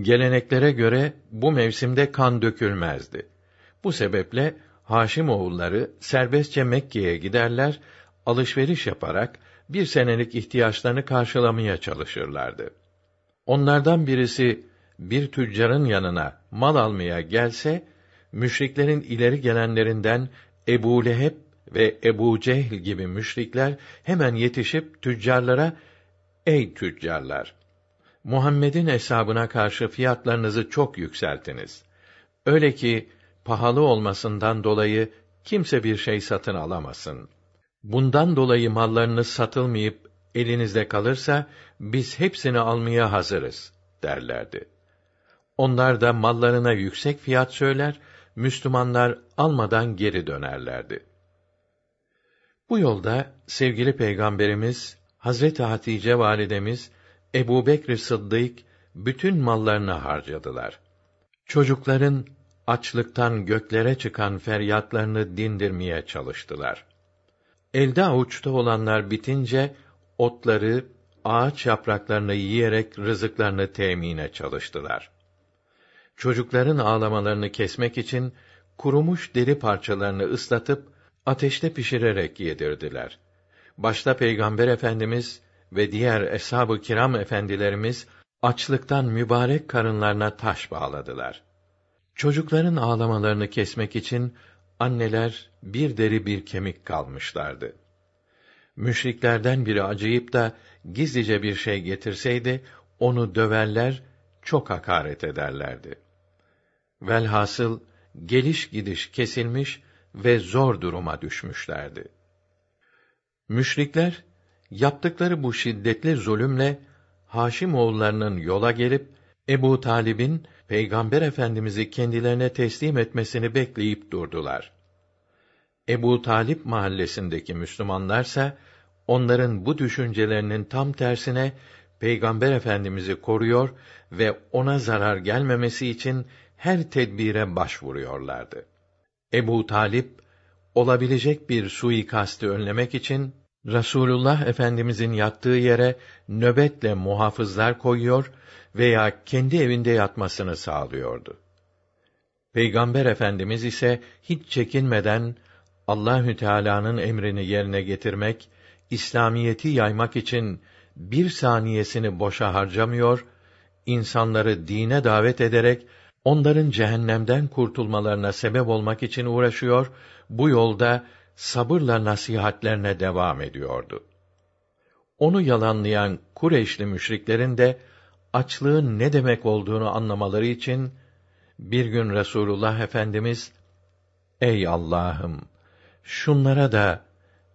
A: Geleneklere göre bu mevsimde kan dökülmezdi. Bu sebeple Haşim oğulları serbestçe Mekke'ye giderler, alışveriş yaparak bir senelik ihtiyaçlarını karşılamaya çalışırlardı. Onlardan birisi bir tüccarın yanına mal almaya gelse, müşriklerin ileri gelenlerinden Ebu Leheb ve Ebu Cehl gibi müşrikler hemen yetişip tüccarlara, Ey tüccarlar! Muhammed'in hesabına karşı fiyatlarınızı çok yükseltiniz. Öyle ki, pahalı olmasından dolayı kimse bir şey satın alamasın. Bundan dolayı mallarınız satılmayıp elinizde kalırsa biz hepsini almaya hazırız derlerdi. Onlar da mallarına yüksek fiyat söyler, Müslümanlar almadan geri dönerlerdi. Bu yolda sevgili peygamberimiz Hazreti Hatice validemiz Ebu Bekr Sıddık bütün mallarını harcadılar. Çocukların açlıktan göklere çıkan feryatlarını dindirmeye çalıştılar. Elde avuçta olanlar bitince otları, ağaç yapraklarını yiyerek rızıklarını temine çalıştılar. Çocukların ağlamalarını kesmek için kurumuş deri parçalarını ıslatıp ateşte pişirerek yedirdiler. Başta Peygamber Efendimiz ve diğer eshab-ı kiram efendilerimiz açlıktan mübarek karınlarına taş bağladılar. Çocukların ağlamalarını kesmek için anneler bir deri bir kemik kalmışlardı. Müşriklerden biri acıyıp da gizlice bir şey getirseydi onu döverler, çok hakaret ederlerdi. Velhasıl geliş gidiş kesilmiş ve zor duruma düşmüşlerdi. Müşrikler yaptıkları bu şiddetli zulümle Haşim oğullarının yola gelip Ebu Talib'in Peygamber Efendimizi kendilerine teslim etmesini bekleyip durdular. Ebu Talip mahallesindeki Müslümanlarsa onların bu düşüncelerinin tam tersine Peygamber Efendimizi koruyor ve ona zarar gelmemesi için her tedbire başvuruyorlardı. Ebu Talip olabilecek bir suikastı önlemek için Rasulullah Efendimizin yattığı yere nöbetle muhafızlar koyuyor veya kendi evinde yatmasını sağlıyordu. Peygamber Efendimiz ise hiç çekinmeden Allahü Teala'nın emrini yerine getirmek, İslamiyeti yaymak için bir saniyesini boşa harcamıyor, insanları dine davet ederek onların cehennemden kurtulmalarına sebep olmak için uğraşıyor, bu yolda sabırla nasihatlerine devam ediyordu. Onu yalanlayan Kureyşli müşriklerin de açlığın ne demek olduğunu anlamaları için bir gün Resulullah Efendimiz Ey Allah'ım şunlara da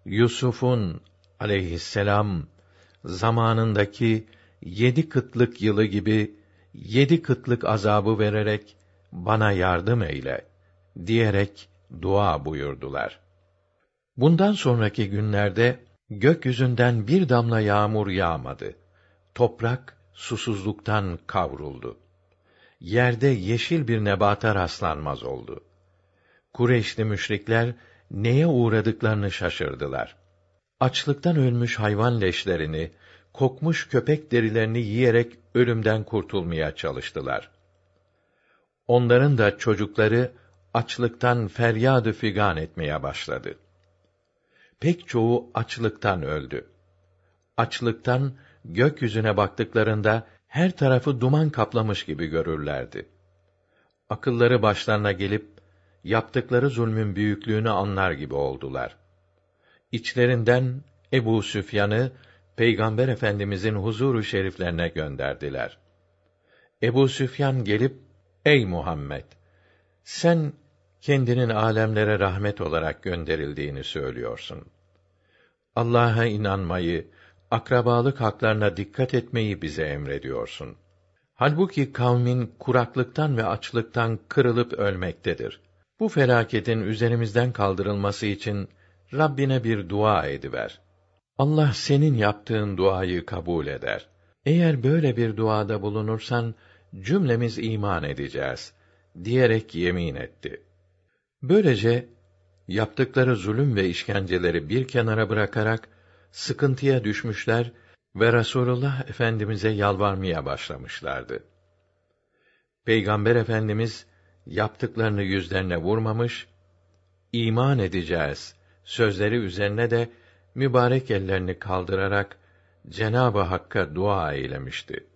A: Yusuf'un aleyhisselam zamanındaki yedi kıtlık yılı gibi yedi kıtlık azabı vererek bana yardım eyle diyerek dua buyurdular. Bundan sonraki günlerde gökyüzünden bir damla yağmur yağmadı. Toprak susuzluktan kavruldu. Yerde yeşil bir nebata rastlanmaz oldu. Kureyşli müşrikler neye uğradıklarını şaşırdılar. Açlıktan ölmüş hayvan leşlerini, kokmuş köpek derilerini yiyerek ölümden kurtulmaya çalıştılar. Onların da çocukları açlıktan feryadı figan etmeye başladı. Pek çoğu açlıktan öldü. Açlıktan gökyüzüne baktıklarında her tarafı duman kaplamış gibi görürlerdi. Akılları başlarına gelip yaptıkları zulmün büyüklüğünü anlar gibi oldular. İçlerinden Ebu Süfyan'ı Peygamber Efendimizin huzuru şeriflerine gönderdiler. Ebu Süfyan gelip, Ey Muhammed! Sen kendinin alemlere rahmet olarak gönderildiğini söylüyorsun. Allah'a inanmayı, akrabalık haklarına dikkat etmeyi bize emrediyorsun. Halbuki kavmin kuraklıktan ve açlıktan kırılıp ölmektedir. Bu felaketin üzerimizden kaldırılması için Rabbine bir dua ediver. Allah senin yaptığın duayı kabul eder. Eğer böyle bir duada bulunursan cümlemiz iman edeceğiz diyerek yemin etti. Böylece yaptıkları zulüm ve işkenceleri bir kenara bırakarak sıkıntıya düşmüşler ve Rasulullah Efendimize yalvarmaya başlamışlardı. Peygamber Efendimiz yaptıklarını yüzlerine vurmamış, iman edeceğiz sözleri üzerine de mübarek ellerini kaldırarak Cenabı Hakk'a dua eylemişti.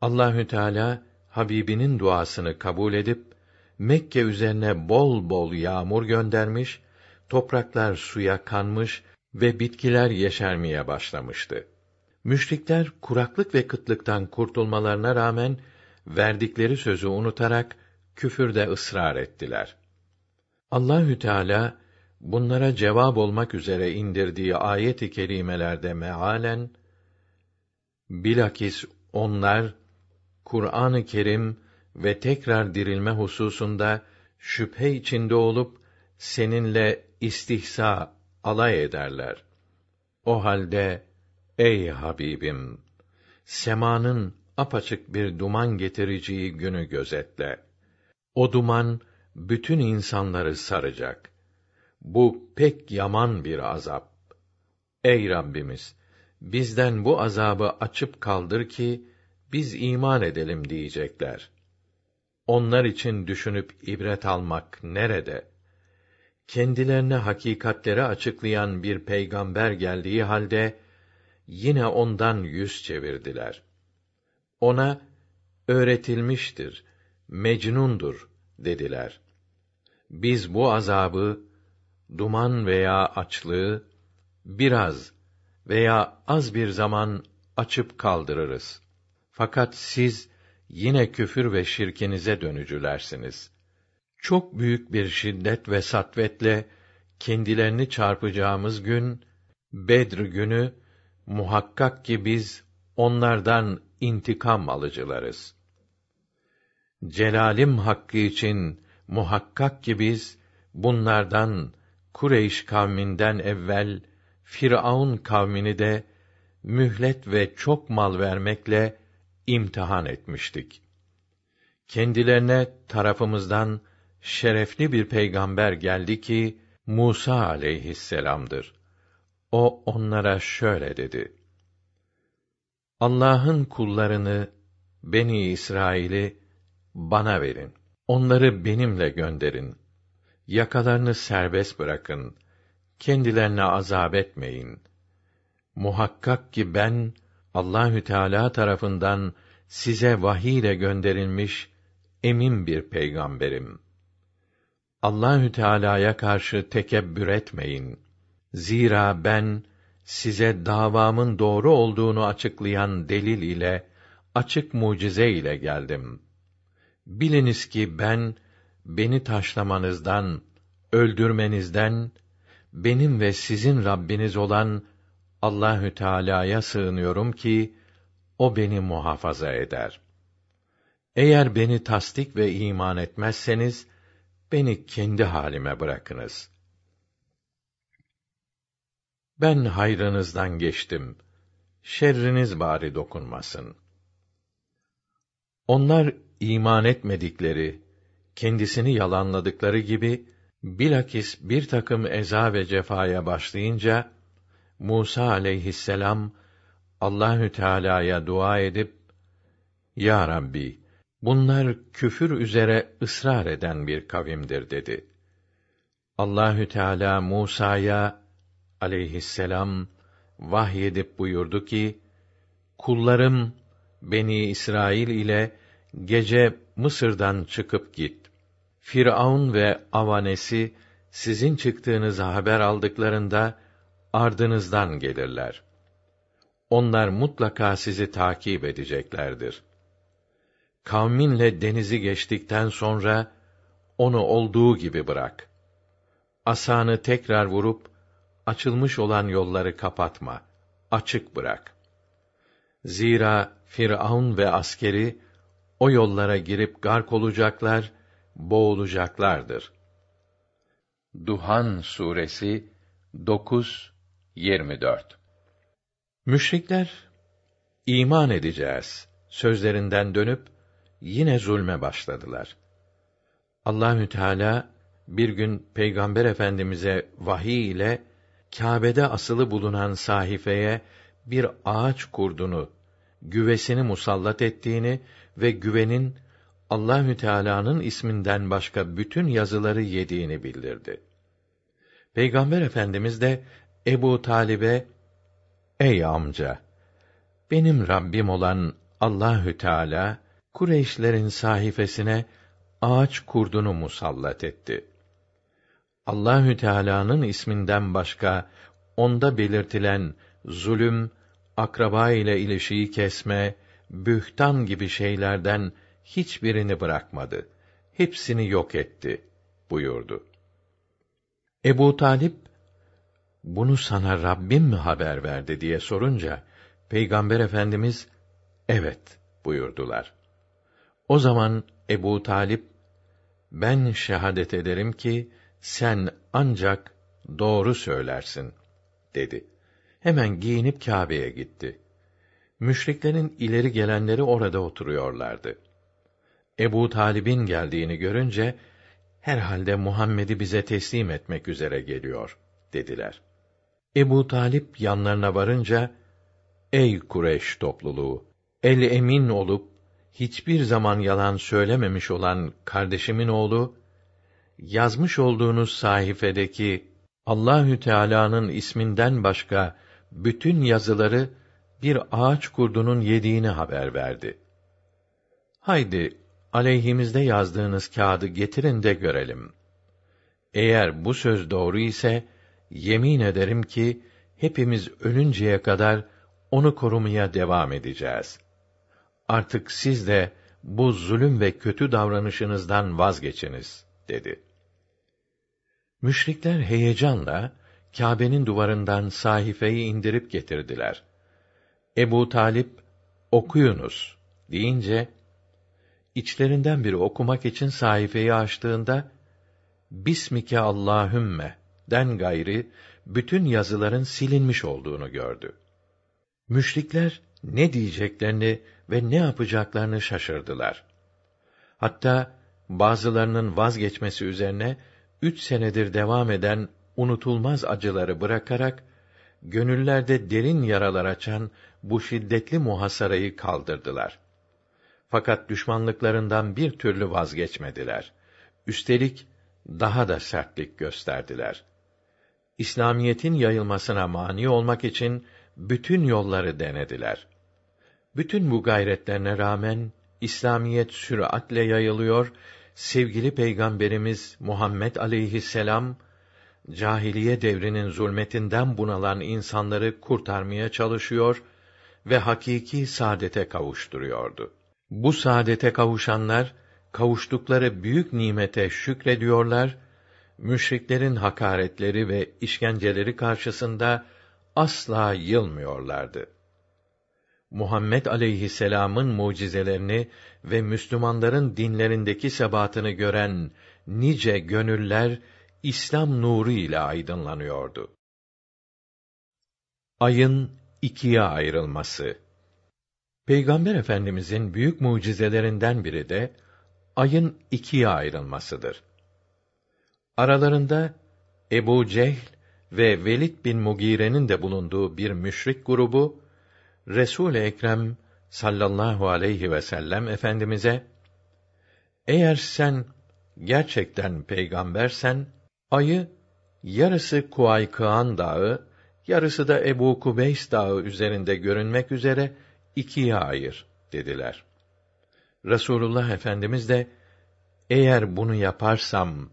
A: Allahü Teala Habibinin duasını kabul edip Mekke üzerine bol bol yağmur göndermiş, topraklar suya kanmış ve bitkiler yeşermeye başlamıştı. Müşrikler kuraklık ve kıtlıktan kurtulmalarına rağmen verdikleri sözü unutarak küfürde ısrar ettiler. Allahü Teala bunlara cevap olmak üzere indirdiği ayet-i kerimelerde mealen bilakis onlar Kur'an-ı Kerim ve tekrar dirilme hususunda şüphe içinde olup seninle istihsa alay ederler. O halde ey Habibim semanın apaçık bir duman getireceği günü gözetle. O duman bütün insanları saracak. Bu pek yaman bir azap. Ey Rabbimiz, bizden bu azabı açıp kaldır ki biz iman edelim diyecekler. Onlar için düşünüp ibret almak nerede? Kendilerine hakikatleri açıklayan bir peygamber geldiği halde yine ondan yüz çevirdiler. Ona öğretilmiştir, mecnundur dediler. Biz bu azabı duman veya açlığı biraz veya az bir zaman açıp kaldırırız. Fakat siz yine küfür ve şirkinize dönücülersiniz. Çok büyük bir şiddet ve satvetle kendilerini çarpacağımız gün Bedr günü muhakkak ki biz onlardan intikam alıcılarız. Celalim hakkı için muhakkak ki biz bunlardan Kureyş kavminden evvel Firavun kavmini de mühlet ve çok mal vermekle imtihan etmiştik. Kendilerine tarafımızdan şerefli bir peygamber geldi ki Musa aleyhisselam'dır. O onlara şöyle dedi: Allah'ın kullarını Beni İsrail'i bana verin. Onları benimle gönderin. Yakalarını serbest bırakın. Kendilerine azap etmeyin. Muhakkak ki ben Allahü Teala tarafından size vahiy ile gönderilmiş emin bir peygamberim. Allahü Teala'ya karşı tekebbür etmeyin. Zira ben size davamın doğru olduğunu açıklayan delil ile açık mucize ile geldim. Biliniz ki ben beni taşlamanızdan, öldürmenizden benim ve sizin Rabbiniz olan Allahü Teala'ya sığınıyorum ki o beni muhafaza eder. Eğer beni tasdik ve iman etmezseniz beni kendi halime bırakınız. Ben hayrınızdan geçtim. Şerriniz bari dokunmasın. Onlar iman etmedikleri, kendisini yalanladıkları gibi bilakis bir takım eza ve cefaya başlayınca Musa aleyhisselam Allahü Teala'ya dua edip Ya Rabbi bunlar küfür üzere ısrar eden bir kavimdir dedi. Allahü Teala Musa'ya aleyhisselam vahyedip buyurdu ki kullarım Beni İsrail ile gece Mısır'dan çıkıp git. Firavun ve avanesi sizin çıktığınızı haber aldıklarında ardınızdan gelirler. Onlar mutlaka sizi takip edeceklerdir. Kavminle denizi geçtikten sonra onu olduğu gibi bırak. Asanı tekrar vurup açılmış olan yolları kapatma, açık bırak. Zira Firavun ve askeri o yollara girip gark olacaklar, boğulacaklardır. Duhan suresi 9 24 Müşrikler iman edeceğiz sözlerinden dönüp yine zulme başladılar. Allahü Teala bir gün Peygamber Efendimize vahiy ile Kâbe'de asılı bulunan sahifeye bir ağaç kurdunu, güvesini musallat ettiğini ve güvenin Allahü Teala'nın isminden başka bütün yazıları yediğini bildirdi. Peygamber Efendimiz de Ebu Talib'e Ey amca benim Rabbim olan Allahü Teala Kureyşlerin sahifesine ağaç kurdunu musallat etti. Allahü Teala'nın isminden başka onda belirtilen zulüm, akraba ile ilişiği kesme, bühtan gibi şeylerden hiçbirini bırakmadı. Hepsini yok etti buyurdu. Ebu Talip bunu sana Rabbim mi haber verdi diye sorunca Peygamber Efendimiz evet buyurdular. O zaman Ebu Talip ben şehadet ederim ki sen ancak doğru söylersin dedi. hemen giyinip Kâbe'ye gitti. Müşriklerin ileri gelenleri orada oturuyorlardı. Ebu Talib'in geldiğini görünce herhalde Muhammed'i bize teslim etmek üzere geliyor dediler. Ebu Talip yanlarına varınca ey Kureyş topluluğu el emin olup hiçbir zaman yalan söylememiş olan kardeşimin oğlu yazmış olduğunuz sahifedeki Allahü Teala'nın isminden başka bütün yazıları bir ağaç kurdunun yediğini haber verdi. Haydi aleyhimizde yazdığınız kağıdı getirin de görelim. Eğer bu söz doğru ise yemin ederim ki hepimiz ölünceye kadar onu korumaya devam edeceğiz. Artık siz de bu zulüm ve kötü davranışınızdan vazgeçiniz dedi. Müşrikler heyecanla Kâbe'nin duvarından sahifeyi indirip getirdiler. Ebu Talip okuyunuz deyince içlerinden biri okumak için sayfayı açtığında Bismike Allahümme den gayri bütün yazıların silinmiş olduğunu gördü. Müşrikler ne diyeceklerini ve ne yapacaklarını şaşırdılar. Hatta bazılarının vazgeçmesi üzerine üç senedir devam eden unutulmaz acıları bırakarak gönüllerde derin yaralar açan bu şiddetli muhasarayı kaldırdılar. Fakat düşmanlıklarından bir türlü vazgeçmediler. Üstelik daha da sertlik gösterdiler. İslamiyetin yayılmasına mani olmak için bütün yolları denediler. Bütün bu gayretlerine rağmen İslamiyet süratle yayılıyor, sevgili peygamberimiz Muhammed aleyhisselam cahiliye devrinin zulmetinden bunalan insanları kurtarmaya çalışıyor ve hakiki saadete kavuşturuyordu. Bu saadete kavuşanlar kavuştukları büyük nimete şükrediyorlar, müşriklerin hakaretleri ve işkenceleri karşısında asla yılmıyorlardı. Muhammed aleyhisselam'ın mucizelerini ve Müslümanların dinlerindeki sebatını gören nice gönüller İslam nuru ile aydınlanıyordu. Ayın ikiye ayrılması Peygamber Efendimizin büyük mucizelerinden biri de ayın ikiye ayrılmasıdır. Aralarında Ebu Cehl ve Velid bin Mugire'nin de bulunduğu bir müşrik grubu Resul Ekrem sallallahu aleyhi ve sellem efendimize eğer sen gerçekten peygambersen ayı yarısı Kuaykıan dağı yarısı da Ebu Kubeys dağı üzerinde görünmek üzere ikiye ayır dediler. Resulullah Efendimiz de eğer bunu yaparsam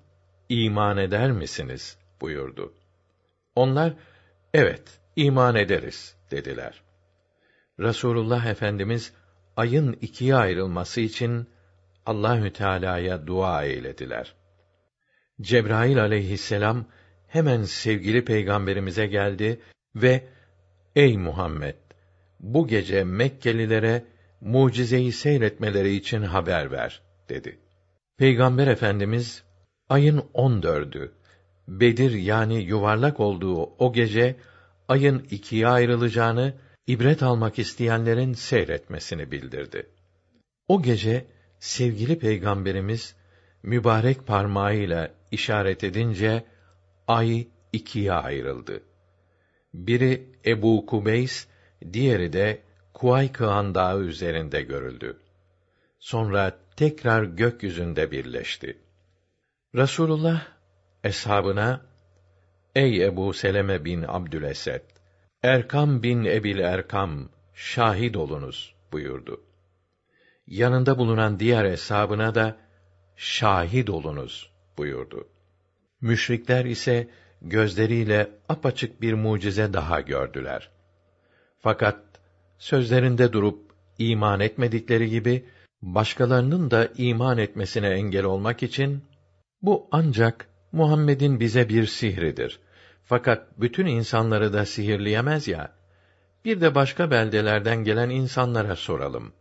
A: iman eder misiniz buyurdu. Onlar evet iman ederiz dediler. Resulullah Efendimiz ayın ikiye ayrılması için Allahü Teala'ya dua eylediler. Cebrail aleyhisselam hemen sevgili peygamberimize geldi ve ey Muhammed bu gece Mekkelilere mucizeyi seyretmeleri için haber ver dedi. Peygamber Efendimiz ayın on dördü Bedir yani yuvarlak olduğu o gece ayın ikiye ayrılacağını ibret almak isteyenlerin seyretmesini bildirdi. O gece sevgili peygamberimiz mübarek parmağıyla işaret edince ay ikiye ayrıldı. Biri Ebu Kubeys, diğeri de Kuay Kıhan Dağı üzerinde görüldü. Sonra tekrar gökyüzünde birleşti. Rasulullah eshabına Ey Ebu Seleme bin Abdülesed Erkam bin Ebil Erkam şahit olunuz buyurdu. Yanında bulunan diğer hesabına da şahit olunuz buyurdu. Müşrikler ise gözleriyle apaçık bir mucize daha gördüler. Fakat sözlerinde durup iman etmedikleri gibi başkalarının da iman etmesine engel olmak için bu ancak Muhammed'in bize bir sihridir. Fakat bütün insanları da sihirleyemez ya. Bir de başka beldelerden gelen insanlara soralım.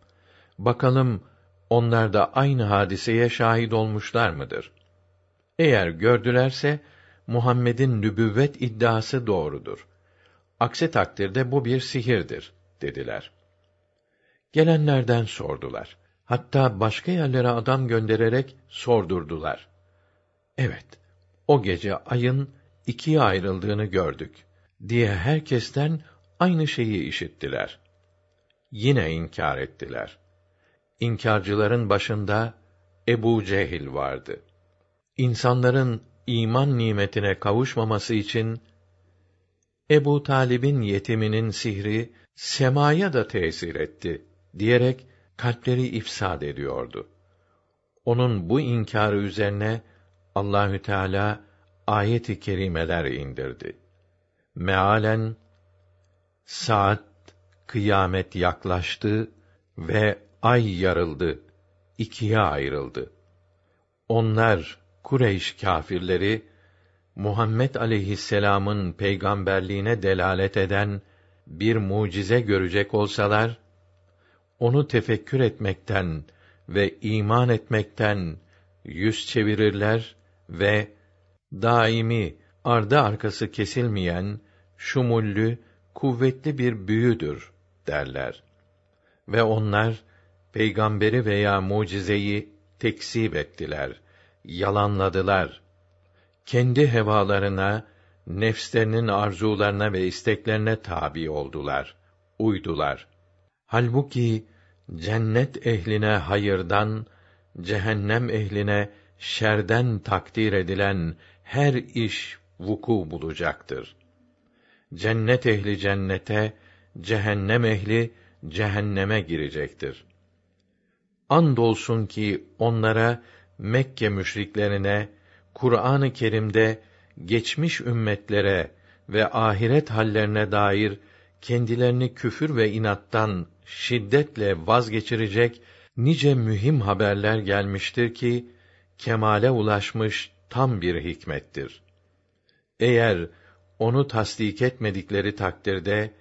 A: Bakalım onlar da aynı hadiseye şahit olmuşlar mıdır? Eğer gördülerse Muhammed'in nübüvvet iddiası doğrudur. Aksi takdirde bu bir sihirdir dediler. Gelenlerden sordular. Hatta başka yerlere adam göndererek sordurdular. Evet, o gece ayın ikiye ayrıldığını gördük diye herkesten aynı şeyi işittiler. Yine inkar ettiler. İnkarcıların başında Ebu Cehil vardı. İnsanların iman nimetine kavuşmaması için Ebu Talib'in yetiminin sihri semaya da tesir etti diyerek kalpleri ifsad ediyordu. Onun bu inkârı üzerine Allahü Teala ayet-i kerimeler indirdi. Mealen saat kıyamet yaklaştı ve ay yarıldı, ikiye ayrıldı. Onlar Kureyş kâfirleri Muhammed aleyhisselam'ın peygamberliğine delalet eden bir mucize görecek olsalar onu tefekkür etmekten ve iman etmekten yüz çevirirler ve daimi ardı arkası kesilmeyen şumullü kuvvetli bir büyüdür derler. Ve onlar peygamberi veya mucizeyi tekzip ettiler, yalanladılar. Kendi hevalarına, nefslerinin arzularına ve isteklerine tabi oldular, uydular. Halbuki cennet ehline hayırdan, cehennem ehline şerden takdir edilen her iş vuku bulacaktır. Cennet ehli cennete, cehennem ehli cehenneme girecektir. Andolsun ki onlara Mekke müşriklerine Kur'an-ı Kerim'de geçmiş ümmetlere ve ahiret hallerine dair kendilerini küfür ve inattan şiddetle vazgeçirecek nice mühim haberler gelmiştir ki kemale ulaşmış tam bir hikmettir. Eğer onu tasdik etmedikleri takdirde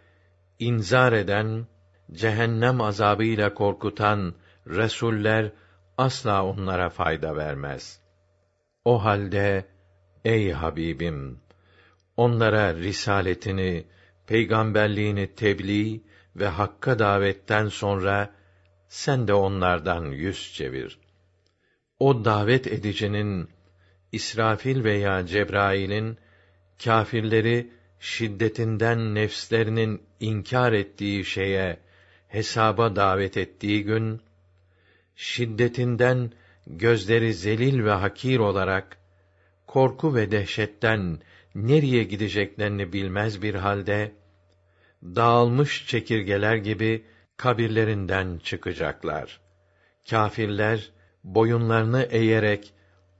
A: inzar eden, cehennem azabıyla korkutan resuller asla onlara fayda vermez. O halde ey Habibim onlara risaletini, peygamberliğini tebliğ ve hakka davetten sonra sen de onlardan yüz çevir. O davet edicinin İsrafil veya Cebrail'in kâfirleri şiddetinden nefslerinin inkar ettiği şeye hesaba davet ettiği gün şiddetinden gözleri zelil ve hakir olarak korku ve dehşetten nereye gideceklerini bilmez bir halde dağılmış çekirgeler gibi kabirlerinden çıkacaklar. Kâfirler boyunlarını eğerek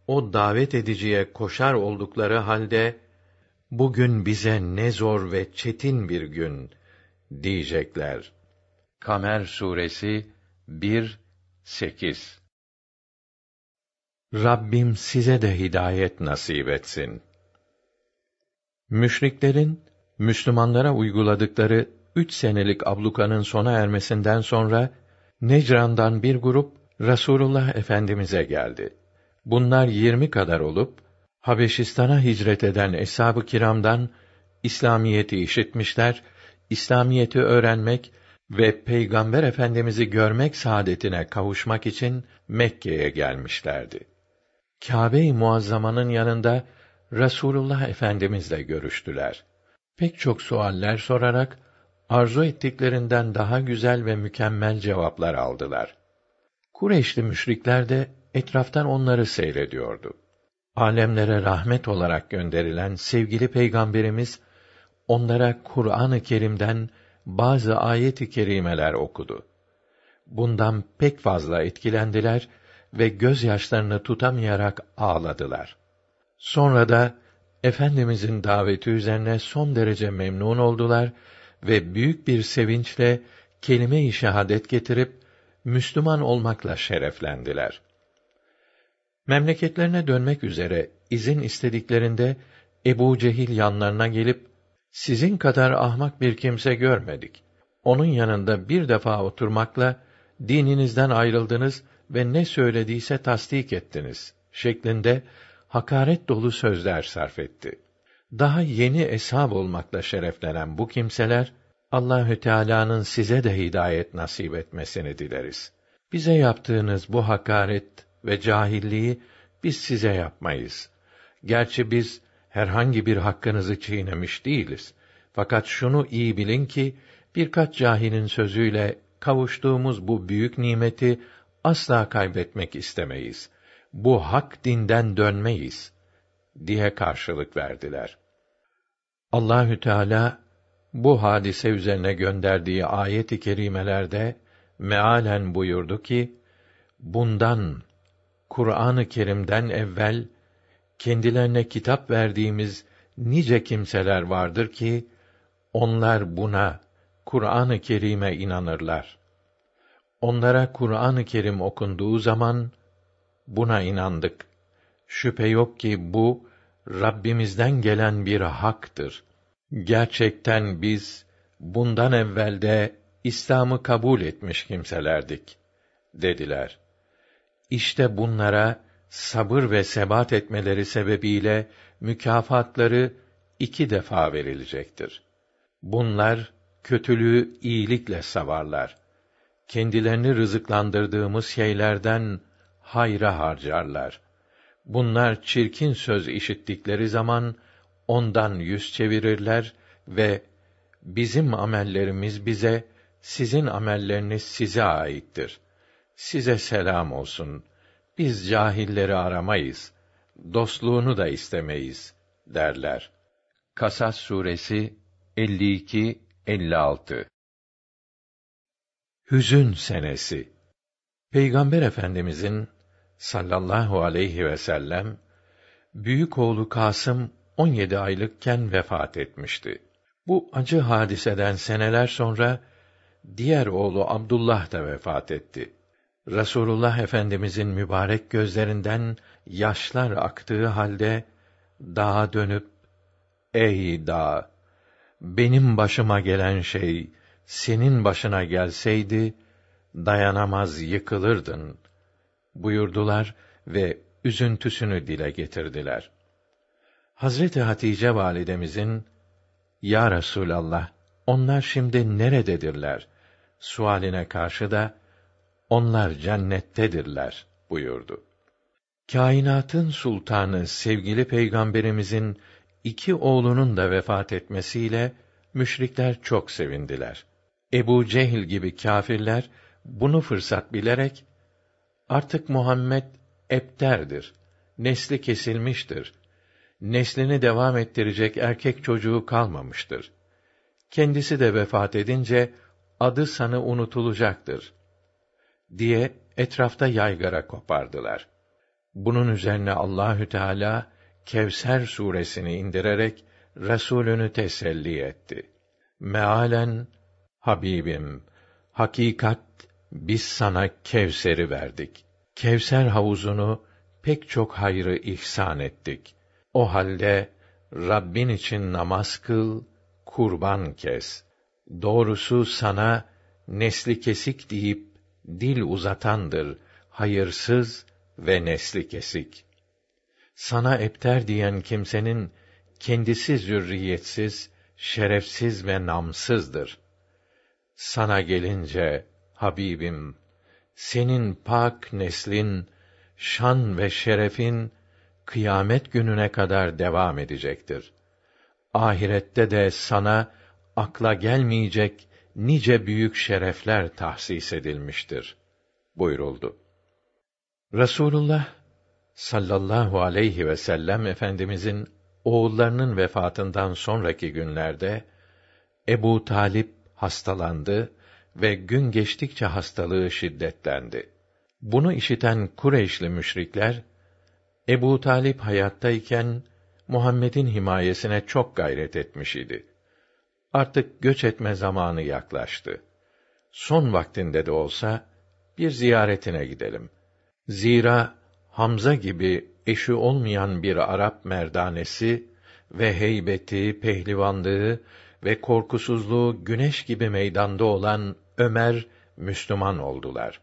A: o davet ediciye koşar oldukları halde bugün bize ne zor ve çetin bir gün diyecekler. Kamer suresi 1 8 Rabbim size de hidayet nasip etsin. Müşriklerin Müslümanlara uyguladıkları üç senelik ablukanın sona ermesinden sonra Necran'dan bir grup Rasulullah Efendimize geldi. Bunlar yirmi kadar olup Habeşistan'a hicret eden eshab-ı kiramdan İslamiyeti işitmişler, İslamiyeti öğrenmek ve Peygamber Efendimizi görmek saadetine kavuşmak için Mekke'ye gelmişlerdi. Kâbe-i Muazzama'nın yanında Rasulullah Efendimizle görüştüler. Pek çok sualler sorarak arzu ettiklerinden daha güzel ve mükemmel cevaplar aldılar. Kureyşli müşrikler de etraftan onları seyrediyordu. Alemlere rahmet olarak gönderilen sevgili peygamberimiz onlara Kur'an-ı Kerim'den bazı ayet-i kerimeler okudu. Bundan pek fazla etkilendiler ve gözyaşlarını tutamayarak ağladılar. Sonra da Efendimizin daveti üzerine son derece memnun oldular ve büyük bir sevinçle kelime-i şehadet getirip Müslüman olmakla şereflendiler. Memleketlerine dönmek üzere izin istediklerinde Ebu Cehil yanlarına gelip sizin kadar ahmak bir kimse görmedik. Onun yanında bir defa oturmakla dininizden ayrıldınız ve ne söylediyse tasdik ettiniz şeklinde hakaret dolu sözler sarf etti. Daha yeni eshab olmakla şereflenen bu kimseler Allahü Teala'nın size de hidayet nasip etmesini dileriz. Bize yaptığınız bu hakaret ve cahilliği biz size yapmayız. Gerçi biz herhangi bir hakkınızı çiğnemiş değiliz. Fakat şunu iyi bilin ki birkaç cahilin sözüyle kavuştuğumuz bu büyük nimeti asla kaybetmek istemeyiz. Bu hak dinden dönmeyiz diye karşılık verdiler. Allahü Teala bu hadise üzerine gönderdiği ayet-i kerimelerde mealen buyurdu ki bundan Kur'an-ı Kerim'den evvel kendilerine kitap verdiğimiz nice kimseler vardır ki onlar buna Kur'an-ı Kerim'e inanırlar. Onlara Kur'an-ı Kerim okunduğu zaman buna inandık. Şüphe yok ki bu Rabbimizden gelen bir haktır. Gerçekten biz bundan evvelde İslam'ı kabul etmiş kimselerdik dediler. İşte bunlara sabır ve sebat etmeleri sebebiyle mükafatları iki defa verilecektir. Bunlar kötülüğü iyilikle savarlar. Kendilerini rızıklandırdığımız şeylerden hayra harcarlar. Bunlar çirkin söz işittikleri zaman ondan yüz çevirirler ve bizim amellerimiz bize, sizin amelleriniz size aittir. Size selam olsun. Biz cahilleri aramayız. Dostluğunu da istemeyiz derler. Kasas suresi 52 56 Hüzün senesi Peygamber Efendimizin sallallahu aleyhi ve sellem büyük oğlu Kasım 17 aylıkken vefat etmişti. Bu acı hadiseden seneler sonra diğer oğlu Abdullah da vefat etti. Rasulullah Efendimizin mübarek gözlerinden yaşlar aktığı halde dağa dönüp ey dağ benim başıma gelen şey senin başına gelseydi dayanamaz yıkılırdın buyurdular ve üzüntüsünü dile getirdiler. Hazreti Hatice validemizin Ya Resulallah onlar şimdi nerededirler sualine karşı da onlar cennettedirler buyurdu. Kainatın sultanı sevgili peygamberimizin iki oğlunun da vefat etmesiyle müşrikler çok sevindiler. Ebu Cehil gibi kâfirler bunu fırsat bilerek artık Muhammed epterdir, nesli kesilmiştir, neslini devam ettirecek erkek çocuğu kalmamıştır. Kendisi de vefat edince adı sanı unutulacaktır diye etrafta yaygara kopardılar. Bunun üzerine Allahü Teala Kevser suresini indirerek Resulünü teselli etti. Mealen Habibim, hakikat biz sana Kevser'i verdik. Kevser havuzunu pek çok hayrı ihsan ettik. O halde Rabbin için namaz kıl, kurban kes. Doğrusu sana nesli kesik deyip dil uzatandır, hayırsız ve nesli kesik. Sana epter diyen kimsenin kendisi zürriyetsiz, şerefsiz ve namsızdır. Sana gelince Habibim, senin pak neslin, şan ve şerefin kıyamet gününe kadar devam edecektir. Ahirette de sana akla gelmeyecek nice büyük şerefler tahsis edilmiştir buyuruldu. Resulullah sallallahu aleyhi ve sellem efendimizin oğullarının vefatından sonraki günlerde Ebu Talip hastalandı ve gün geçtikçe hastalığı şiddetlendi. Bunu işiten Kureyşli müşrikler Ebu Talip hayattayken Muhammed'in himayesine çok gayret etmiş idi. Artık göç etme zamanı yaklaştı. Son vaktinde de olsa bir ziyaretine gidelim. Zira Hamza gibi eşi olmayan bir Arap merdanesi ve heybeti, pehlivanlığı ve korkusuzluğu güneş gibi meydanda olan Ömer Müslüman oldular.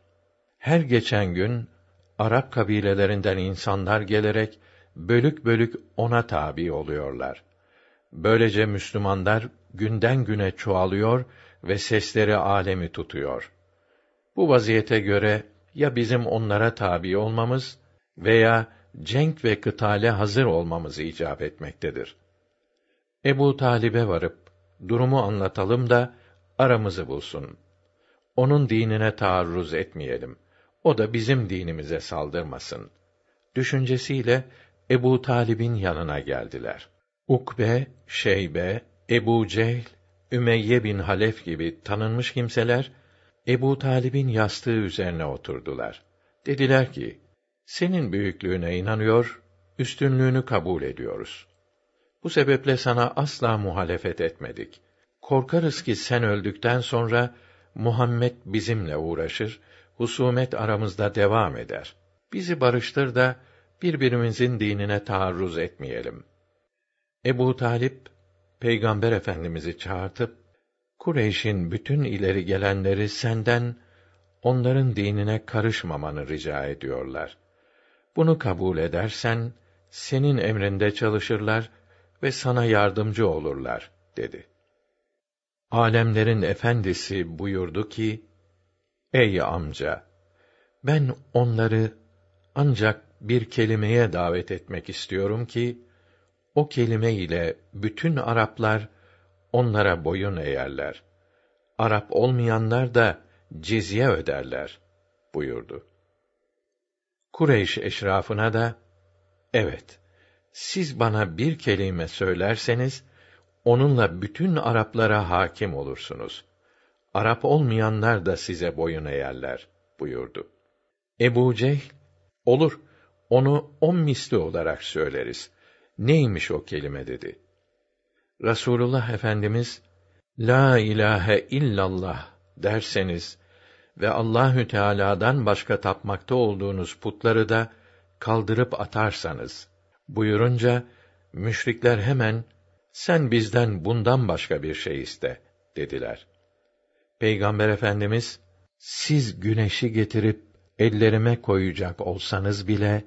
A: Her geçen gün Arap kabilelerinden insanlar gelerek bölük bölük ona tabi oluyorlar. Böylece Müslümanlar günden güne çoğalıyor ve sesleri alemi tutuyor. Bu vaziyete göre ya bizim onlara tabi olmamız veya cenk ve kıtale hazır olmamız icap etmektedir. Ebu Talib'e varıp durumu anlatalım da aramızı bulsun. Onun dinine taarruz etmeyelim. O da bizim dinimize saldırmasın. Düşüncesiyle Ebu Talib'in yanına geldiler. Ukbe, Şeybe, Ebu Cehl, Ümeyye bin Halef gibi tanınmış kimseler Ebu Talib'in yastığı üzerine oturdular. Dediler ki: Senin büyüklüğüne inanıyor, üstünlüğünü kabul ediyoruz. Bu sebeple sana asla muhalefet etmedik. Korkarız ki sen öldükten sonra Muhammed bizimle uğraşır, husumet aramızda devam eder. Bizi barıştır da birbirimizin dinine taarruz etmeyelim. Ebu Talip Peygamber Efendimizi çağırtıp Kureyş'in bütün ileri gelenleri senden onların dinine karışmamanı rica ediyorlar. Bunu kabul edersen senin emrinde çalışırlar ve sana yardımcı olurlar dedi. Alemlerin efendisi buyurdu ki: Ey amca, ben onları ancak bir kelimeye davet etmek istiyorum ki o kelime ile bütün Araplar onlara boyun eğerler. Arap olmayanlar da cizye öderler buyurdu. Kureyş eşrafına da evet siz bana bir kelime söylerseniz onunla bütün Araplara hakim olursunuz. Arap olmayanlar da size boyun eğerler buyurdu. Ebu Cehl olur onu on misli olarak söyleriz. Neymiş o kelime dedi. Rasulullah Efendimiz La ilahe illallah derseniz ve Allahü Teala'dan başka tapmakta olduğunuz putları da kaldırıp atarsanız buyurunca müşrikler hemen sen bizden bundan başka bir şey iste dediler. Peygamber Efendimiz siz güneşi getirip ellerime koyacak olsanız bile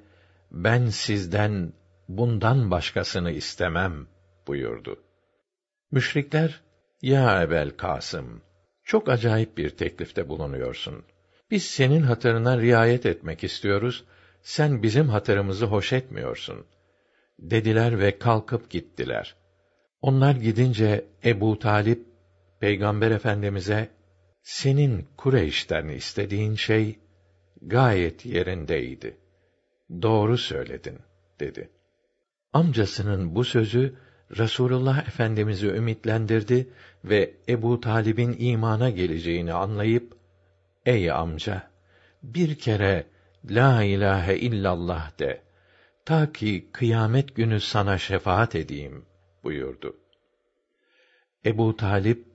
A: ben sizden bundan başkasını istemem buyurdu. Müşrikler, ya Ebel Kasım, çok acayip bir teklifte bulunuyorsun. Biz senin hatırına riayet etmek istiyoruz, sen bizim hatırımızı hoş etmiyorsun. Dediler ve kalkıp gittiler. Onlar gidince Ebu Talip, Peygamber Efendimiz'e, senin Kureyş'ten istediğin şey, gayet yerindeydi. Doğru söyledin, dedi. Amcasının bu sözü, Rasulullah Efendimizi ümitlendirdi ve Ebu Talib'in imana geleceğini anlayıp, Ey amca! Bir kere La ilahe illallah de, ta ki kıyamet günü sana şefaat edeyim, buyurdu. Ebu Talip,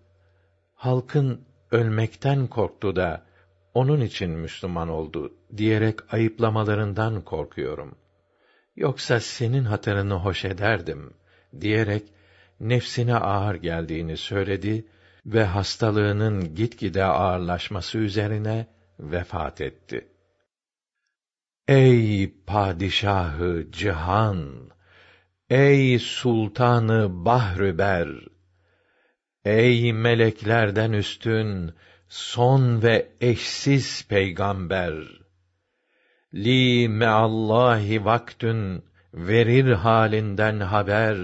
A: halkın ölmekten korktu da, onun için Müslüman oldu, diyerek ayıplamalarından korkuyorum. Yoksa senin hatırını hoş ederdim.'' diyerek nefsine ağır geldiğini söyledi ve hastalığının gitgide ağırlaşması üzerine vefat etti. Ey padişahı cihan! Ey sultanı bahrüber! Ey meleklerden üstün, son ve eşsiz peygamber! Li meallahi vaktün verir halinden haber.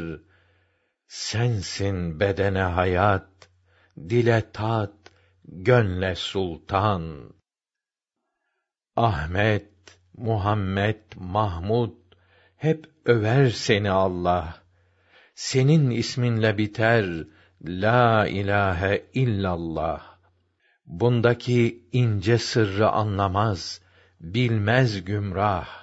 A: Sensin bedene hayat, dile tat, gönle sultan. Ahmet, Muhammed, Mahmud hep över seni Allah. Senin isminle biter la ilahe illallah. Bundaki ince sırrı anlamaz, bilmez gümrah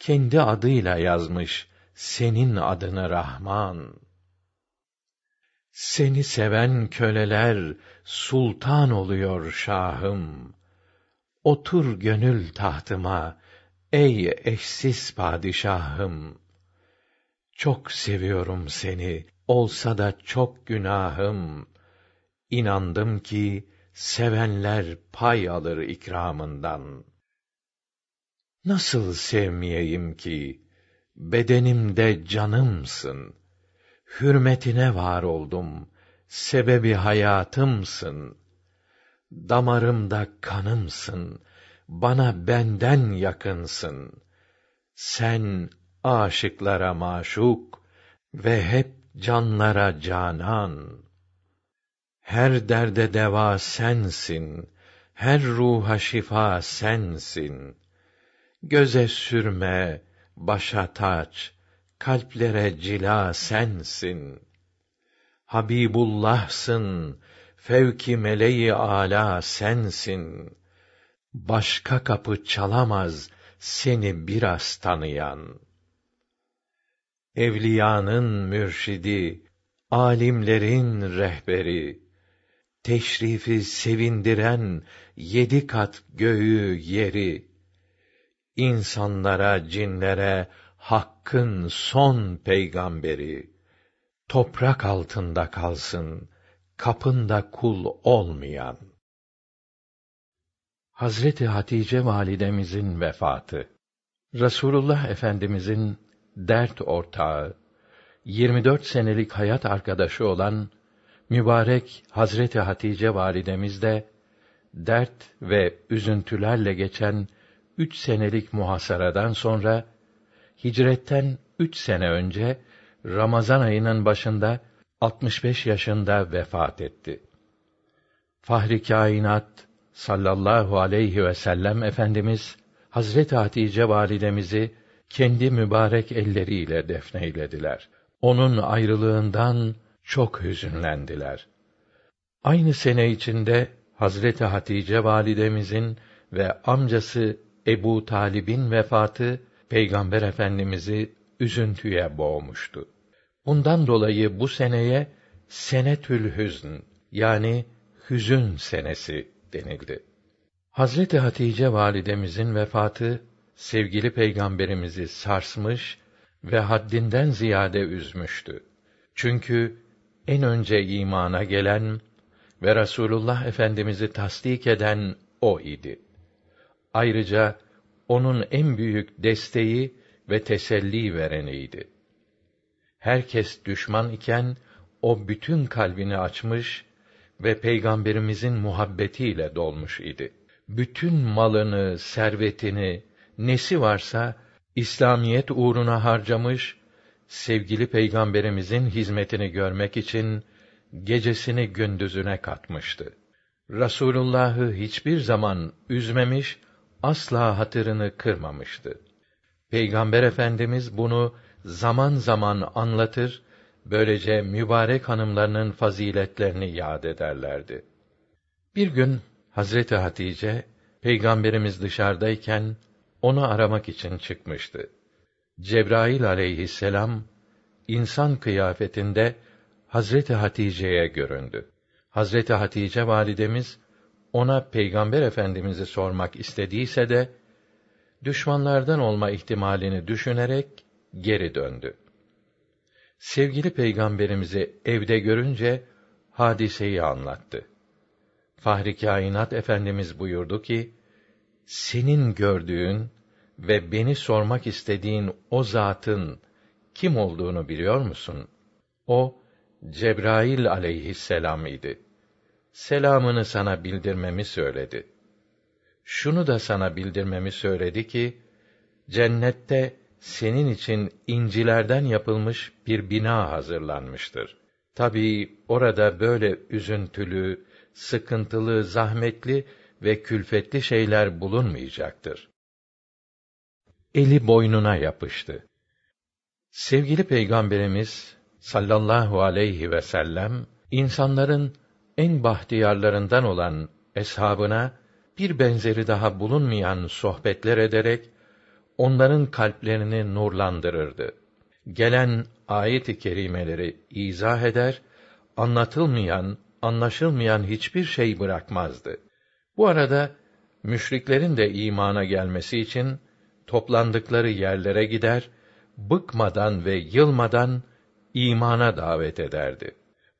A: kendi adıyla yazmış senin adını Rahman. Seni seven köleler sultan oluyor şahım. Otur gönül tahtıma ey eşsiz padişahım. Çok seviyorum seni olsa da çok günahım. İnandım ki sevenler pay alır ikramından.'' Nasıl sevmeyeyim ki bedenimde canımsın. hürmetine var oldum, sebebi hayatımsın. Damarımda kanımsın, bana benden yakınsın. Sen aşıklara maşuk ve hep canlara canan. Her derde deva sensin, her ruha şifa sensin. Göze sürme, başa taç, kalplere cila sensin. Habibullah'sın, fevki meleği ala sensin. Başka kapı çalamaz seni biraz tanıyan. Evliyanın mürşidi, alimlerin rehberi, teşrifi sevindiren yedi kat göğü yeri, insanlara, cinlere hakkın son peygamberi, toprak altında kalsın, kapında kul olmayan. Hazreti Hatice validemizin vefatı. Rasulullah Efendimizin dert ortağı, 24 senelik hayat arkadaşı olan mübarek Hazreti Hatice validemiz de dert ve üzüntülerle geçen üç senelik muhasaradan sonra hicretten üç sene önce Ramazan ayının başında 65 yaşında vefat etti. Fahri kainat sallallahu aleyhi ve sellem efendimiz Hazreti Hatice validemizi kendi mübarek elleriyle defneylediler. Onun ayrılığından çok hüzünlendiler. Aynı sene içinde Hazreti Hatice validemizin ve amcası Ebu Talib'in vefatı Peygamber Efendimizi üzüntüye boğmuştu. Bundan dolayı bu seneye Senetül Hüzn yani hüzün senesi denildi. Hazreti Hatice validemizin vefatı sevgili peygamberimizi sarsmış ve haddinden ziyade üzmüştü. Çünkü en önce imana gelen ve Rasulullah Efendimizi tasdik eden o idi. Ayrıca onun en büyük desteği ve teselli vereniydi. Herkes düşman iken o bütün kalbini açmış ve peygamberimizin muhabbetiyle dolmuş idi. Bütün malını, servetini, nesi varsa İslamiyet uğruna harcamış, sevgili peygamberimizin hizmetini görmek için gecesini gündüzüne katmıştı. Rasulullah'ı hiçbir zaman üzmemiş, asla hatırını kırmamıştı. Peygamber Efendimiz bunu zaman zaman anlatır, böylece mübarek hanımlarının faziletlerini yad ederlerdi. Bir gün Hazreti Hatice Peygamberimiz dışarıdayken onu aramak için çıkmıştı. Cebrail aleyhisselam insan kıyafetinde Hazreti Hatice'ye göründü. Hazreti Hatice validemiz ona Peygamber Efendimizi sormak istediyse de düşmanlardan olma ihtimalini düşünerek geri döndü. Sevgili Peygamberimizi evde görünce hadiseyi anlattı. Fahri Kainat Efendimiz buyurdu ki: Senin gördüğün ve beni sormak istediğin o zatın kim olduğunu biliyor musun? O Cebrail aleyhisselam idi. Selamını sana bildirmemi söyledi. Şunu da sana bildirmemi söyledi ki cennette senin için incilerden yapılmış bir bina hazırlanmıştır. Tabii orada böyle üzüntülü, sıkıntılı, zahmetli ve külfetli şeyler bulunmayacaktır. Eli boynuna yapıştı. Sevgili Peygamberimiz sallallahu aleyhi ve sellem insanların en bahtiyarlarından olan eshabına bir benzeri daha bulunmayan sohbetler ederek onların kalplerini nurlandırırdı. Gelen ayet-i kerimeleri izah eder, anlatılmayan, anlaşılmayan hiçbir şey bırakmazdı. Bu arada müşriklerin de imana gelmesi için toplandıkları yerlere gider, bıkmadan ve yılmadan imana davet ederdi.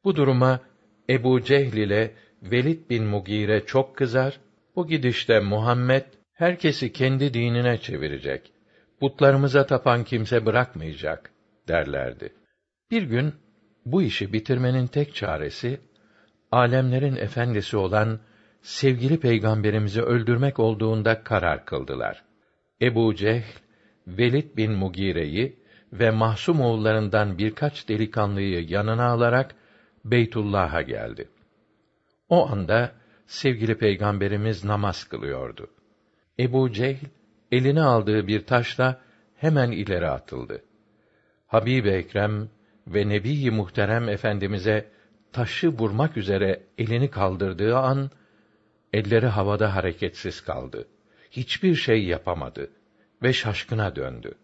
A: Bu duruma Ebu Cehl ile Velid bin Mugire çok kızar, bu gidişte Muhammed herkesi kendi dinine çevirecek. Putlarımıza tapan kimse bırakmayacak derlerdi. Bir gün bu işi bitirmenin tek çaresi alemlerin efendisi olan sevgili peygamberimizi öldürmek olduğunda karar kıldılar. Ebu Cehl, Velid bin Mugire'yi ve Mahsum oğullarından birkaç delikanlıyı yanına alarak Beytullah'a geldi. O anda sevgili peygamberimiz namaz kılıyordu. Ebu Cehl eline aldığı bir taşla hemen ileri atıldı. Habib Ekrem ve Nebi Muhterem efendimize taşı vurmak üzere elini kaldırdığı an elleri havada hareketsiz kaldı. Hiçbir şey yapamadı ve şaşkına döndü.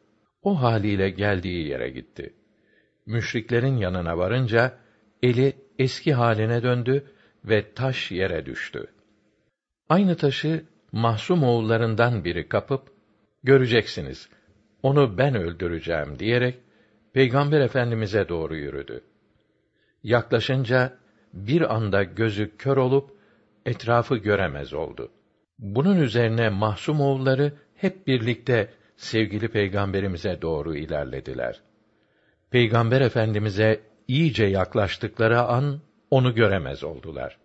A: O haliyle geldiği yere gitti. Müşriklerin yanına varınca eli eski haline döndü ve taş yere düştü. Aynı taşı Mahsum oğullarından biri kapıp göreceksiniz onu ben öldüreceğim diyerek Peygamber Efendimize doğru yürüdü. Yaklaşınca bir anda gözü kör olup etrafı göremez oldu. Bunun üzerine Mahsum oğulları hep birlikte sevgili peygamberimize doğru ilerlediler. Peygamber Efendimize iyice yaklaştıkları an onu göremez oldular.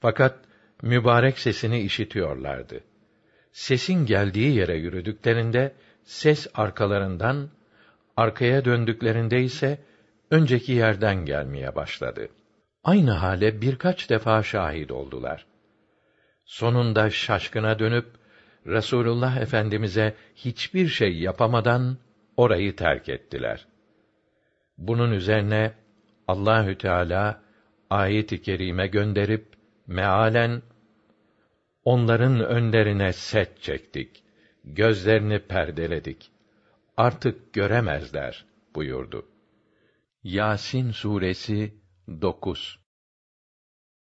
A: Fakat mübarek sesini işitiyorlardı. Sesin geldiği yere yürüdüklerinde ses arkalarından, arkaya döndüklerinde ise önceki yerden gelmeye başladı. Aynı hale birkaç defa şahit oldular. Sonunda şaşkına dönüp Resulullah Efendimize hiçbir şey yapamadan orayı terk ettiler. Bunun üzerine Allahü Teala ayet-i kerime gönderip mealen onların önlerine set çektik. Gözlerini perdeledik. Artık göremezler buyurdu. Yasin suresi 9